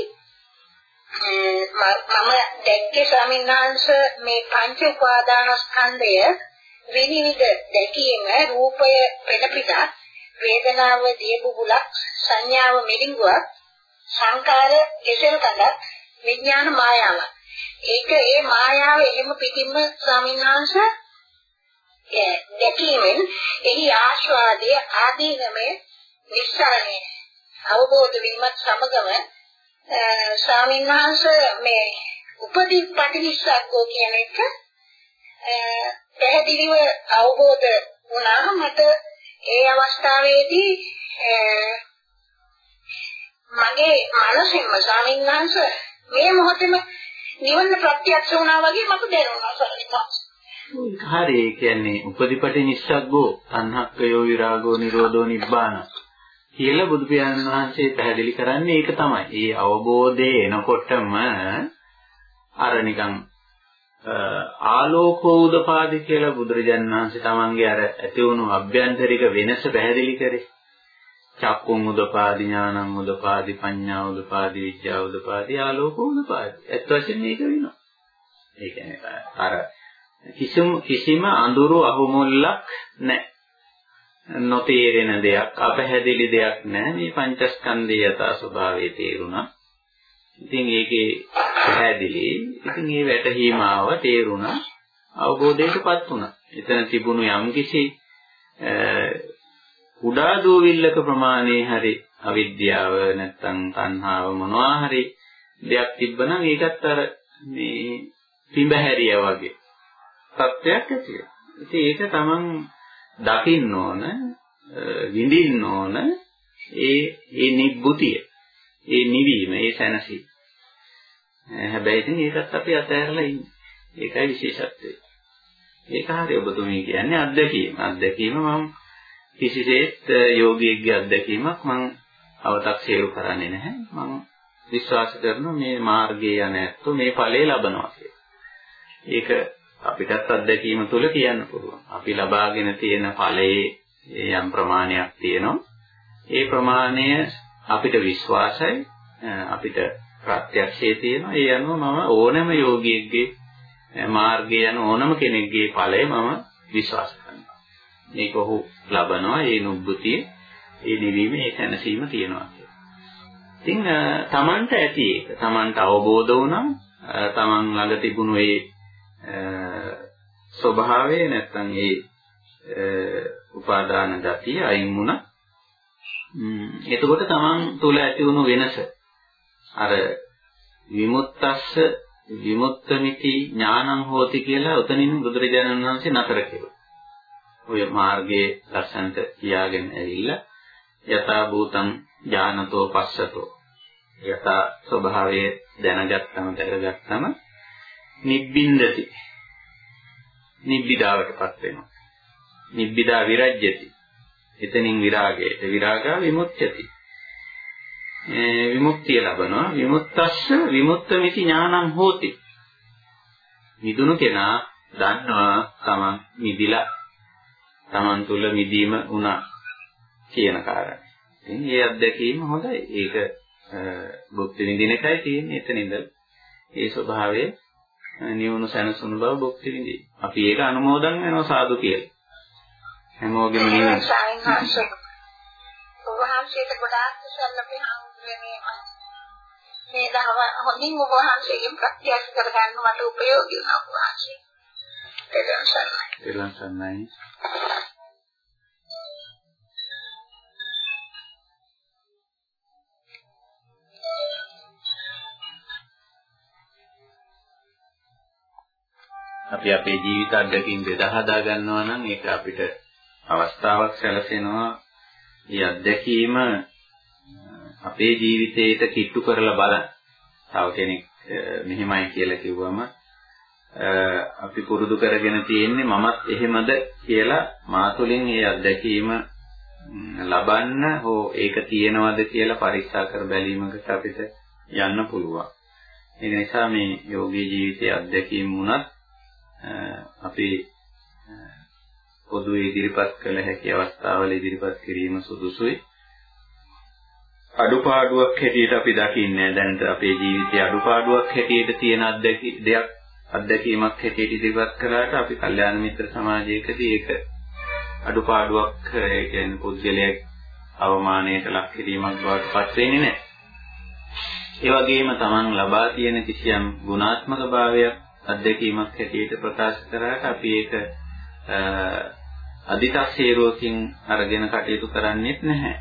මම දැක්කේ ස්වාමීන් වහන්සේ මේ පංච උපාදානස්කන්ධය විනිවිද දැකීම රූපය පෙළ පිටක් වේදනාව දියබුබුලක් සංඥාව මිරිඟුවක් සංකාර කෙසෙල් කඳක් විඥාන මායාවක්. ඒක ඒ මායාව එහෙම පිටින්ම ස්වාමීන් වහන්සේ දැකීමෙන් එහි ආස්වාදයේ ආදීනමේ නිස්සාරණය අවබෝධ වීමත් සමගම ස්වාමීන් වහන්සේ මේ උපදී පටිවිස්සක්කෝ කියන එක පැහැදිලිව අවබෝධ වුණාම මට ඒ අවස්ථාවේදී මගේ මනසින්ම ස්වාමීන් වහන්සේ මේ මොහොතේම නිවන ප්‍රත්‍යක්ෂ වුණා වගේ මට දැනුණා ස්වාමීන් හරි ඒ කියන්නේ උපදිපටි නිස්සග්ගෝ තණ්හක්කයෝ විරාගෝ නිරෝධෝ නිබ්බාන කියලා බුදු පියාණන් වහන්සේ පැහැදිලි කරන්නේ ඒක තමයි. ඒ අවබෝධය එනකොටම අර නිකන් ආලෝකෝ උදපාදි කියලා බුදුරජාණන් වහන්සේ තමන්ගේ අර ඇති වුණු අභ්‍යන්තරික වෙනස පැහැදිලි කරේ. චක්කුම් උදපාදි ඥානං උදපාදි පඤ්ඤා උදපාදි විද්‍යා උදපාදි ආලෝකෝ උදපාදි. ඇත්ත වශයෙන්ම මේක වෙනවා. ඒ කියන්නේ අර කිසිම කිසිම අඳුරු අහුමුල්ලක් නැහැ. නොතේරෙන දෙයක් අපහැදිලි දෙයක් නැහැ මේ පංචස්කන්ධයේ යථා ස්වභාවය තේරුණා. ඉතින් ඒකේ පැහැදිලි. ඉතින් මේ වැටහීම ආව තේරුණා. අවබෝධයටපත් වුණා. එතන තිබුණු යම්කිසි කුඩා දෝවිල්ලක ප්‍රමාණයේ හරි අවිද්‍යාව නැත්තම් තණ්හාව මොනවා හරි දෙයක් තිබ්බනම් ඒකත් අර මේ පිඹහැරිය වගේ තත්ත්වයක් ඇති වෙනවා. ඉතින් ඒක තමන් දකින්න ඕන විඳින්න ඕන ඒ ඒ නිබ්බුතිය ඒ නිවීම ඒ සැනසි හැබැයි ඉතින් ඒකත් අපි අතහැරලා ඉන්නේ. ඒකයි විශේෂත්වය. ඒක හරිය ඔබතුමී කියන්නේ අත්දැකීම. අත්දැකීම මම කිසිසේත් යෝගියෙක්ගේ අත්දැකීමක් මම අව탁සීරු කරන්නේ නැහැ මම විශ්වාස කරන මේ මාර්ගයේ යන ඇත්තෝ මේ ඵලය ලබනවා කියලා ඒක අපිටත් අත්දැකීම තුළ කියන්න පුළුවන්. අපි ලබාගෙන තියෙන ඵලයේ යම් ප්‍රමාණයක් තියෙනවා. ඒ ප්‍රමාණය අපිට විශ්වාසයි අපිට ප්‍රත්‍යක්ෂයේ තියෙනවා. ඒ අනුව මම ඕනම යෝගියෙක්ගේ මාර්ගයේ යන ඕනම කෙනෙක්ගේ ඵලය මම විශ්වාස කරනවා. මේක ඔහු ලබනවා ඒ නුබ්බුතිය, ඒ නිවීම, ඒ සැනසීම තියෙනවා ඉතින් තමන්ට ඇති ඒක. තමන්ට අවබෝධ වුණා තමන් ළඟ තිබුණු ඒ ස්වභාවය නැත්තම් ඒ උපාදාන ගතිය අයින් වුණා. එතකොට තමන් තුල ඇති වුණු වෙනස අර විමුක්තස්ස විමුක්තമിതി ඥානං හෝති කියලා උතනින් බුදුරජාණන් වහන්සේ නතර කෙරුවා. ඔය මාර්ගයේ ලස්සන්ට කියාගෙන ඇවිල්ලා යථා භූතං ඥානතෝ පස්සතෝ යථා ස්වභාවය දැනගත්තම දැකගත්තම නිබ්බින්දති. නිබ්බිදාවටපත් වෙනවා. නිබ්බිදා විරජ්‍යති. එතනින් විරාගයට විරාගා විමුක්තියති. විමුක්තිය ලබනවා විමුක්තස්ස විමුක්තമിതി ඥානං හෝති. මිදුණු කෙනා දන්නවා තමන් මිදිලා තමන් තුල මිදීම වුණා කියන කාරණේ. ඉතින් මේ අත්දැකීම හොඳයි. ඒක භුක්ති විඳින එකයි තියෙන්නේ එතන ඉඳලා. ඒ ස්වභාවය නිවුණු සැනසුණු බව භුක්ති විඳි. අපි ඒක අනුමෝදන් වෙනවා සාදු කියලා. හැමෝගෙම නිවන. වහන්සේට ගොඩාක් සල්ලපේ හම්බුනේ මේ දහම හොඳින් ඔබ වහන්සේගෙන් ප්‍රත්‍යක්ෂ කරගන්න මට උපයෝගී වුණා වහන්සේ. ඒක සර්ණයි. ඒක සර්ණයි. අපි අපේ ජීවිත අත්දැකීම් බෙදා හදා ගන්නවා නම් ඒක අපිට අවස්ථාවක් සැලසෙනවා. මේ අත්දැකීම අපේ ජීවිතේට කිට්ටු කරලා බලන්න. තව කෙනෙක් මෙහෙමයි කියලා කිව්වම අපි පුරුදු කරගෙන තියෙන්නේ මමත් එහෙමද කියලා මා තුළින් මේ අත්දැකීම ලබන්න හෝ ඒක තියෙනවද කියලා පරීක්ෂා කර බැලීමකට අපිට යන්න පුළුවන්. ඒ නිසා මේ යෝගී ජීවිතයේ අත්දැකීම් වුණත් අපි පොදු ඉදිරිපත් කළ හැකි අවස්ථාවල ඉදිරිපත් කිරීම සුදුසුයි. අඩුපාඩුවක් හැටියට අපි දකින්නේ දැනට අපේ ජීවිතයේ අඩුපාඩුවක් හැටියට තියෙන අත්දැකී දෙයක් අත්දැකීමක් හැටියට ඉදිරිපත් කළාට අපි කල්යාණ මිත්‍ර සමාජයකදී ඒක අඩුපාඩුවක් ඒ කියන්නේ පුද්ගලයෙක් අවමානයට ලක් කිරීමක් බවට පත් වෙන්නේ නැහැ. ඒ වගේම Taman ලබා තියෙන කිසියම් ගුණාත්මක භාවයක් අත්දැකීමක් හැටියට ප්‍රකාශ කරාට අපි ඒක අදි탁සේරුවකින් අරගෙන කටයුතු කරන්නේත් නැහැ.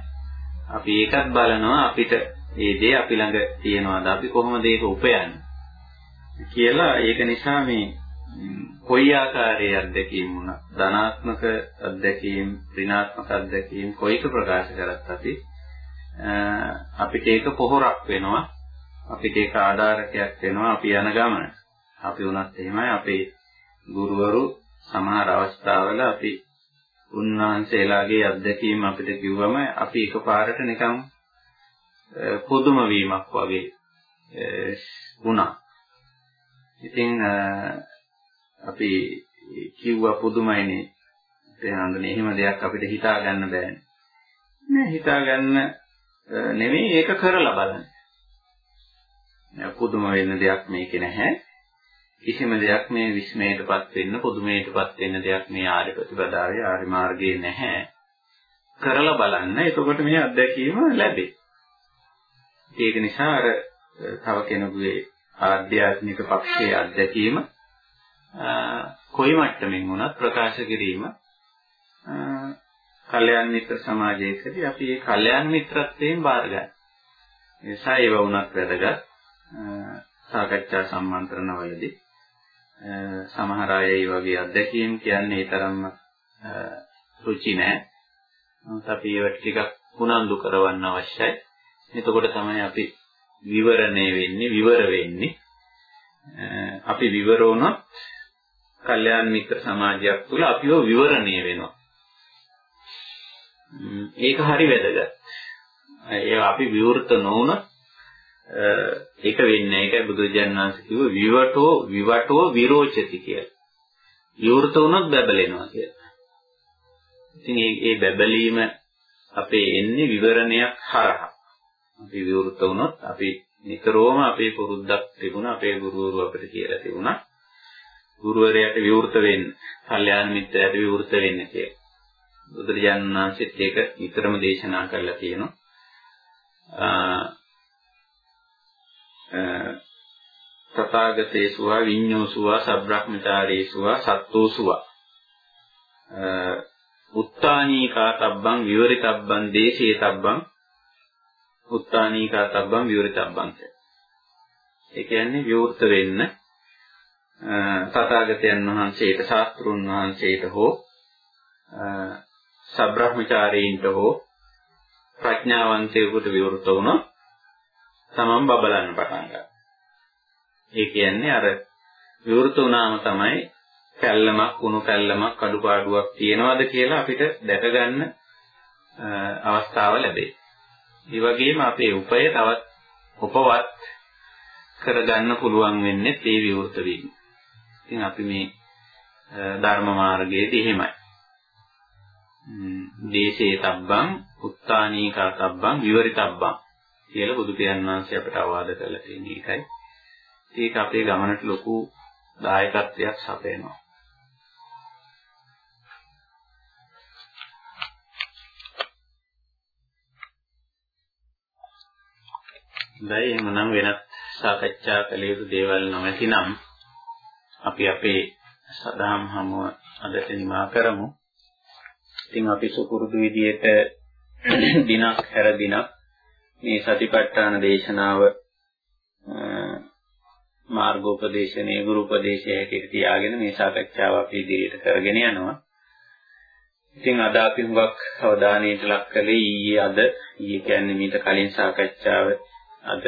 අපි ඒකත් බලනවා අපිට මේ දේ අපි ළඟ තියනවාද අපි කොහොමද ඒක උපයන්නේ කියලා ඒක නිසා මේ කොයි ආකාරයේ අත්දැකීම් වුණා ධනාත්මක අත්දැකීම් ඍණාත්මක අත්දැකීම් කොයික ප්‍රකාශ කරත් අපි අපිට ඒක පොහොරක් වෙනවා අපිට ඒක ආධාරකයක් වෙනවා අපි යන ගමන අපි වුණත් එහෙමයි අපේ ගුරුවරු සමහර අවස්ථාවල අපි උන්වහන්සේලාගේ අත්දැකීම් අපිට කිව්වම අපි එකපාරට නිකන් පුදුම වීමක් වගේ වුණා. ඉතින් අපි කිව්වා පුදුමයිනේ. තේරෙනවද එහෙම දෙයක් අපිට හිතා ගන්න බෑනේ. නෑ හිතා ගන්න නෙමෙයි ඒක කරලා බලන්න. පුදුම වෙන්න දෙයක් මේකේ නැහැ. කිසිම දෙයක් මේ විස්මයටපත් වෙන්න පුදුමයටපත් වෙන්න දෙයක් මේ ආර්ය ප්‍රතිපදාවේ ආර්ය මාර්ගයේ නැහැ. කරලා බලන්න. එතකොට මේ අත්දැකීම ලැබේ. ඒක නිසා අර තව කෙනෙකුගේ ආධ්‍යාත්මික පක්ෂයේ අත්දැකීම කොයි මට්ටමින් වුණත් ප්‍රකාශ කිරීම කල්යාණ මිත්‍ර සමාජයකදී අපි මේ කල්යාණ මිත්‍රත්වයෙන් බාර ගන්න. ඒ නිසා ඒව වුණත් වැදගත් සාකච්ඡා සම්මන්ත්‍රණවලදී සමහර අය ඒ වගේ අත්දැකීම් කියන්නේ ඒ තරම්ම රුචි නැහැ. නමුත් අපි ඒවට ටිකක් උනන්දු කරවන්න අවශ්‍යයි. එතකොට තමයි අපි විවරණය වෙන්නේ, විවර වෙන්නේ. අපි විවර වුණොත් කල්යාණ මිත්‍ර සමාජයක් තුළ අපිව විවරණය වෙනවා. ඒක හරි වැදගත්. ඒ අපි විවෘත නොවුනොත් ඒක වෙන්නේ ඒකයි බුදුරජාණන් වහන්සේ කිව්ව විවටෝ විවටෝ විරෝචති කියලා. විවෘත වුණොත් බබලෙනවා කියලා. ඉතින් මේ බබලීම අපේ එන්නේ විවරණයක් හරහා. අපි විවෘත වුණොත් අපි නිතරම අපේ පුරුද්දක් තිබුණා අපේ ගුරුවරු අපිට කියලා තිබුණා. ගුරුවරයාට විවෘත වෙන්න, කල්යාණ මිත්‍රයාට විවෘත වෙන්න කියලා. බුදුරජාණන් වහන්සේත් ඒක නිතරම දේශනා කරලා තියෙනවා. තථාගතේසුවා විඤ්ඤෝසුවා සබ්‍රහ්මචාරීසුවා සත්තෝසුවා උත්තානීකාතබ්බං විවරිතබ්බං දේශේතබ්බං උත්තානීකාතබ්බං විවරිතබ්බං ඒ කියන්නේ විවෘත වෙන්න තථාගතයන් වහන්සේට ශාස්ත්‍රුන් වහන්සේට හෝ සබ්‍රහ්මචාරීන්ට හෝ ප්‍රඥාවන්තයෙකුට විවෘත වුණොත් තමන් බබලන්න පටන් ගන්නවා. ඒ කියන්නේ අර විවෘත වුණාම තමයි කැල්ලමක් කුණු කැල්ලමක් අඩුපාඩුවක් තියනවාද කියලා අපිට දැක ගන්න අවස්ථාව ලැබේ. ඒ වගේම අපේ උපය තවත් උපවත් කරගන්න පුළුවන් වෙන්නේ ඒ විවෘත වීම. ඉතින් අපි මේ ධර්ම මාර්ගයේදී එහෙමයි. දේශේ තබ්බං උත්තානීකාතබ්බං විවරිතබ්බං කියලා බුදු පියාණන් වහන්සේ අපට අවවාද කරලා තියෙන එකයි. ඒක අපේ ගමනට ලොකු දායකත්වයක් සපයනවා. දැයි එහෙමනම් වෙනත් සාකච්ඡා කළ යුතු දේවල් නොමැතිනම් අපි අපේ සදාම් හමුව අදට නිමා කරමු. ඉතින් අපි සුපුරුදු විදියට දිනක් හැර දිනක් මේ සතිපට්ඨාන දේශනාව මාර්ගෝපදේශනයේ ගුරු උපදේශය හැටියට තියාගෙන මේ සාකච්ඡාව අපි ඉදිරියට කරගෙන යනවා. ඉතින් අද අපි හුඟක් අවධානයට ලක් කළේ ඊයේ අද ඊයේ කියන්නේ මීට කලින් සාකච්ඡාව අද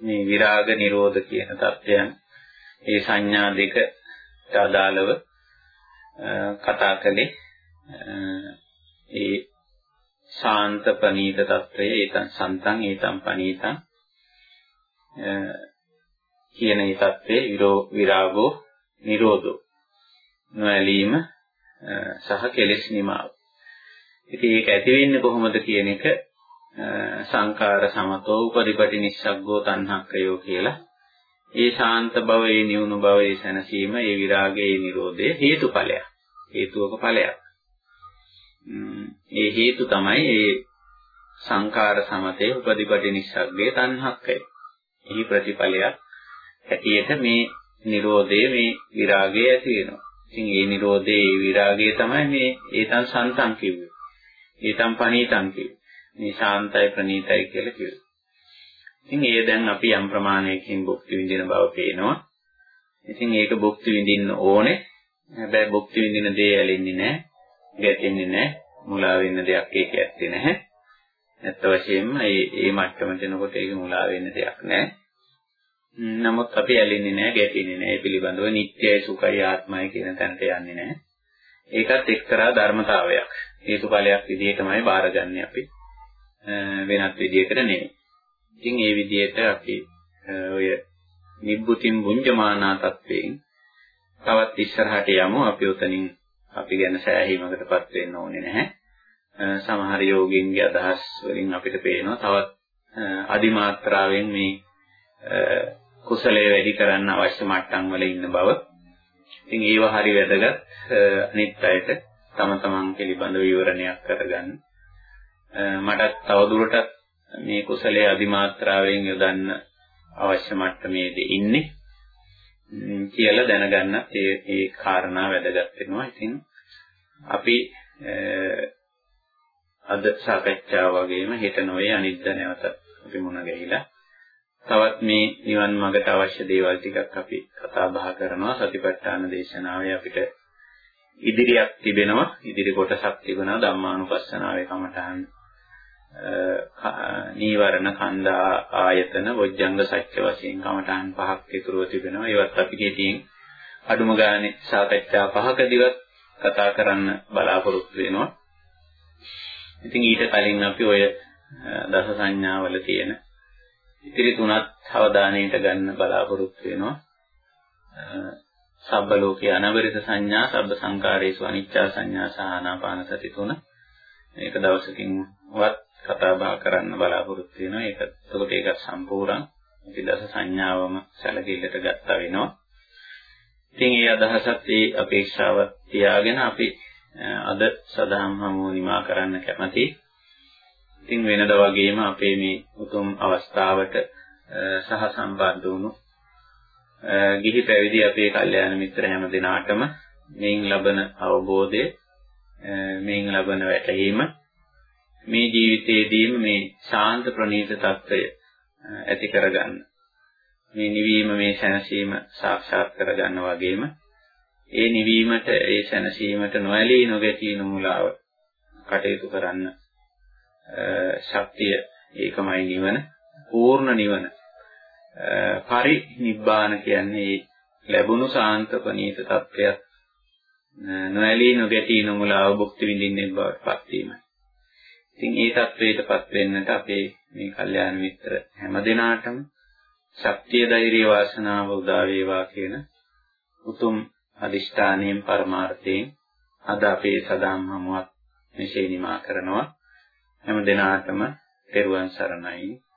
මේ විරාග නිරෝධ කියන தත්වයන් ඒ සංඥා දෙකට අදාළව කතා කළේ ඒ ශාන්ත ප්‍රනීත తත්වයේ ඒතං සන්තං ඒතං පනීතං කියන ඒ తත්වයේ විරාගෝ නිරෝධෝ නොඇලීම සහ කෙලෙස් නිමාව. ඉතින් ඒක ඇති වෙන්නේ කොහොමද කියන එක සංකාර සමතෝ උපරිපටි නිස්සග්ගෝ තණ්හක්කයෝ කියලා. ඒ ශාන්ත බව, ඒ නිවුණු බව, ඒ සැනසීම, ඒ විරාගය, ඒ නිරෝධය හේතුඵලයක්. හේතුවක ඵලයක්. ඒ හේතු තමයි ඒ සංකාර සමතේ උපදිපටි නිස්සග්ගේ තණ්හක්කය. එහි ප්‍රතිඵලයක් හැටියට මේ Nirodhe මේ විරාගය ඇති වෙනවා. ඉතින් ඒ Nirodhe ඒ විරාගය තමයි මේ ඒතන් සන්තං කිව්වේ. ඒතන් පනීතං කිව්වේ. මේ ශාන්තයි ප්‍රණීතයි කියලා කිව්වේ. ඉතින් ඒ දැන් අපි යම් ප්‍රමාණයකින් භුක්ති විඳින බව පේනවා. ඉතින් ඒක භුක්ති විඳින්න ඕනේ. හැබැයි භුක්ති විඳින දේ ඇලෙන්නේ නැහැ, ගැටෙන්නේ නැහැ, මුලා වෙන්න දෙයක් ඒක ඇත්තේ නැහැ. ඇත්ත වශයෙන්ම මේ මේ මට්ටමට එනකොට ඒක මුලා වෙන්න දෙයක් නැහැ. නමුත් අපි ඇලෙන්නේ නැහැ, ගැටෙන්නේ නැහැ. ඒ පිළිබඳව නිට්ටයයි, සුඛයි, ආත්මයි කියන තැනට යන්නේ නැහැ. ඒකත් එක්තරා ධර්මතාවයක්. හේතුඵලයක් විදිහටමයි බාරගන්නේ අපි. වෙනත් විදිහකට නෙමෙයි. ඉතින් ඒ විදිහට අපි ඔය නිබ්බුතින් බුඤ්ජමානා තත්වයෙන් තවත් ඉස්සරහට යමු. අපි උතනින් අපි ගැන සෑහීමකටපත් වෙන්න ඕනේ නැහැ. සමහර යෝගින්ගේ අදහස් වලින් අපිට පේනවා තවත් අදිමාත්‍රාවෙන් මේ කුසලයේ වැඩි කරන්න අවශ්‍ය මට්ටම් වල ඉන්න බව. ඉතින් ඒව හරි වැදගත් අනිත් අයට තම තමන් පිළිබඳව විවරණයක් කරගන්න. මටත් තවදුරටත් මේ කුසලයේ අදිමාත්‍රාවෙන් යොදන්න අවශ්‍ය මට්ටමේදී ඉන්නේ. කියලා දැනගන්නත් ඒ ඒ කාරණා වැදගත් වෙනවා. ඉතින් අපි අද සාකච්ඡාව වගේම හෙට නොවේ අනිද්දා නැවත අපි මුණ ගැහිලා. තවත් මේ නිවන් මාර්ගට අවශ්‍ය දේවල් ටිකක් අපි කතා බහ කරනවා. සතිපට්ඨාන දේශනාවේ අපිට ඉදිරියක් තිබෙනවා. ඉදිරි කොටසක් තිබෙනවා ධම්මානුපස්සනාවේ කමඨහන් නීවරණ කන්දා ආයතන වොජ්ජංග සත්‍ය වශයෙන් කමඨහන් පහක් ඉතුරුව තිබෙනවා ඒවත් අපි කෙටියෙන් අඩුම ගානේ සාකච්ඡා පහකදීවත් කතා කරන්න බලාපොරොත්තු වෙනවා ඉතින් ඊට කලින් අපි ඔය දස සංඥාවල තියෙන ඉතිරි තුනත් අවධානයට ගන්න බලාපොරොත්තු වෙනවා. සබ්බ ලෝකේ අනවරිත සංඥා, සබ්බ සංකාරේසු අනිච්චා සංඥා සහ ආනාපාන සති තුන. මේක දවසකින් වත් කතා බහ කරන්න බලාපොරොත්තු වෙනවා. ඒක එතකොට ඒක සම්පූර්ණ අපි දස සංඥාවම සැලකිල්ලට ගත්තා වෙනවා. ඉතින් ඒ අදහසත් ඒ අපේක්ෂාවත් තියාගෙන අපි අද සදාම් හමුව නිමා කරන්න කැමතියි. ඉතින් වෙනද වගේම අපේ මේ උතුම් අවස්ථාවට සහ සම්බන්ධ වුණු ගිහි පැවිදි අපේ කල්යාණ මිත්‍ර හැම දිනාටම මේන් ලබන අවබෝධය මේන් ලබන වැටහීම මේ ජීවිතයේදීම මේ ශාන්ත ප්‍රණීත తত্ত্বය ඇති කරගන්න. මේ නිවීම මේ සැනසීම සාක්ෂාත් කරගන්න වගේම ඒ නිවීමට ඒ සැනසීමට නොඇලී නොගැටී නමුලාව කටයුතු කරන්න ශක්තිය ඒකමයි නිවන පූර්ණ නිවන පරි නිබ්බාන කියන්නේ ලැබුණු සාන්ත ප්‍රණීත තත්ත්වයක් නොඇලී නොගැටී නොමුලාව භුක්ති විඳින්නේ බවට පත් වීමයි ඉතින් ඒ තත්වයටපත් වෙන්නට අපේ මේ කල්යාණ මිත්‍ර හැම දිනාටම ශක්තිය ධෛර්ය වාසනාව උදා වේවා කියන උතුම් අදිෂ්ඨානයෙන් පරමාර්ථයෙන් අද අපේ සදාම් හමුවක් මෙසේ නිමා කරනවා. හැම දිනාටම තෙරුවන් සරණයි.